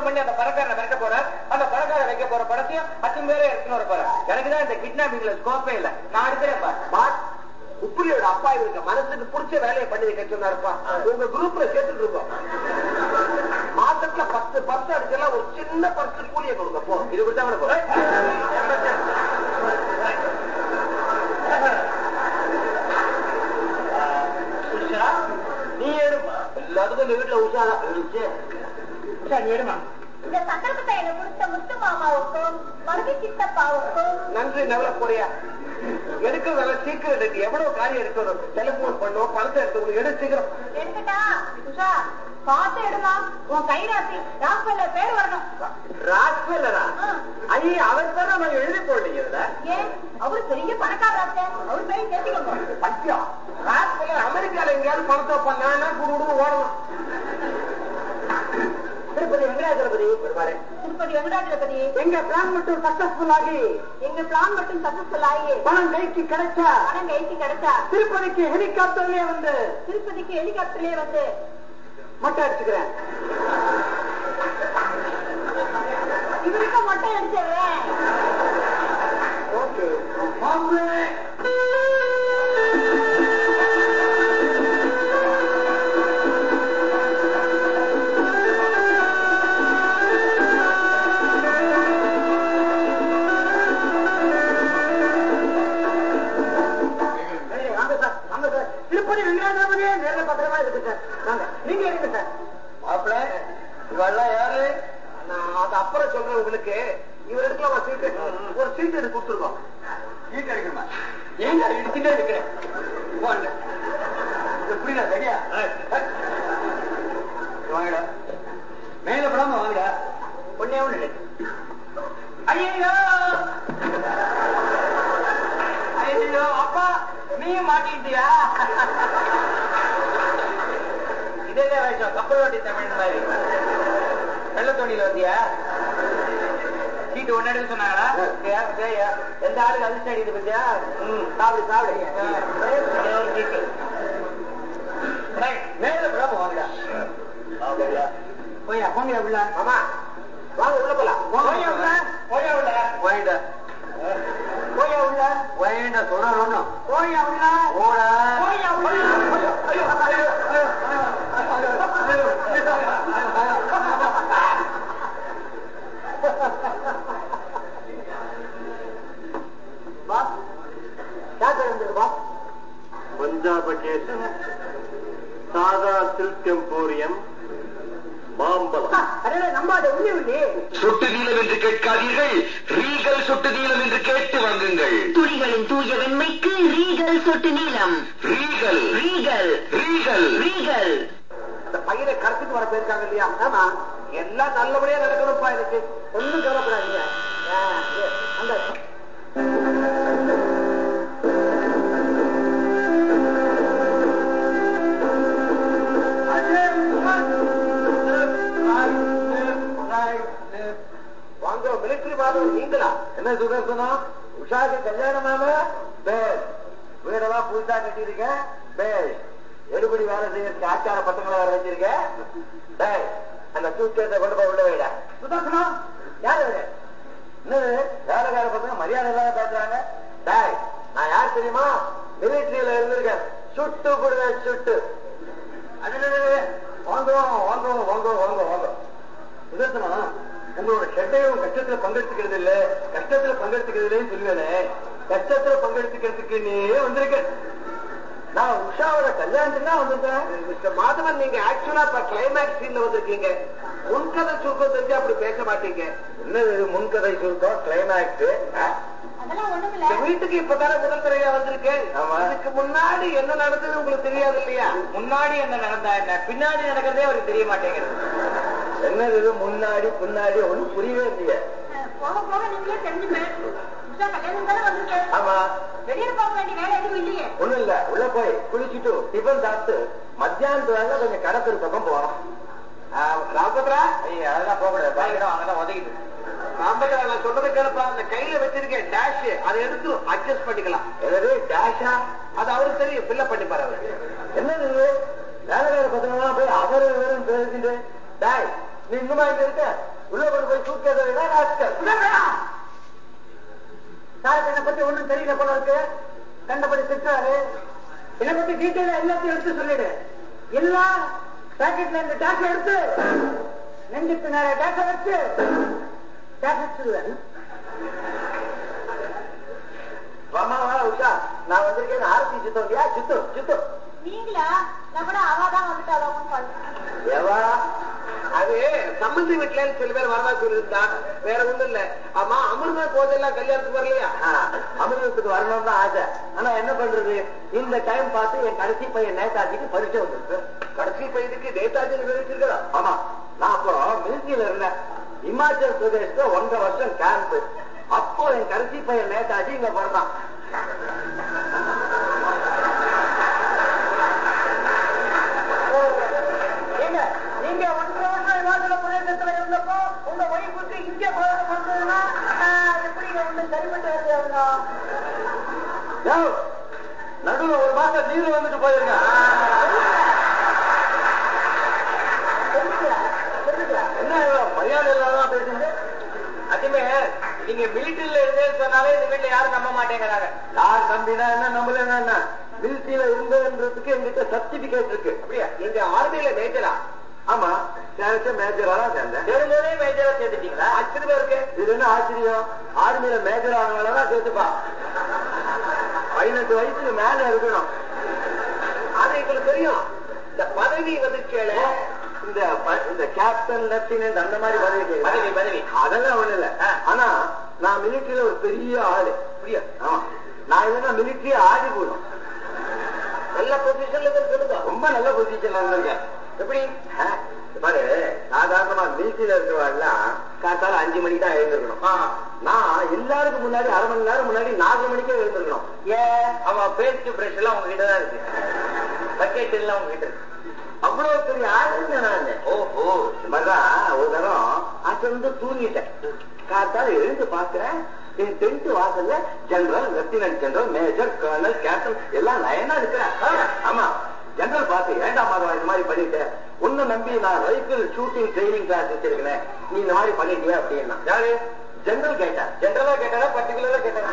டெலிபோன் பண்ணி அந்த பணக்காரனை மிரட்ட போறார். அந்த பணக்காரன் வைக்க போற படத்தையும் அத்தனை பேரே எடுத்துன்னு வர போறார். எனக்கு தான் இந்த கிட்னாப்பிங்ல ஸ்கோப்பே இல்ல. நான் எடுக்கிறேன்
பாஸ் உப்புலியோட அப்பா இவருக்கு மனசுக்கு பிடிச்ச வேலையை பண்ணி வைக்க சொன்னாருப்பா. உங்க குரூப்ல சேர்த்துட்டு இருக்கோம். மாசத்துல பத்து பர்ஸ் அடிச்செல்லாம் ஒரு சின்ன பர்ஸ் கூலியை கொடுங்க போ. இது கொடுத்தா
உஷா நீ எடுமா
எல்லாத்துக்கும் இந்த வீட்டுல உஷாதான் இருந்துச்சு
உஷா நீ எடுமா
இந்த சந்தர்ப்பத்தை எனக்கு கொடுத்த முத்து மாமாவுக்கும் மருதி சித்தப்பாவுக்கும்.
நன்றி நல்ல போறியா? எடுக்கிறதால சீக்கிரம் இருக்கு எவ்வளவு காரியம் இருக்கணும் டெலிபோன் பண்ணும் பணத்தை எடுத்து எடு சீக்கிரம்.
எடுத்துட்டா உஷா பார்த்து எடுமா? உன் கைராசி ராஸ்பல்ல பேர் வரணும்.
ராஜ்வல்லரா
ஆ.
ஐயே அவர் தான் நம்ம எழுதி போடுறீங்க
ஏன்? அவரு பெரிய பணக்காரராச்சே அவர் பேரையும் சேர்த்துக்கோங்க
பத்தியம் ராஜ்வல்லர் அமெரிக்கால எங்கேயாவது பணத்தை பண்ணா குடு ஓடணும் திருப்பதி வெங்கடாஜலபதி வருவாரு
திருப்பதி வெங்கடாஜலபதி
எங்க பிளான் மட்டும் சக்சஸ்ஃபுல் ஆகி
எங்க பிளான் மட்டும் சக்சஸ்ஃபுல் ஆகி
பணம் கைக்கு கிடைச்சா
பணம் கைக்கு கிடைச்சா
திருப்பதிக்கு ஹெலிகாப்டர்லயே வந்து
திருப்பதிக்கு ஹெலிகாப்டர்லயே வந்து
மொட்டை அடிச்சுக்கிறேன்.
இவருக்கு மொட்டை அடிச்சிடுறேன்
ஓகே. உங்களுக்கு இவர் எடுக்கலாமா சீட்டு ஒரு சீட் எடுத்து கொடுத்துருக்கோம். சீட் எடுக்கணுமா? ஏங்க இடிச்சுட்டே இருக்கிறேன் எப்படிடா சரியா வாங்கடா. மேல படாம வாங்கடா. ஒன்னே ஒண்ணு.
ஐயோ ஐயோ அப்பா நீ மாட்டிட்டியா இதே வேஷம் கப்பல் ஓட்டி தமிழ் மாதிரி. வெள்ள தோணியில வந்தியா? சீட்டு ஒன்னு எடுக்க சொன்னாங்களா. எந்த ஆளுக்கு அதிர்ஷ்டம் அடிக்குது பத்தியா? சாப்பிடு சாப்பிடு. மேல படாம வாங்கடா. வாங்கடா.
போயா போங்க உள்ள.
மாமா வாங்க உள்ள போலாம்.
போயா உள்ள, போயா உள்ள.
வாங்கிட்டா
போயா உள்ள?
வாங்கிட்டா சொல்றேன் ஒண்ணும்.
போயா உள்ள? போயா
ஐயோ, ஐயோ, ஐயோ,
பாஸ்
பஞ்சாபகேசன் சாதா சில்க் எம்போரியம் மாம்பலம்
அதே நம்பாத உள்ளி உள்ளி
சொட்டு நீளம் என்று கேட்காதீர்கள். ரீகல் சொட்டு நீளம் என்று கேட்டு வாங்குங்கள்.
துளிகளின் தூய வெண்மைக்கு ரீகல் சொட்டு நீளம்.
ரீகல்
ரீகல்
ரீகல்
ரீகல்
அந்த பையனை கடத்திட்டு வர போயிருக்காங்க இல்லையா? ஆமா. எல்லாம் நல்லபடியா நடக்கணும்ப்பா எனக்கு.
ஒண்ணும் கவலைப்படாதீங்க.
மாதம் நீங்களா? என்ன சுதர்சனம் உஷாக்கு கல்யாணம் பேஷ் வீடெல்லாம் புதுசா கட்டியிருக்க பேஷ் எடுபடி வேலை செய்யறதுக்கு ஆச்சார பசங்களை வேற வச்சிருக்க டேய், அந்த சூட்கேஸை கொண்டு போய் உள்ள வைடா.
சுதர்சனம் யாரு
என்னது? வேலைக்கார பசங்க மரியாதை இல்லாத பேசுறாங்க. டாய் நான் யார் தெரியுமா? மிலிட்ரியில இருந்திருக்கேன். சுட்டு போடுவேன் சுட்டு. அது என்னது? வாங்குவோம் வாங்குவோம் வாங்க வாங்க வாங்க. சுதர்சனா உங்களோட ஷெட்டையும் கஷ்டத்துல பங்கெடுத்துக்கிறது இல்ல. கஷ்டத்துல பங்கெடுத்துக்கிறது இல்லைன்னு சொல்லுவேனே கஷ்டத்துல பங்கெடுத்துக்கிறதுக்கு நீ வந்திருக்க. நான் உஷாவோட கல்யாணத்துக்கு தான் வந்திருக்கேன் மிஸ்டர் மாதவன் நீங்க ஆக்சுவலா இப்ப கிளைமேக்ஸ் சீன்ல வந்திருக்கீங்க. முன்கதை சுருக்கம் தெரிஞ்சு அப்படி பேச மாட்டீங்க. என்னது முன்கதை சுருக்கம்? கிளைமேக்ஸ் வீட்டுக்கு இப்பதானே முதல் தடவையா வந்திருக்கேன் இதுக்கு முன்னாடி என்ன நடந்தது உங்களுக்கு தெரியாது இல்லையா?
முன்னாடி என்ன நடந்தா என்ன? பின்னாடி நடக்கிறதே அவருக்கு தெரிய மாட்டேங்குது.
என்னது இது? முன்னாடி பின்னாடி ஒண்ணும் புரியவே இல்லையே.
போக போக நீங்களே தெரிஞ்சுப்பேன்
ஆமா.
வெளியில போக வேண்டிய வேலை எதுவும் இல்லையே?
ஒண்ணும் இல்ல. உள்ள போய் குளிச்சுட்டு டிஃபன் சாப்பிட்டு மத்தியானத்து வேலை கொஞ்சம் கடத்தல் பக்கம் போறோம் ராமபத்ரா
ஐயா அதெல்லாம் போக கூடாது. பயங்கரம் அங்கதான் உதகிட்டு
ராமபத்ரா நான் சொல்றதை கேளுப்பா. அந்த கையில வச்சிருக்கேன் டேஷ் அதை எடுத்து அட்ஜஸ்ட் பண்ணிக்கலாம். என்னது டேஷா அது அவருக்கு தெரியும். ஃபில்அப் பண்ணி பாரு என்னது வேலைக்கார பசங்க போய் அவர் இவரும் பேசிட்டு டாய் நீ இன்னுமா இங்க இருக்க உள்ள கொண்டு போய் சூட்கேஸை விட ராஸ்கல்
சாருக்கு என்னை பத்தி ஒண்ணும் தெரியல போல இருக்கு கண்டபடி திட்டாரு என்னை பத்தி டீட்டெயிலா எல்லாத்தையும் எடுத்து சொல்லிடு இல்ல பாக்கெட்ல இந்த டாக்ஸ் எடுத்து நெஞ்சுக்கு நேர டாக்ஸ் வச்சு டாக்ஸ்
வாமா வா உஷா நான் வந்திருக்கேன் ஆரத்தி சுத்தம் இல்லையா சுத்தம் சுத்தம்
நீங்களா? கூட அவாதான் வந்துட்டாலும் பார்த்தேன்
ஏவா? அது சம்பந்தி வீட்டுல சில பேர் வரதா சொல்லியிருந்தா வேற ஒண்ணும் இல்ல. ஆமா அமிர்தா போதெல்லாம் கல்யாணத்துக்கு வரலையா? அமிர்தத்துக்கு வரணும் தான் ஆசை. ஆனா என்ன பண்றது? இந்த டைம் பார்த்து என் கடைசி பையன் நேதாஜிக்கு பரிச்சை வந்திருக்கு. கடைசி பையனுக்கு நேதாஜி விளைவிச்சிருக்கா ஆமா. நான் அப்போ மிலிட்டரியில இருந்தேன். இமாச்சல் பிரதேஷ்ல ஒன்றரை வருஷம் கேம்ப் அப்போ என் கடைசி பையன் நேதாஜி இங்க பிறந்தான். நடுவுல ஒரு மாசம் லீவு வந்துட்டு போயிருக்கேன் என்ன மரியாதை இல்லாத பேசுங்க
அதுமே நீங்க மிலிட்டரியில இருந்தேன்னு சொன்னாலே இந்த வீட்டுல யாரும் நம்ப மாட்டேங்கிறாங்க.
யார் நம்பினா என்ன நம்பலன்னா என்ன மிலிட்டரியில இருந்ததுன்றதுக்கு எங்கிட்ட சர்டிபிகேட் இருக்கு. அப்படியா? எங்க ஆர்மியில மேஜரா ஆமா. சேர்த்து மேஜரா தான் சேர்ந்தேன்.
சேரும்போதே மேஜரா சேர்த்துட்டீங்களா?
ஆச்சரியமா இருக்கு. இது என்ன ஆச்சரியம்? ஆர்மியில மேஜர் ஆனவங்களதான் சேர்த்துப்பா. பதினெட்டு வயசுக்கு மேல இருக்கணும். அது எங்களுக்கு தெரியும். இந்த பதவி வந்துச்சேல இந்த இந்த கேப்டன் லெப்டினன்ட் அந்த மாதிரி பதவி.
பதவி, பதவி.
அதெல்லாம் ஒண்ணு இல்ல. ஆனா நான் மிலிட்டரியில ஒரு பெரிய ஆளு. புரியா ஆமா. நான் இல்லைன்னா மிலிட்டரி ஆடி போடும் நல்ல பொசிஷன்ல சொல்லுங்க. ரொம்ப நல்ல பொசிஷன்ல இருந்திருக்கேன். எப்படி? பாரு சாதாரணமா மிலிட்டரியில இருக்கிறவெல்லாம் காத்தால அஞ்சு மணிக்கு தான் எழுந்திருக்கணும். நான் எல்லாருக்கும் முன்னாடி அரை மணி நேரம் முன்னாடி நாலு மணிக்கே எழுந்திருக்கணும்.
ஏன்? அவன் பேஸ்ட் பிரஷ் எல்லாம் உங்ககிட்ட தான் இருக்கு. பக்கெட் எல்லாம் உங்ககிட்ட இருக்கு.
அவ்வளவு பெரிய ஆளுங்க நான்.
ஓஹோ
இந்த மாதிரிதான் ஒரு தரம். அசந்து தூங்கிட்டேன். காத்தால எழுந்து பாக்குறேன் என் டென்ட் வாசல்ல general lieutenant general major colonel captain எல்லாம் லயனா இருக்கிறேன். ஆமா. ஜெனரல் பார்த்து ஏண்டா மாதவா இந்த மாதிரி பண்ணிட்டேன் உன்னை நம்பி நான் ரைபிள் ஷூட்டிங் ட்ரைனிங் கிளாஸ் வச்சிருக்கிறேன் நீ இந்த மாதிரி பண்ணிட்டியா? அப்படின்னா. யாரு? ஜெனரல் கேட்டார்
ஜென்ரலா கேட்டாரா பர்டிகுலரா கேட்டாரா?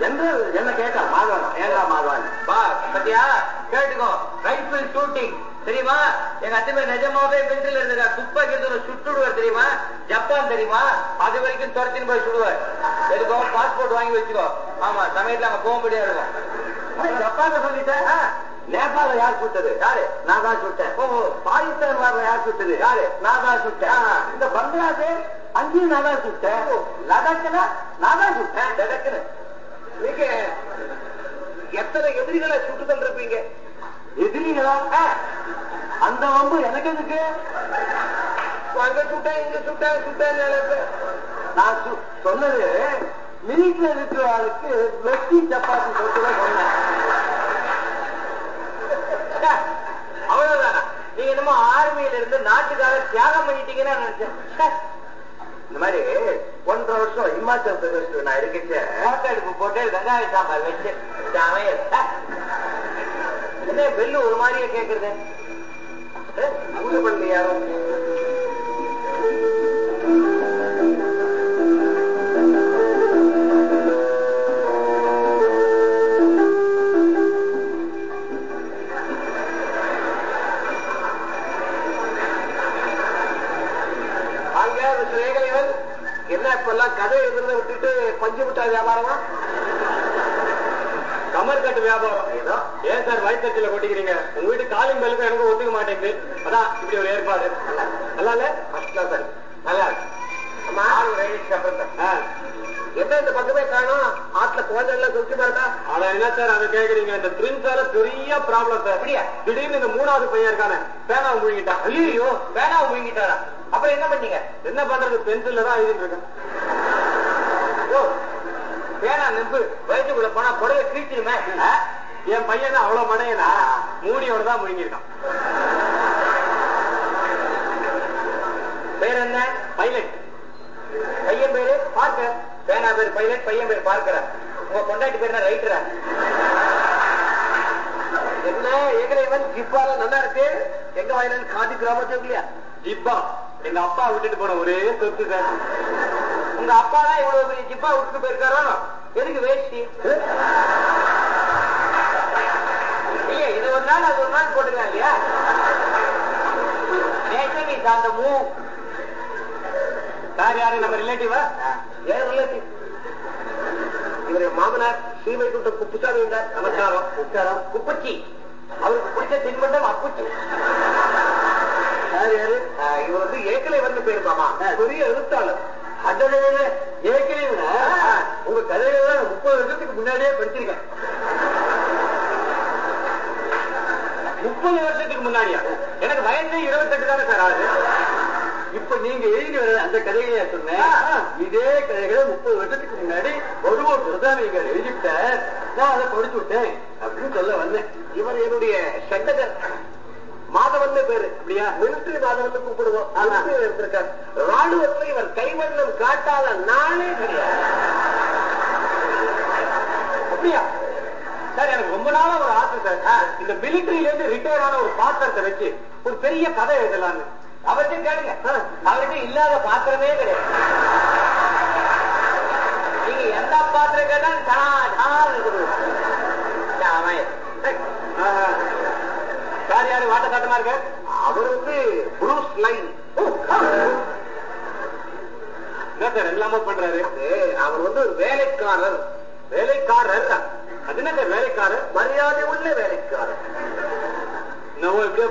ஜெனரல் என்ன கேட்டா? மாதவன் ஏண்டா மாதவன்
பா பத்தியா? கேட்டுக்கோ. ரைபிள் ஷூட்டிங் தெரியுமா? எங்க அத்தமே நிஜமாவே மிலிட்டரியில இருந்திருக்கா. துப்பாக்கி எடுத்து சுட்டுடுவார் தெரியுமா? ஜப்பான் தெரியுமா? அது வரைக்கும் துரத்தின்னு போய் சுடுவார். எதுக்கோ பாஸ்போர்ட் வாங்கி வச்சுக்கோ. ஆமா சமயத்துல அங்க போக முடியாது
ஜப்பான சொல்லிட்டேன். நேபாள யார் சுட்டது? யாரு? நான் தான் சுட்டேன். பாகிஸ்தான் வார யார் சுட்டது? யாரு? நான் தான் சுட்டேன். இந்த பங்களாதேஷ் அங்கேயும் நான் தான் சுட்டேன். லடாக்ல நான் தான் சுட்டேன். லடாக்னு நீங்க எத்தனை எதிரிகளை சுட்டு தந்திருப்பீங்க எதிரிகளா. அந்த வம்பு எனக்கு எதுக்கு? அங்க சுட்டேன் இங்க சுட்டேன் சுட்டேன் நான் சொன்னது மிலிட்டரி இருக்கிற ஆளுக்கு வெட்டி சப்பாத்தி சொத்துல சொன்னேன்.
அவ்வளவுதானா? நீங்க என்னமோ ஆர்மியில இருந்து நாட்டுக்காக தியாகம் பண்ணிட்டீங்கன்னு நான் நினைச்சேன். ச்சே.
இந்த மாதிரி ஒன்றரை வருஷம் இமாச்சல் பிரதேசத்துல நான் இருக்கச்ச
போட்டோ எடுப்பு போட்டு வெங்காய சாம்பார் வச்சு சமையல் ச்சே. என்ன பெல்லு ஒரு மாதிரியே கேக்குறது?
பூஜை பண்ணல யாரும் பஞ்சு மிட்டாய் வியாபாரமா?
கமர் கட்டு வியாபாரம்.
ஏதோ?
ஏன் சார் வயிற்றுல கொட்டிக்கிறீங்க? உங்க வீட்டு காலிங் பெல்லுக்கும் எனக்கு ஒத்துக்க மாட்டேங்குது. அதான் இப்படி ஒரு ஏற்பாடு. நல்லா இல்ல?
இருக்கு. நல்லா. என்ன இந்த பக்கமே காணும்? குழந்தை எல்லாம்
ஆனா என்ன சார் அதை கேக்குறீங்க? இந்த பிரின்ஸால பெரிய ப்ராப்ளம் சார்? திடீர்னு இந்த மூணாவது பையன் இருக்கானே பேனாவை முழுங்கிட்டான்
ஐயோ வேணாம் முழுங்கிட்டாரா? அப்புறம் என்ன பண்ணீங்க?
என்ன பண்றது? பென்சில்ல தான் எழுதிட்டு இருக்கேன்.
ஓ பேனா நெம்பு. வயிற்றுக்குள்ள போனா குடலை
கீழ்த்திருமே என் பையன் அவ்வளவு மனையனா மூடியோட தான் முழுங்கிருக்கான்
பேர் என்ன?
பைலட்.
பையன் பேரு பார்க்கர் பேனா பேர் பைலட் பையன் பேர் பார்க்கற உங்க கொண்டாட்டி பேர் என்ன? ரைட்டரா?
என்ன? ஏகலைவன் ஜிப்பால நல்லா இருக்கு. எங்க வாயிலன்னு காதி கிராமத்துக்கு இல்லையா?
ஜிப்பா. எங்க அப்பா விட்டுட்டு போன ஒரே சொத்து சார்.
உங்க அப்பா தான் இவ்வளவு பெரிய ஜிப்பா விட்டுட்டு போயிருக்காரோ? எதுக்கு வேஷ்டி? இல்லையா இது ஒரு நாள் அது ஒரு நாள் போட்டுக்கலாம் இல்லையா? இஸ் அந்த மூவ்
சார் யாரு? நம்ம ரிலேட்டிவா
ஏன் ரிலேட்டிவ் இவருடைய மாமனார் ஸ்ரீவைகுண்டம் குப்புசாமி இருந்தார் நமஸ்காரம். நமஸ்காரம்
குப்பச்சி. அவருக்கு பிடிச்ச தின்பண்டம் அப்புச்சி
யார்? யாரு இவர் வந்து ஏக்கலைவன் பேருமாமா பெரிய எழுத்தாளர். அதோட ஏக்கலைவன உங்க கதைகள்லாம் முப்பது வருஷத்துக்கு முன்னாடியே படிச்சிருக்கேன்.
முப்பது வருஷத்துக்கு முன்னாடியா? எனக்கு வயசே இருபத்தெட்டு தானே சார் ஆகுது.
இப்ப நீங்க எழுதி வர அந்த கதைகளை சொன்னேன் இதே கதைகளை முப்பது வருஷத்துக்கு முன்னாடி ஒருவர் பிரதானிகள் எழுதிவிட்டார். நான் அதை படிச்சு விட்டேன் அப்படின்னு சொல்ல வந்தேன். இவர் என்னுடைய சண்டகர். மாதவன் பேரு அப்படியா மிலிட்டரி மாதவன் கூப்பிடுவோம் மிலிட்டரியில இருந்திருக்கார் ராணுவத்துல இவர் கைவண்ணம் காட்டாத நாளே கிடையாது
அப்படியா சார் எனக்கு ரொம்ப நாளா ஒரு ஆசை சார் இந்த மிலிட்டரியில இருந்து ரிட்டையர் ஆன ஒரு பாத்திரத்தை வச்சு ஒரு பெரிய கதை எழுதலாம்னு
அவர்கிட்ட கேளுங்க அவர்கிட்ட இல்லாத பாத்திரமே கிடையாது நீங்க எந்த பாத்திரம் கேட்டாலும். அவன்.
சார் யாரு வாட்ட காட்டமா இருக்க
அவர் வந்து புரூஸ் லைன்
என்ன சார் எல்லாமே பண்றாரு
அவர் வந்து ஒரு வேலைக்காரர்
வேலைக்காரர் அது என்ன வேலைக்காரர்
மரியாதை உள்ள வேலைக்காரர்
நம்ம எப்படியோ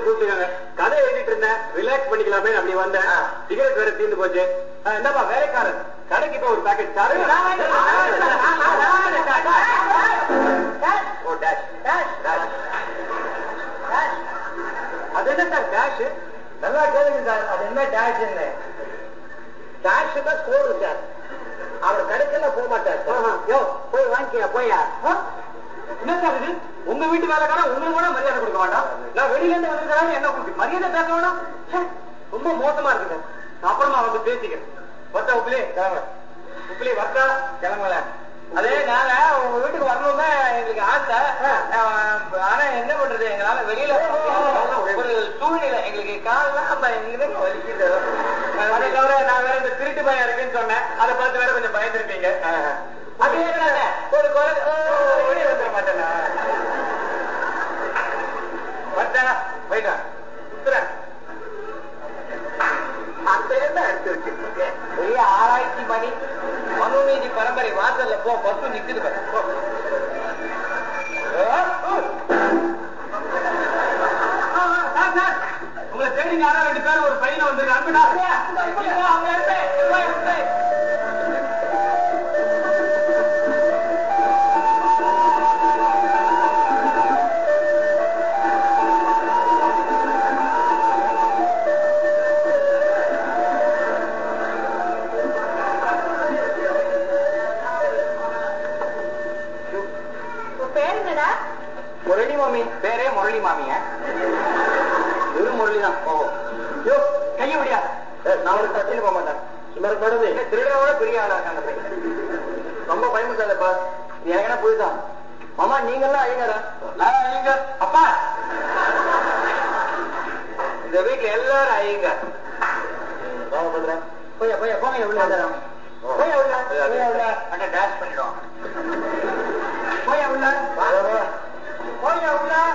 கதை எழுதிட்டு இருந்தேன் ரிலாக்ஸ் பண்ணிக்கலாமே அப்படி வந்தேன் சிகரெட் வேற தீர்ந்து போச்சு என்னப்பா வேலைக்காரர் கடைக்கு போய் ஒரு பாக்கெட் சாரு
ஓ டேஷ்
அது என்ன சார் கேஷ்
நல்லா கேளுங்க சார் அது என்ன டேஷ் என்ன
டேஷ் தான் ஸ்கோர் சார் அவர் கடைக்கெல்லாம் போக மாட்டார்
யோ போய் வாங்கிக்க போயா?
என்ன சார் இது? உங்க வீட்டு வேலைக்காரன் உங்களுக்கு கூட மரியாதை கொடுக்க வேண்டாம் நான் வெளியில இருந்து வந்திருக்காரு என்ன கூப்பிட்டு மரியாதை பேச வேண்டாம் ரொம்ப மோசமா இருக்குது நான் அப்புறமா வந்து பேசிக்கிறேன். வர்த்தா உப்பிலே கிளம்புறேன். உப்பிலே வர்த்தா
கிளம்பல அதே நாங்க உங்க வீட்டுக்கு வரணும்னு எங்களுக்கு ஆசை. ஆனா என்ன பண்றது? எங்களால வெளியில ஒரு சூழ்நிலை. எங்களுக்கு காலெல்லாம் நம்ம எங்க வலிக்குது.
அதை தவிர நான் வேற இந்த திருட்டு பயம் இருக்குன்னு சொன்னேன். அதை பார்த்து வேற கொஞ்சம் பயந்துருப்பீங்க.
என்ன ஒரு
ஓடி வந்துட மாட்டேனா? வர்த்தா
என்ன எடுத்து வச்சிருக்கீங்க.
பெரிய ஆராய்ச்சி மணி. மனுநீதி பரம்பரை வாசல்ல போ பசு நிக்குது. போ.
உங்களை தேடி யாரோ ரெண்டு பேரும் ஒரு பையனை வந்து அனுப்பிட்டா
அவங்க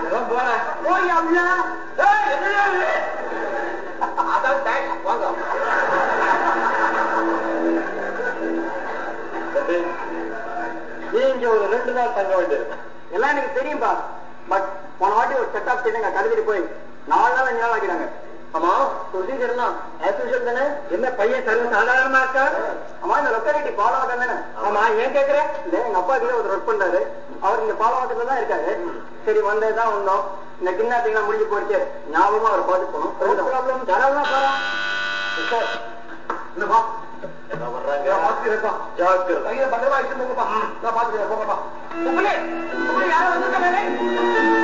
உள்ள போறேன். போய் அப்படியா அதான் தேங்க்ஸ் வாங்க.
நீங்க ஒரு ரெண்டு நாள் தங்க வேண்டியிருக்கும்
எல்லாம் எனக்கு தெரியும்பா. பட் போன வாட்டி ஒரு செட்டப் செய்யுங்க கடத்திட்டு போய் நாலு நாள் அஞ்சு நாள் ஆக்கிடாங்க
ஆமா ப்ரொசீஜர் எல்லாம் ஆஸ் யூஷுவல் தானே?
என்ன பையன் சர்வ சாதாரணமா இருக்கா? ஆமா இந்த லொக்காலிட்டி பாலவாக்கம் தானே? ஆமா ஏன் கேக்குற? இல்ல எங்க அப்பா கிட்ட ஒருத்தர் ஒர்க் பண்றாரு. அவர் இங்க பாலவாக்கத்துல தான் இருக்காரு. சரி வந்ததுதான் வந்தோம். இந்த கிண்ணாட்டிங்கெல்லாம் முடிஞ்சு போயிடுச்சு ஞாபகமா அவர் பார்த்து போனோம் ப்ராப்ளம் தாராளமா போறோம்.
என்னப்பா? ஜாக்கிரதை.
பத்திரமா வச்சு போங்கப்பா. நான் பாத்துக்கிறேன் போங்கப்பா. யாரும் வந்திருக்காங்க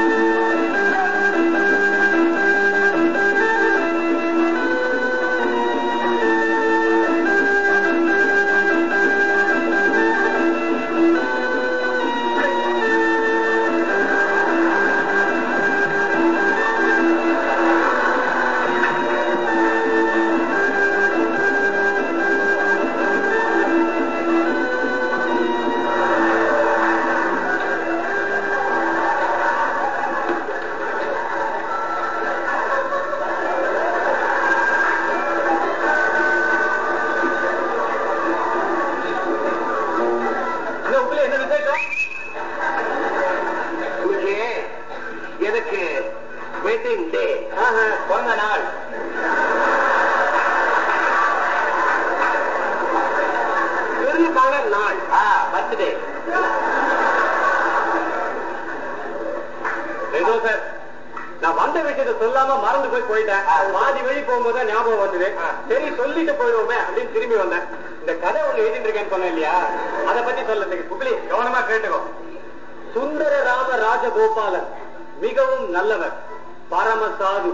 சாது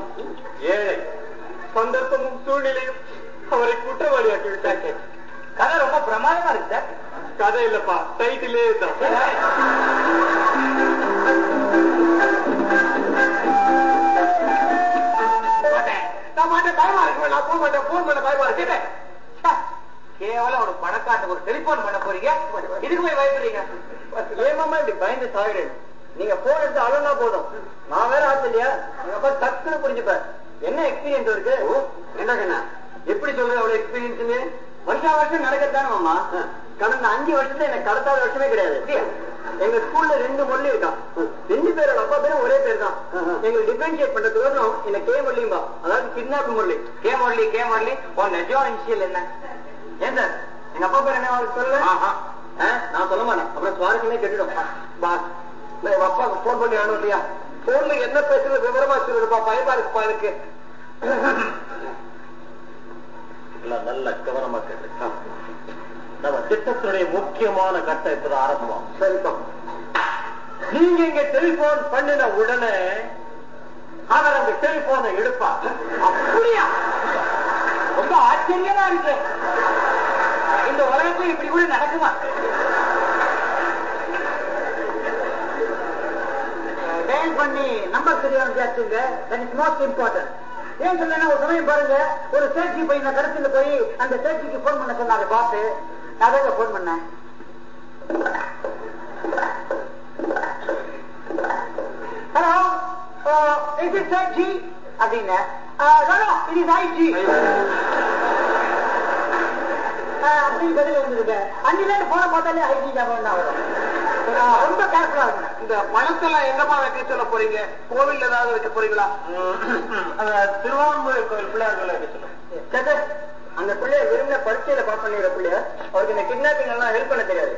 ஏழை. சந்தர்ப்பமும் சூழ்நிலையும் அவரை குற்றவாளியாக்கி விட்டாங்க
கதை ரொம்ப பிரமாதமா இருக்கு சார்.
கதை இல்லப்பா டைட்டிலே தான்
மாட்டேன். நான் மாட்டேன் பயமா இருக்கு நான் போக மாட்டேன் போன் பண்ண பயமா இருக்கு. கேவலம் ஒரு பணக்காட்டுக்கு ஒரு டெலிபோன் பண்ண போறீங்க? இதுக்கு போய் பயப்படுறீங்க?
ஏமாமா இப்படி பயந்து சாகுறேன். நீங்க போன் எடுத்து அழுனா போதும். நான் வேற ஆச்சு இல்லையா? எங்க அப்பா டக்குன்னு புரிஞ்சுப்பேன் என்ன எக்ஸ்பீரியன்ஸ் இருக்கு? என்ன? கண்ணா எப்படி சொல்ற அவ்வளவு எக்ஸ்பீரியன்ஸ் வருஷா வருஷம் நடக்கத்தானே மாமா. கடந்த அஞ்சு வருஷத்துல எனக்கு கடத்தாத வருஷமே கிடையாது. எங்க ஸ்கூல்ல ரெண்டு மொழி இருக்கான். ரெண்டு பேரோட அப்பா பேரும் ஒரே பேர் தான். எங்களுக்கு டிஃபரன்ஷியேட் பண்றதுக்கு என்ன கே மொழியும்பா அதாவது கிட்னாப் மொழி
கே முரளி கே முரளி. உன் நெஜம் இனிஷியல் என்ன?
ஏன் சார்? எங்க அப்பா பேர் என்ன. ஆ, நான் சொல்ல மாட்டேன். அப்புறம் சுவாரஸ்யமே கெட்டுடும். பாஸ். எங்க அப்பாவுக்கு போன் பண்ணி ஆனும் இல்லையா? போன்ல என்ன பேசுறது விவரமா சொல்லுப்பா பயமா இருக்குப்பா எனக்கு.
நல்ல கவனமா கேட்டு நம்ம திட்டத்தினுடைய முக்கியமான கட்டம் இப்பதான் ஆரம்பம்.
சரிப்பா.
நீங்க இங்க டெலிபோன் பண்ணின உடனே அவர் அந்த டெலிபோனை எடுப்பார்
அப்படியா? ரொம்ப ஆச்சரியமா இருக்கு. இந்த உலகத்துல இப்படி கூட நடக்குமா?
டயல் பண்ணி? நம்பர் தெரியாம பேசுங்க தட் இஸ் மோஸ்ட் இம்பார்ட்டன்ட் ஏன் சொல்லுங்க ஒரு சமயம் பாருங்க ஒரு சேஃப்டி பையனை கடைசியில் போய் அந்த சேர்ச்சிக்கு போன் பண்ண சொன்னாரு பாத்து நான் அதை போன் பண்ணேன்? ஹலோ இஸ் இஸ் சேஃப்டி அப்படின்னு. இது இஸ் ஐஜி அப்படின்னு பதில் இருந்ததுங்க. அன்னில போன பார்த்தாலே ஐஜி ஜாபம் தான் வரும். Uh, ரொம்ப கேர்ஃபுல்லா இருக்கும்
இந்த பணத்தெல்லாம் எங்கப்பா வைக்க சொல்ல போறீங்க? கோவில் ஏதாவது வைக்க போறீங்களா?
திருவான்மூர் கோயில் பிள்ளையார்கள் வைக்க சொல்லுங்க
அந்த பிள்ளைய விரும்பின பரீட்சையில பாஸ் பண்ணிடுற பிள்ளைய அவருக்கு இந்த கிட்னாப்பிங் எல்லாம் ஹெல்ப் பண்ண தெரியாது.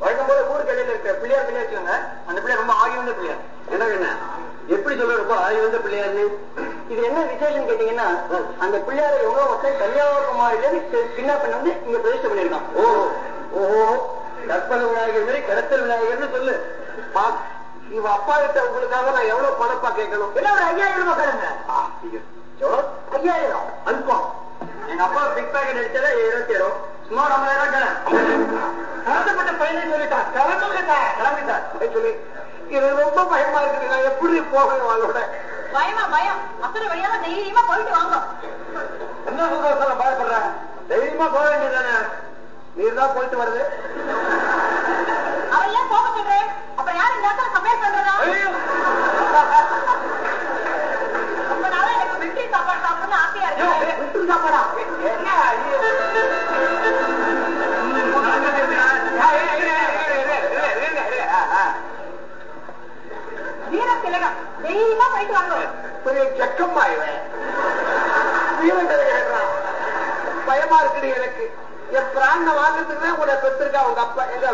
வழக்கம் போல ஊர் கடையில இருக்கிற பிள்ளையார் பிள்ளையா வச்சுக்கோங்க அந்த பிள்ளை ரொம்ப ஆகி வந்த பிள்ளையார் என்ன என்ன? எப்படி சொல்ல ரொம்ப ஆகி வந்த பிள்ளையார்னு இது என்ன விசேஷம் கேட்டீங்கன்னா அந்த பிள்ளையார எவ்வளவு ஒருத்தன் கன்னியாகுமரியில கிட்னாப் பண்ணி வந்து இங்க பிரதிஷ்டை பண்ணிருக்கான் ஓ ஓஹோ. கற்பனை விநாயகர் மாதிரி கடத்தல் விநாயகர்னு சொல்லு.
இவ அப்பா கிட்ட உங்களுக்காக நான் எவ்வளவு பணப்பா கேட்கணும்?
என்ன ஒரு ஐயாயிரம் ரூபாய்
எவ்வளவு
ஐயாயிரம்.
அனுப்போம் எங்க அப்பா பிக் பேக்கெட் அடிச்சதா இருபத்தி ஏழு. சும்மா ஒரு ஐம்பதாயிரம் கடை
கடத்தப்பட்ட பையனை சொல்லிட்டான் கிளம்புங்க
கிளம்பிட்டார்
ஏய் சொல்லி இது ரொம்ப பயமா இருக்குது. நான் எப்படி போகணும் அவளோட?
பயமா பயம். அசுர வழியாம தைரியமா போயிட்டு வாங்க.
என்ன சுதர்சனம் பயப்படுற? தைரியமா போக வேண்டியதானே நீர் தான் போயிட்டு வருது.
அவன் ஏன் போக சொல்றேன் யார் இந்த இடத்துல சமையல் பண்றதா? ரொம்ப நாளா எனக்கு மிலிட்டரி சாப்பாடு சாப்பிடணும்னு ஆசையா இருக்கு.
சாப்பாடா?
என்ன.
வீர திலகம் போயிட்டு வாங்க.
பெரிய இவன். பயமா இருக்குது எனக்கு. என் பிராண்ட வாங்கறதுக்கு தான் உன்னை பெற்றிருக்கா உங்க அப்பா. எங்க?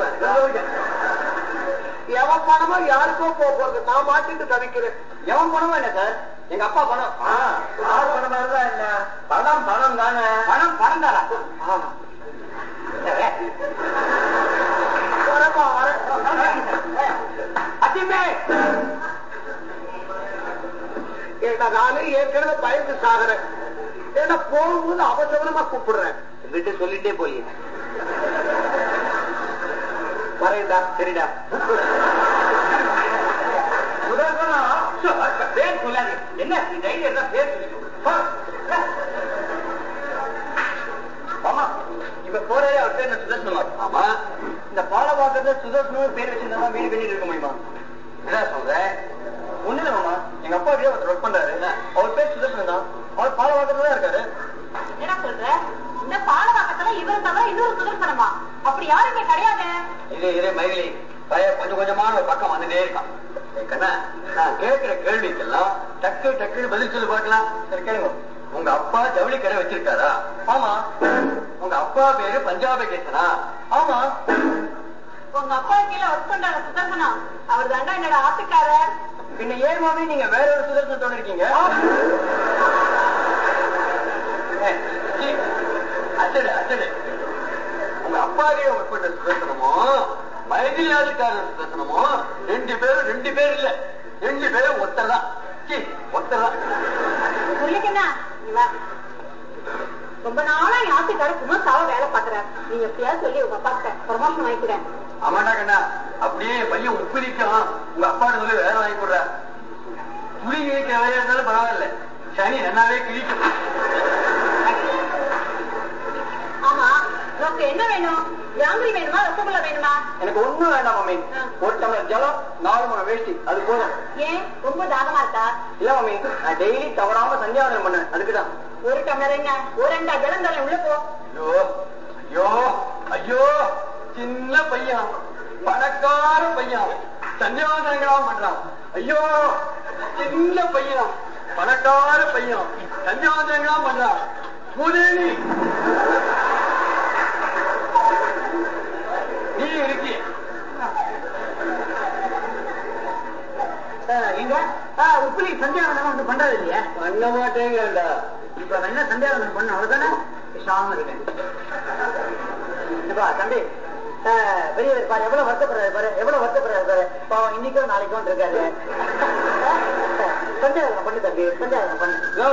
எவன் பணமோ யாருக்கோ போறது. நான் மாட்டிட்டு தவிக்கிறேன்.
எவன் பணமா என்ன சார்? எங்க அப்பா பணம்.
யார் பணமா இருந்தா என்ன? பணம் பணம் தானே. பணம் பணம் தானா. அத்திமே
ஏன்னா நானே ஏற்கனவே பயந்து சாகுறேன். ஏன்னா போகும்போது அவசரமா கூப்பிடுறேன்.
என்கிட்ட சொல்லிட்டே போய்.
வரேன்டா
சரிடா பேர் சொல்லாது என்ன நீ தைரியம் இருந்தா பேர்
ஆமா இப்ப போறாரு அவர் பேர் என்ன சுதர்சனமா
ஆமா.
இந்த பால பாலவாக்கத்துல சுதர்சனமும் பேர் வச்சிருந்தா வீடு வெளியில் இருக்க முடியுமா?
என்ன சொல்றேன்
ஒண்ணு இல்லமா எங்க அப்பா வீடு ஒருத்தர் ஒர்க் பண்றாரு. அவர் பேர் சுதர்சனம் தான். அவர் பாலவாக்கத்துல தான் இருக்காரு.
என்ன சொல்ற? இந்த பாலவாக்கத்துல இவர் தவிர இன்னொரு சுதர்சனமா அப்படி யாருமே கிடையாது.
கொஞ்சம் கொஞ்சமான பக்கம் வந்துட்டே இருக்கான். நான் கேட்கிற கேள்விக்கெல்லாம் டக்கு டக்குன்னு பதில் சொல்லுப்பா
பார்க்கலாம்.
சரி கேளுங்க.
உங்க அப்பா ஜவுளி கடை வச்சிருக்காரா?
ஆமா.
உங்க அப்பா பேரு பஞ்சாப கேசனா
ஆமா.
உங்க அப்பா கீழே ஒர்க் பண்றாங்க அவர் தாண்டா என்னோட ஆட்டுக்காரர்.
பின்ன ஏன் நீங்க வேற ஒரு சுதர்சனத்தோட இருக்கீங்க
அச்சடு அச்சடு உங்க அப்பாவே ஒர்க் பண்ற சுதர்சனமோ மைதிலியாதிக்காரர் சுதர்சனமோ ரெண்டு பேரும் ரெண்டு பேர் இல்ல. ரெண்டு பேரும் ஒருத்தர் தான் ஒருத்தர் தான்
வா. ரொம்ப நாளா என் ஆட்டுக்காரர் சும்மா சாவ வேலை பாக்குறாரு நீங்க எப்படியாவது சொல்லி உங்க அப்பா கிட்ட ப்ரமோஷன் வாங்கிக்கிறேன்
ஆமாண்டா கண்ணா அப்படியே பையன் உப்பு நிக்கும் உங்க அப்பாட்ட சொல்லி வேலை வாங்கி கொடுற. புளி கிழிக்கிற வேலையா இருந்தாலும் பரவாயில்ல. சனி நன்னாவே கிழிக்கும்.
உனக்கு என்ன வேணும்? ஜாங்கிரி வேணுமா? ரசகுல்லா வேணுமா?
எனக்கு ஒண்ணும் வேண்டாம் மாமி
ஆ.
ஒரு டம்ளர் ஜலம் நாலு முறை வேஷ்டி. அது போதும்.
ஏன்? ரொம்ப தாகமா இருக்கா?
இல்ல மாமி நான் டெய்லி தவறாம சந்தியாவதனம் பண்ணேன். அதுக்குதான்.
ஒரு டம்ளர் என்ன? ஒரு ரெண்டா ஜலம் தரேன் உள்ள போ.
ஐயோ ஐயோ ஐயோ. சின்ன பையன். பணக்கார பையன். சந்தியாவதனங்களாம் பண்றான். ஐயோ சின்ன பையன். பணக்கார பையன். சந்தியாவதனங்களாம் பண்றான். பூதேவி நீ இருக்கி.
எங்க உப்புலி சந்தியாவனம் ஒண்ணு பண்றது இல்லையா
பண்ண மாட்டேங்கடா.
இப்ப என்ன சந்தியாவனம் பண்ண அவ்வளவுதானே? விஷாம இருக்கேன். இப்பா தம்பி. பெரியவர் பாரு எவ்வளவு வருத்தப்படுறாரு பாரு எவ்வளவு வருத்தப்படுறாரு பாரு. பாவம் இன்னைக்கும் நாளைக்கும் இருக்காரு சந்தியாவனம் பண்ணு தம்பி சந்தியாவனம் பண்ணு.
யோ,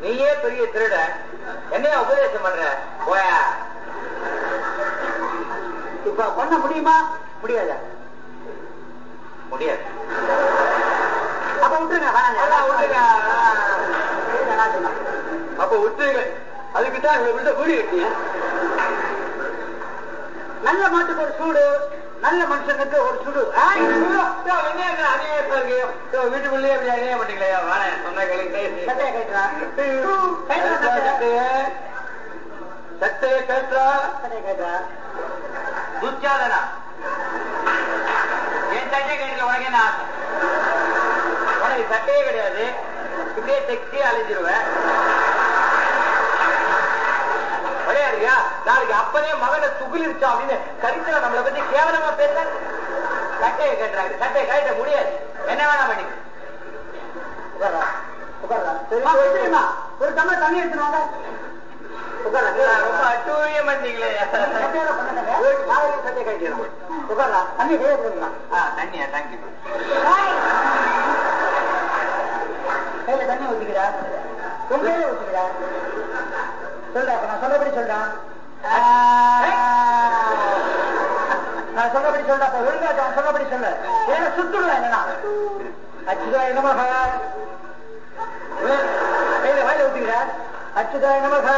நீயே பெரிய திருட என்னைய உபதேசம் பண்ற? போயா.
இப்ப பண்ண முடியுமா? முடியாதா?
முடியாது.
அப்ப விட்டுருங்க வேணாம்.
அப்ப விட்டுருங்க. அதுக்கு தான் இவங்க வீட்டை வீடு கட்டிய.
நல்ல மாட்டுக்கு ஒரு சூடு நல்ல மனுஷனுக்கு ஒரு சுடு.
வீட்டுக்குள்ளேயே இப்படி அநியாயம் பண்ணிக்கலையா வேணேன் சொன்ன
சட்டையை கட்டுறா.
சட்டைய கட்டுறா.
துச்சாதனா என் சட்டை கேட்டல உனக்கு என்ன ஆசை? உனக்கு சட்டையே கிடையாது. இப்படியே தைச்சி அலைஞ்சிருவேன் விளையாடுறியா? நாளைக்கு அப்பனே மகனை துகிலிருச்சா அப்படின்னு சரித்திரம் நம்மளை பத்தி கேவலமா பேச சட்டையை கேட்டுறாங்க. சட்டையை கட்ட முடியாது. என்ன வேணா பண்ணி?
ஒரு டம்ளர் தண்ணி எடுத்துட்டு வாங்க. உட்கார்றா.
ரொம்ப அட்டூழியம் பண்ணீங்களே
சட்டையை கட்டிடணும். உட்கார்றா. தண்ணி கையை
தண்ணியா தேங்க்யூ
கையில தண்ணி ஊத்திக்கிறா. உன் கையில ஊத்திக்கிறா. சொல்றா, நான் சொல்றபடி சொல்றா. நான் சொல்றபடி சொல்றா, ஒழுங்கா சொல்றபடி சொல்லு. ஏன்னா சுத்துடுவேன் என்னன்னா. அச்சுதாய நமக. அச்சுதாய நமக.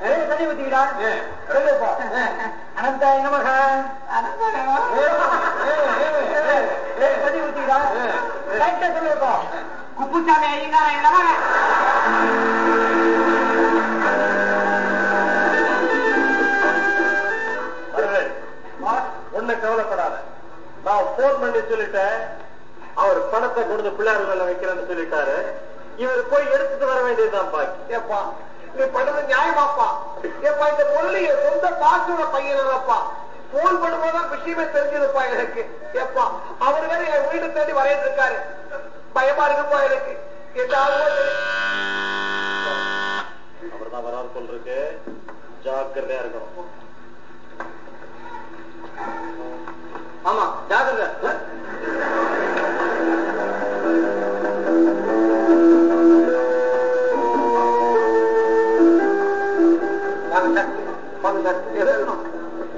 கையில தண்ணி ஊத்திக்கிறா. சொல்லு இப்போ. அனந்தாய நமக. கையில தண்ணி ஊத்திக்கிறா. ரைட்டா சொல்லு இப்போ. குப்புசாமி ஐயங்கார நமக.
கவலைப்படாத நான் போன் பண்ணி சொல்லிட்டேன் அவர் பணத்தை கொண்டு பிள்ளையார் மேல வைக்கிறேன்னு சொல்லிட்டாரு. இவர் போய் எடுத்துட்டு வர வேண்டியதுதான் பாக்கி.
ஏப்பா நீ பண்ணது நியாயமாப்பா. ஏப்பா இந்த என் சொந்த பாசோட பையன் இல்லப்பா. போன் பண்ணும்போதுதான் விஷயமே தெரிஞ்சதுப்பா எனக்கு. ஏப்பா அவர் வேற என் வீடு தேடி வரையிட்டு இருக்காரு பயமா இருக்குப்பா எனக்கு. எட்டாவது
அவர் தான் வராரு போல் இருக்கு ஜாக்கிரதையா இருக்கணும்.
ஆமா ஜாகிரதை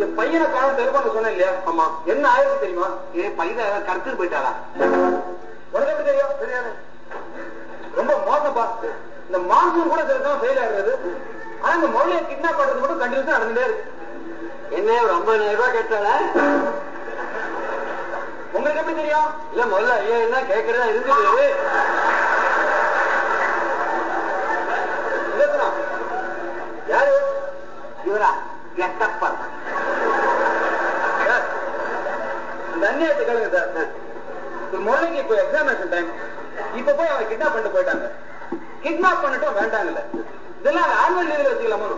என் பையனை காணும் தெருப்பாங்க சொன்னேன் இல்லையா? ஆமா. என்ன ஆயிருக்கு தெரியுமா? ஏ பையன் கடத்திட்டு போயிட்டாரா உனக்கு எப்படி தெரியும்? தெரியாது. ரொம்ப மோசப்பா இந்த மான்சூன் கூட சில தான் ஃபெயில் ஆகுறது ஆனா இந்த மொழியை கிட்னாப் பண்றது மட்டும் கண்டினியூஸா நடந்துட்டே இருக்கு.
என்ன ஒரு ஐம்பதாயிரம் ரூபாய் கேட்டால
உங்களுக்கு எப்படி தெரியும்?
இல்ல முதல்ல ஐயா என்ன கேட்கறதா
இலக்கணம். யாரு? இவரா கெட்டப்பன் சார், கேளுங்க சார்
முரளிக்கு இப்போ எக்ஸாமினேஷன் டைம் இப்ப போய் அவன் கிட்னாப் பண்ணிட்டு போயிட்டாங்க கிட்னாப் பண்ணிட்டோம் வேண்டாங்கல்ல இதெல்லாம் ஆனுவல் லீவ்ல வச்சுக்கலாமா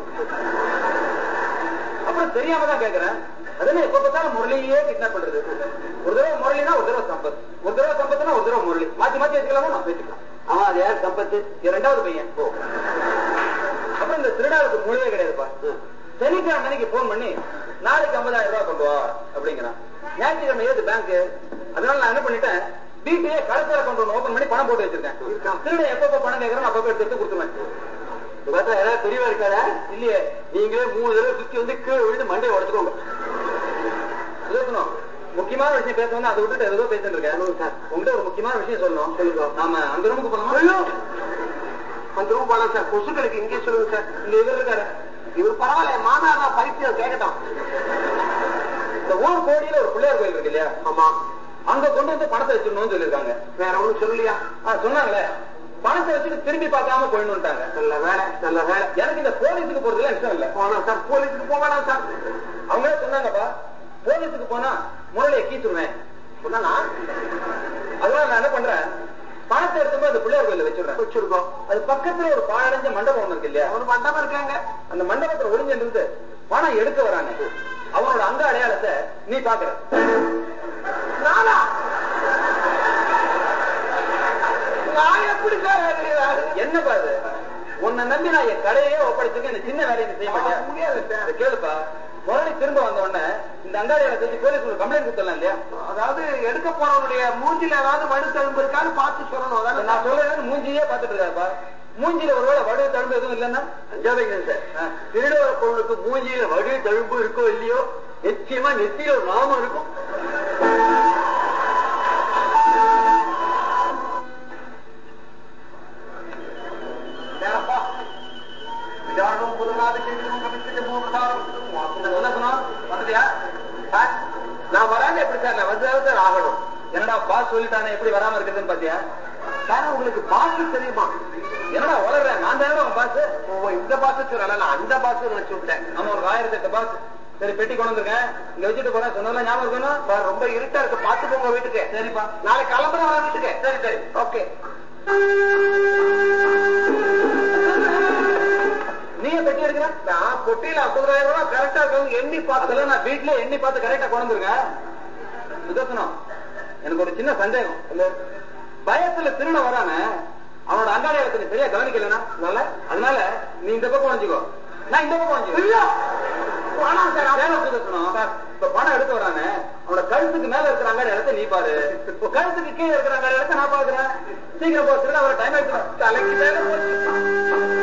அப்புறம் தெரியாம தான் கேட்கிறேன் அதனால எப்ப பார்த்தாலும் முரளியே கிட்னாப் பண்றது ஒரு தடவை முரளினா ஒரு தடவை சம்பத் ஒரு தடவை சம்பத்னா ஒரு தடவை முரளி மாத்தி மாத்தி வச்சுக்கலாமா நான் வச்சுக்கலாம்
அவன் அது யார் சம்பத்து
இரண்டாவது பையன் ஓ அப்புறம் இந்த திருடாவுக்கு மூளையே கிடையாதுப்பா சனிக்கிழமை அன்னைக்கு போன் பண்ணி நாளைக்கு ஐம்பதாயிரம் ரூபாய் கொண்டு வா அப்படிங்கிறான். ஞாயிற்றுக்கிழமை ஏது பேங்க் அதனால நான் என்ன பண்ணிட்டேன் வீட்லயே கடைசியில் அக்கௌண்ட் ஒன்று ஓபன் பண்ணி பணம் போட்டு வச்சிருக்கேன். திருடன் எப்பப்ப பணம் கேட்கறோம் அப்பப்ப எடுத்து எடுத்து கொடுத்துருவேன்.
பார்த்தா யாராவது பெரியவா இருக்காரா
இல்லையே.
நீங்களே மூணு தடவை சுத்தி வந்து கீழே விழுந்து மண்டையை உடச்சுக்கோங்க.
இருக்கணும் முக்கியமான விஷயம் பேச வந்து அதை விட்டுட்டு ஏதோ பேசிட்டு இருக்கேன்
சார்.
உங்ககிட்ட ஒரு முக்கியமான விஷயம் சொல்லணும்.
சொல்லுங்க.
நாம அந்த ரூமுக்கு
ஐயோ! அந்த ரூம் போலாம் சார். கொசுக்களுக்கு இங்கே சொல்லுங்க சார்.
இந்த இவர் இருக்காரு?
இவர் பரவாயில்ல மாநாடா பைத்தியம் கேட்கட்டும்
இந்த ஊர் கோடியில ஒரு பிள்ளையார் கோயில் இருக்கு இல்லையா?
ஆமா.
அங்க கொண்டு வந்து பணத்தை வச்சிடணும்னு சொல்லியிருக்காங்க.
வேற ஒண்ணும் சொல்லலையா?
சொன்னாங்களே. பணத்தை வச்சுட்டு திரும்பி பார்க்காம போயிடணும்ட்டாங்க
நல்ல வேலை நல்ல வேலை.
எனக்கு இந்த போலீஸுக்கு போறதுல இஷ்டம் இல்ல.
போனோம் சார் போலீஸுக்கு போக வேணாம் சார்.
அவங்களே சொன்னாங்கப்பா போலீஸுக்கு போனா முரளியை கீச்சுருவேன். சொன்னா அதனால நான் என்ன பண்றேன்? பணத்தை எடுத்து அந்த பிள்ளையார் கோயில வச்சிடுறேன்.
வச்சிருக்கோம்.
அது பக்கத்துல ஒரு பாழடைஞ்ச மண்டபம் ஒண்ணு இருக்கு இல்லையா?
ஒரு மண்டபம் இருக்காங்க.
அந்த மண்டபத்துல ஒளிஞ்சிருந்து பணம் எடுக்க வராங்க அவனோட அங்க அடையாளத்தை நீ பாக்குற.
நானா? நான் எப்படி சார்?
என்ன பாரு? உன்னை நம்பி நான் என் கடையே ஒப்படைச்சிருக்கேன். இந்த சின்ன வேலையை செய்ய மாட்டியா?
ஆ, முடியாது
கேளுப்பா. முரளி திரும்ப வந்த உடனே இந்த அங்காடியால வச்சு போலீஸ் கம்ப்ளைண்ட் கொடுத்துடலாம் இல்லையா?
அதாவது எடுக்க போறவனுடைய மூஞ்சில ஏதாவது வடு தழும்பு இருக்கான்னு பார்த்து சொல்லணும் அதானே
நான் சொல்றேன் மூஞ்சியே பார்த்துட்டு இருக்காருப்பா. மூஞ்சில ஒருவேளை வடு தழும்பு எதுவும் இல்லைன்னா?
அஞ்சாவது சார். திருட வர பொருளுக்கு மூஞ்சியில வடு தழும்பு இருக்கோ இல்லையோ நிச்சயமா நெத்தியில ஒரு நாமம் இருக்கும்.
விசாரணம் புதுநாது கேட்கணும் மூணு பிரசாரம் என்ன சொன்னோம் வந்துட்டியா சார், நான் வராம எப்படி சார் நான் வந்து சார் ஆகணும் என்னடா பாஸ் சொல்லிட்டானே எப்படி வராம இருக்குதுன்னு பாத்தியா
சார் உங்களுக்கு பாஸ் தெரியுமா
என்னடா வளர்றேன் நான் தானே உங்க பாஸ்
இந்த பாஸ் சொல்லல அந்த பாஸ் நினைச்சு விட்டேன்
நம்ம ஒரு ஆயிரத்தி எட்டு பாஸ் சரி பெட்டி கொண்டு வந்திருக்கேன் இங்க வச்சுட்டு போறேன் சொன்னதெல்லாம் ஞாபகம் இருக்கணும்
ரொம்ப இருட்டா இருக்கு பாத்து போங்க வீட்டுக்கு
சரிப்பா
நாளைக்கு கிளம்புற வர வீட்டுக்கு
சரி சரி
ஓகே
நீங்க பெட்டி எடுக்கிற?
நான் பொட்டியில ஐம்பதாயிரம் ரூபாய் கரெக்டா இருக்காங்க எண்ணி
அதெல்லாம் நான் வீட்டுல எண்ணி பார்த்து கரெக்டா கொண்டு வந்திருக்கேன் சுதர்சனம் எனக்கு ஒரு சின்ன சந்தேகம். இல்ல பயத்துல திருட வரானே அவனோட அங்காடியாளத்தை நீ சரியா கவனிக்கலனா நல்ல அதனால நீ இந்த பக்கம் வச்சுக்கோ நான் இந்த பக்கம் வச்சுக்கோ பணம் சார் இப்ப பணம் எடுத்து வரானே அவனோட கழுத்துக்கு மேல இருக்கிற அங்காடியாளத்தை நீ பாரு. கழுத்துக்கு கீழே இருக்கிற அங்காடியாளத்தை நான் பாக்குறேன். சீக்கிரம் போ திருட அவரை டைம் எடுத்துடும் தலைக்கு மேல போச்சு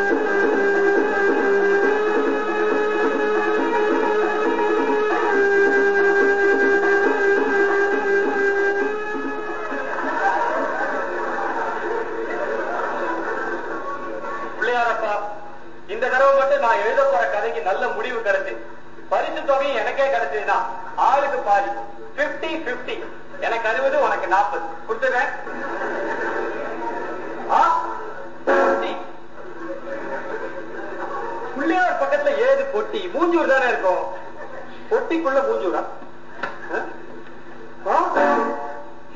நான் எழுத போற கதைக்கு நல்ல முடிவு கிடைச்சு. பரிசு தொகையும் எனக்கே கிடைச்சதுன்னா ஆளுக்கு பாதி. 50 50 எனக்கு அறுபது உனக்கு நாற்பது. கொடுத்துருவேன் பிள்ளையார் பக்கத்துல ஏது பொட்டி? மூஞ்சூர் தானே இருக்கும். பொட்டிக்குள்ள மூஞ்சூரா?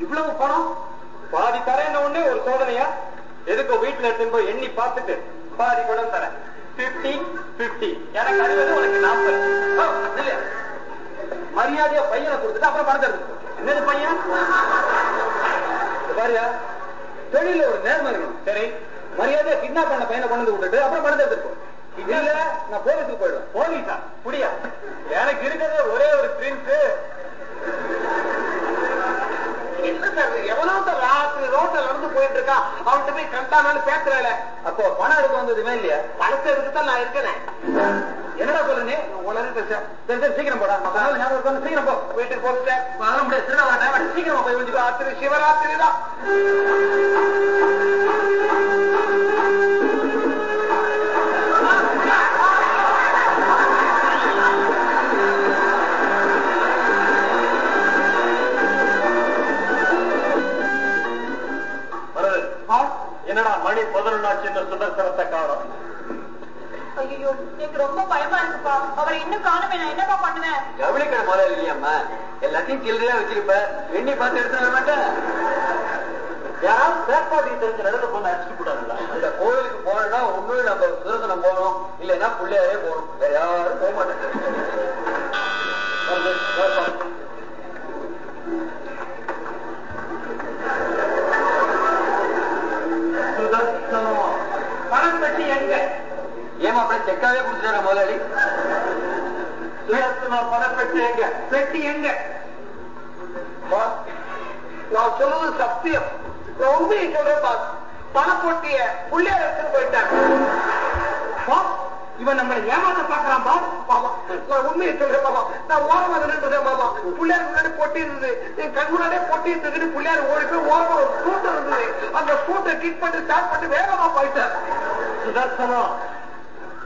இவ்வளவு பணம்? பாதி தரேன்னு ஒண்ணு ஒரு சோதனையா? எதுக்கோ வீட்டுல எடுத்துன்னு போய் எண்ணி பார்த்துட்டு பாதி கூட தரேன். பிப்டி பிப்டி எனக்கு அறுபது உனக்கு நாற்பது.
இல்லையா மரியாதையா பையனை கொடுத்துட்டு அப்புறம் பணத்தை எடுத்து
என்னது பையன்?
பாரியா தொழில ஒரு நேர்மை இருக்கணும்
சரி.
மரியாதையா கிட்னாப் பண்ண பையனை கொண்டு வந்து விட்டுட்டு அப்புறம் பணத்தை எடுத்துக்கோ. இல்ல நான் போலீஸுக்கு போயிடுவேன்.
போலீஸா? புடியா. எனக்கு இருக்கிறதே ஒரே ஒரு பிரின்ஸ்
என்ன சார்? எவ்வளவு ராத்திரி ரோட்ல நடந்து போயிட்டு இருக்கான் அவன்கிட்ட போய் கண்டானாலும் பேசுறேன்
அப்போ பணம் எடுக்க வந்ததுமே இல்லையா?
பணத்தை எடுத்துதான் நான் இருக்கிறேன்
என்னடா சொல்லுனே
உலகத்தை சரி
சரி சீக்கிரம் போடா. ஞாபகம் சீக்கிரம் போ.
வீட்டுக்கு போட்டு
அதெல்லாம் முடியாது திருட சீக்கிரம் சீக்கிரமா போய் வந்து
ராத்திரி சிவராத்திரி தான்.
என்னடா மணி பதினொன்னாச்சு இந்த சுதர்சனத்தை காணும்
ஐயோ எனக்கு ரொம்ப பயமா இருக்குப்பா. அவரை இன்னும் காணுமே நான் என்னப்பா பண்ணுவேன்?
கவனிக்கணும் முதல்ல இல்லையாம்மா? எல்லாத்தையும் சில்லறையா வச்சிருப்ப. எண்ணி பார்த்து எடுத்துட்டு வர மாட்டேன்.
தேர்ட் பார்ட்டி தெரிஞ்ச நடுவில் கொண்டு அடிச்சுட்டு போட்டாங்களா
அந்த கோவிலுக்கு போனோம்னா ஒண்ணு நம்ம சுதர்சனம் போகணும். இல்லைன்னா பிள்ளையாரே போகணும். வேற யாரும் போக மாட்டாங்க. ஏமா அப்படியே செக்காவே கொடுத்துட்டார முதலாளி.
பணப்பெட்டி எங்க?
பெட்டி எங்க?
நான் சொல்றது சத்தியம். உண்மையை சொல்றேன் பணப்பொட்டிய புள்ளையார் எடுத்துட்டு போயிட்டாங்க.
இவன் நம்மளை ஏமாத்த பாக்குறான் பாஸ்
மாமா நான் உண்மையை சொல்றேன் மாமா நான் ஓரமா நின்றுட்டேன் மாமா புள்ளையார் முன்னாடி பொட்டி இருந்தது. என் கண் முன்னாடியே பொட்டி இருந்துக்கிட்டு புள்ளையார் ஓடி போய் ஓரமா ஒரு ஸ்கூட்டர் இருந்தது. அந்த ஸ்கூட்டர் கிக் பண்ணி ஸ்டார்ட் பண்ணி வேகமா போயிட்டார்.
சுதர்சனம்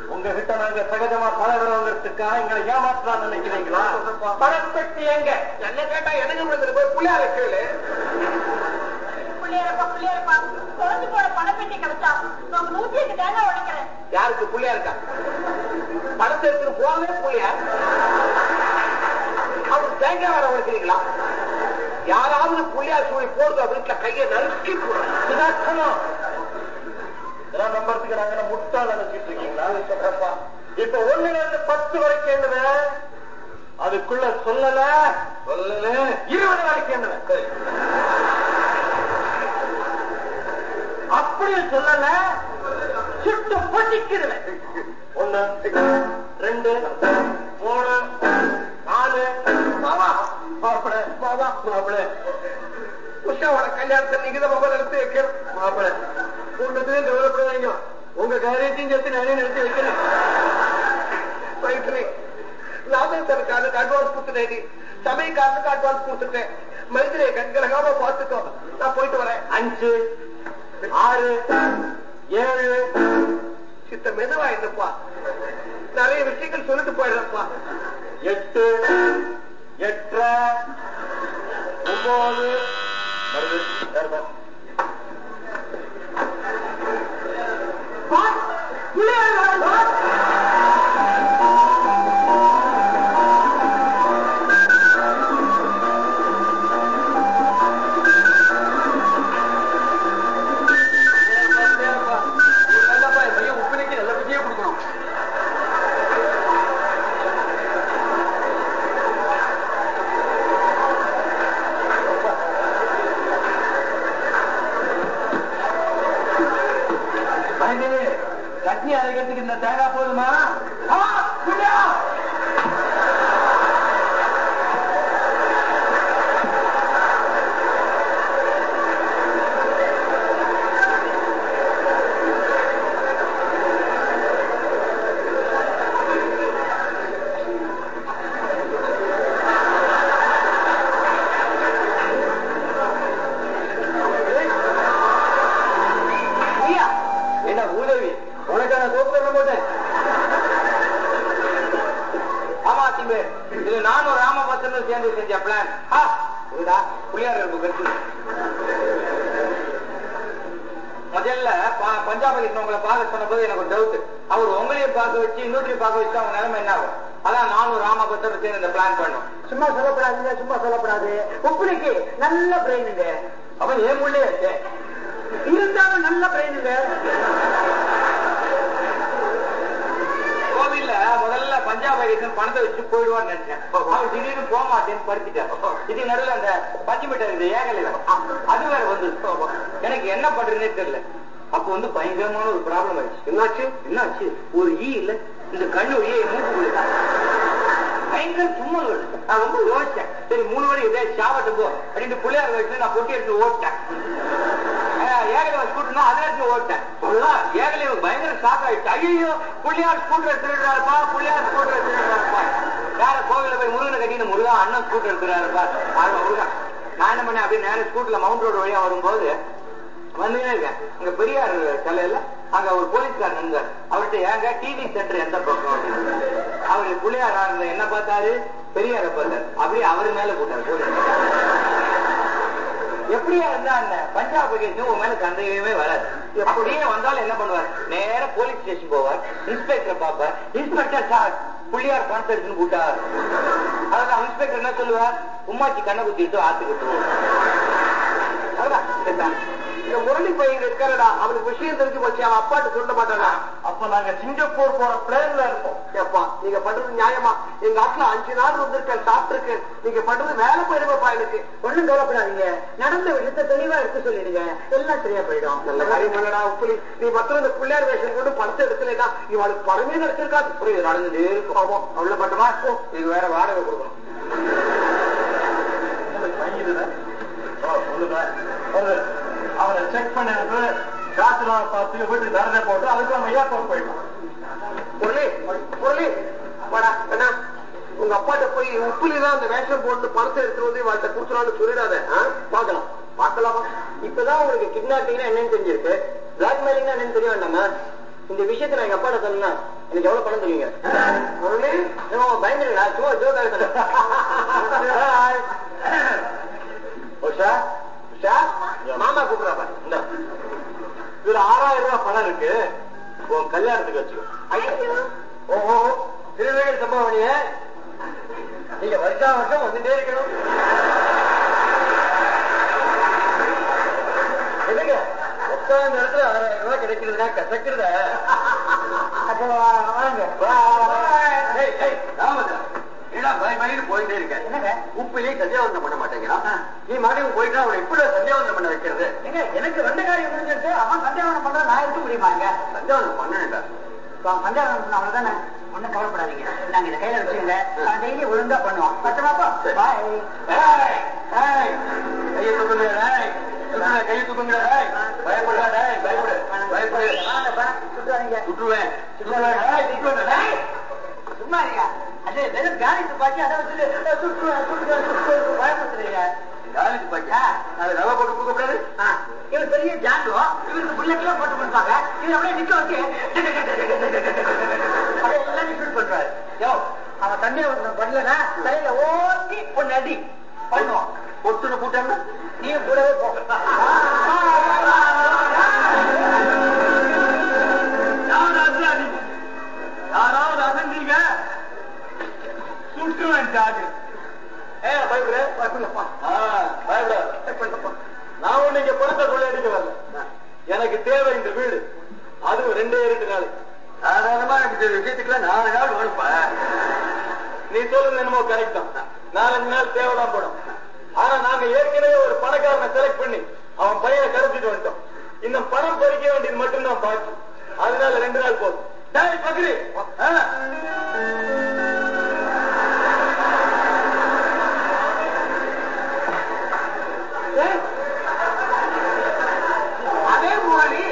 உங்ககிட்ட நாங்க சகஜமா பழகிறோம் வாங்குறதுக்காக எங்களை ஏமாத்தலாம் நினைக்கிறீங்களா?
பணப்பெட்டி எங்க?
என்ன கேட்டா எனக்கு விழுந்துட்டு போய் புள்ளையார கேளு.
பிள்ளையரப்பா பிள்ளையரப்பா. குறைஞ்சு போன பணப்பெட்டி கிடைச்சா நான் நூத்தி எட்டு தேங்காய் உடைக்கிறேன்?
யாருக்கு புள்ளையா இருக்கா? பணத்தை எடுத்துட்டு போனதே புள்ளையார் அவர் தேங்காய் வர உடைக்கிறீங்களா? யாராவது புள்ளையார் சூழி போடுறது வீட்டுல கையை நறுக்கி போடுறேன்
சுதர்சனம் இதெல்லாம் நம்புறதுக்கு நாங்க என்ன முட்டாள் நினைச்சிட்டு இருக்கீங்களா சொல்றப்பா இப்ப ஒண்ணுல இருந்து பத்து வரைக்கும் எண்ணுவேன் அதுக்குள்ள சொல்லல.
சொல்லல.
இருபது வரைக்கும் எண்ணுவேன் அப்படியே சொல்லல. சுட்டு பொட்டிக்கிடுவேன் ஒண்ணு ரெண்டு மூணு நாலு.
மாமா
மாப்பிள
மாமா
மாப்பிள.
உஷாவோட கல்யாணத்தை நீங்க மொபைல் எடுத்து வைக்கணும்
மாப்பிள. கூட்டத்திலையும் கவலைப்படாதீங்க உங்க காரியத்தையும் சேர்த்து நானே நடத்தி வைக்கிறேன்.
நாதேசனுக்கு அட்வான்ஸ் கொடுத்துட்டேன் சமயக்காரனுக்கு அட்வான்ஸ் கொடுத்துட்டேன் மைதிரியை கண்கலகாம பார்த்துக்கோ. நான் போயிட்டு வரேன்.
அஞ்சு ஆறு ஏழு.
சித்த மெதுவா என்னப்பா? நிறைய விஷயங்கள் சொல்லிட்டு போயிடுறப்பா.
எட்டு எட்டரை ஒன்பது. வருது
பொட்டி எடுத்து ஓட்டேன் ஏகலைவ ஸ்கூட்டர்னா அதை எடுத்து ஓட்டேன் ஏகலைவ பயங்கர ஷாக் ஆயிடுச்சு. ஐயோ புள்ளியார் ஸ்கூட்டர் திருடுறாருப்பா புள்ளியார் ஸ்கூட்டர் திருடுறாருப்பா வேற கோவில போய் முருகனை கட்டின முருகா அண்ணன் ஸ்கூட்டர் எடுத்துறாருப்பா அது முருகன் நான் என்ன பண்ணேன் அப்படி நேரம் ஸ்கூட்டர்ல மவுண்ட் ரோடு வழியா வரும்போது வந்துட்டே இருக்கேன். அங்க பெரியார் சிலையில அங்க ஒரு போலீஸ்கார் நின்றார். அவர்கிட்ட ஏங்க டிவி சென்டர் எந்த பக்கம்? அவரு புள்ளியாரா இருந்த என்ன பார்த்தாரு? பெரியார பார்த்தார். அப்படியே அவரு மேல போட்டார் போலீஸ். எப்படியா இருந்தா என்ன? பஞ்சாப் கேஸ் உன் மேல சந்தேகமே வராது. அப்படியே வந்தாலும் என்ன பண்ணுவார்? நேரா போலீஸ் ஸ்டேஷன் போவார் இன்ஸ்பெக்டர் பாப்பார் இன்ஸ்பெக்டர் சார் புள்ளியார் எடுத்துன்னு கூட்டார் அதான் இன்ஸ்பெக்டர் என்ன சொல்லுவார்? உம்மாச்சி கண்ணை குத்திட்டு ஆத்துக்கிட்டு அவ்வளவுதான்.
இந்த முரளி பையன் இருக்காரடா அவனுக்கு விஷயம் தெரிஞ்சு போச்சு. அவன் அப்பாட்ட சொல்ல மாட்டானா
அப்ப நாங்க சிங்கப்பூர் போற பிளேன்ல இருப்போம்.
ஏப்பா நீங்க பண்றது நியாயமா? எங்க ஆட்ல அஞ்சு நாள் வந்திருக்கேன் சாப்பிட்டுருக்கேன் நீங்க பண்றது வேலை போயிருப்பா எனக்கு.
ஒண்ணும் கவலைப்படாதீங்க. நடந்த விஷயத்தை தெளிவா எடுத்து சொல்லிடுங்க. எல்லாம் சரியா போயிடும்.
நல்ல காரியம் பண்ணடா உப்புலி. நீ மத்திரம் இந்த பிள்ளையார் வேஷம் போட்டு படத்தை எடுக்கலைன்னா இவளுக்கு படமே கிடைச்சிருக்காது
புரியுது நடந்துட்டே இருக்கும்.
ஆமா
உள்ள பட்டுமா இது வேற வாடகை கொடுக்கணும்.
சொல்லுங்க செக் பண்ணி அனுப்பு காசுலாம் பார்த்து வீட்டுக்கு தரதை போட்டு அதுக்கு நம்ம ஏர்போர்ட் போயிடலாம்
முரளி முரளி வாடா அண்ணா உங்க அப்பாட்ட போய் உப்புலி தான் அந்த வேஷம் போட்டு பணத்தை எடுத்துட்டு வந்து வாழ்த்த கொடுத்துறான்னு சொல்லிடாத ஆ? பார்க்கலாம். பார்க்கலாமா?
இப்பதான் உங்களுக்கு கிட்னாப்பிங்னா என்னன்னு தெரிஞ்சிருக்கு. பிளாக்மெயிலிங்னா என்னன்னு தெரிய வேண்டாமா? இந்த விஷயத்தை நான் எங்க அப்பாட்ட சொன்னா எனக்கு எவ்வளவு பணம் தெரியுங்க
முரளி
சும்மா ஜோக்காக
உஷா
உஷா மாமா
இந்த. இதுல ஆறாயிரம் ரூபாய் பணம் இருக்கு. உன் கல்யாணத்துக்கு வச்சுக்கோ.
ஓஹோ திருவேகர் சம்பவனிய நீங்க வருஷா வருஷம் வந்துட்டே இருக்கணும். என்னங்க? உட்கார்ந்த இடத்துல ஆறாயிரம் ரூபாய் கிடைக்கிறதுனா கசக்கிறத?
அப்போ வாங்க
ஏய், ஏய், ராமச்சந்திரா, என்னடா பய பயன்னு போயிட்டே இருக்க. உப்பிலே சந்தியாவந்தனம் பண்ண மாட்டேங்கிறான் நீ மறுபடியும் போயிட்டா அவனை எப்படி சந்தியாவந்தனம் பண்ண வைக்கிறது?
எனக்கு வந்த காரியம் முடிஞ்சிருச்சு. அவன் சந்தியாவனம் பண்ற நான் இருக்க முடியுமாங்க
சந்தியாவந்தனம் பண்ணணும்டா
அவன் சந்தியாவனம் பண்ண அவ்வளவுதானே? ஒண்ணும் கவலைப்படாதீங்க. நாங்க இதை கையில வச்சுங்க அவன் டெய்லி ஒழுங்கா பண்ணுவான். பச்சமாப்பா
கையை தூக்குங்க, கையை தூக்குங்க, டேய், பயப்படு, பயப்படு. டேய், சுட்டுருவேன், டேய்.
சும்மா இருங்க அது வெறும் காலி துப்பாக்கி அதை
காலி ரவை போட்டு கொடுக்கக்கூடாது?
இவர் பெரிய ஜாண்டோ இவருக்கு புல்லட்லாம் போட்டு கொடுப்பாங்க. இவர் அப்படியே நிக்க வச்சு. எல்லாரும் ஷூட் பண்றாரு. யோ அவன் சந்தியாவந்தனம் பண்ணலனா தலையில ஓட்டி அடி. பண்ணுவான்.
பொட்டுன்னு போட்டாங்கன்னா
நீ கூடவே போ.
சுற்றுவேன் ஜாகு
ஏ பயப்படுற பயப்படப்பா
பயப்படாத. நான் ஒண்ணு இங்க பணத்தை கொள்ளையடிக்க வரல. எனக்கு தேவை இந்த வீடு. அதுவும் ரெண்டே ரெண்டு நாள்.
சாதாரணமா இந்த விஷயத்துக்குலாம் நாலு நாள் வேணும்ப்பா
நீ சொல்றது என்னமோ கரெக்ட் தான். நாலஞ்சு நாள் தேவைதான் போடும். ஆனா நாங்க ஏற்கனவே ஒரு பணக்காரனை செலக்ட் பண்ணி அவன் பையனை கடத்திட்டு வந்துட்டோம். இன்னும் பணம் பறிக்க வேண்டியது மட்டும்தான் பாக்கி. அதனால ரெண்டு நாள் போதும். né? A
memória.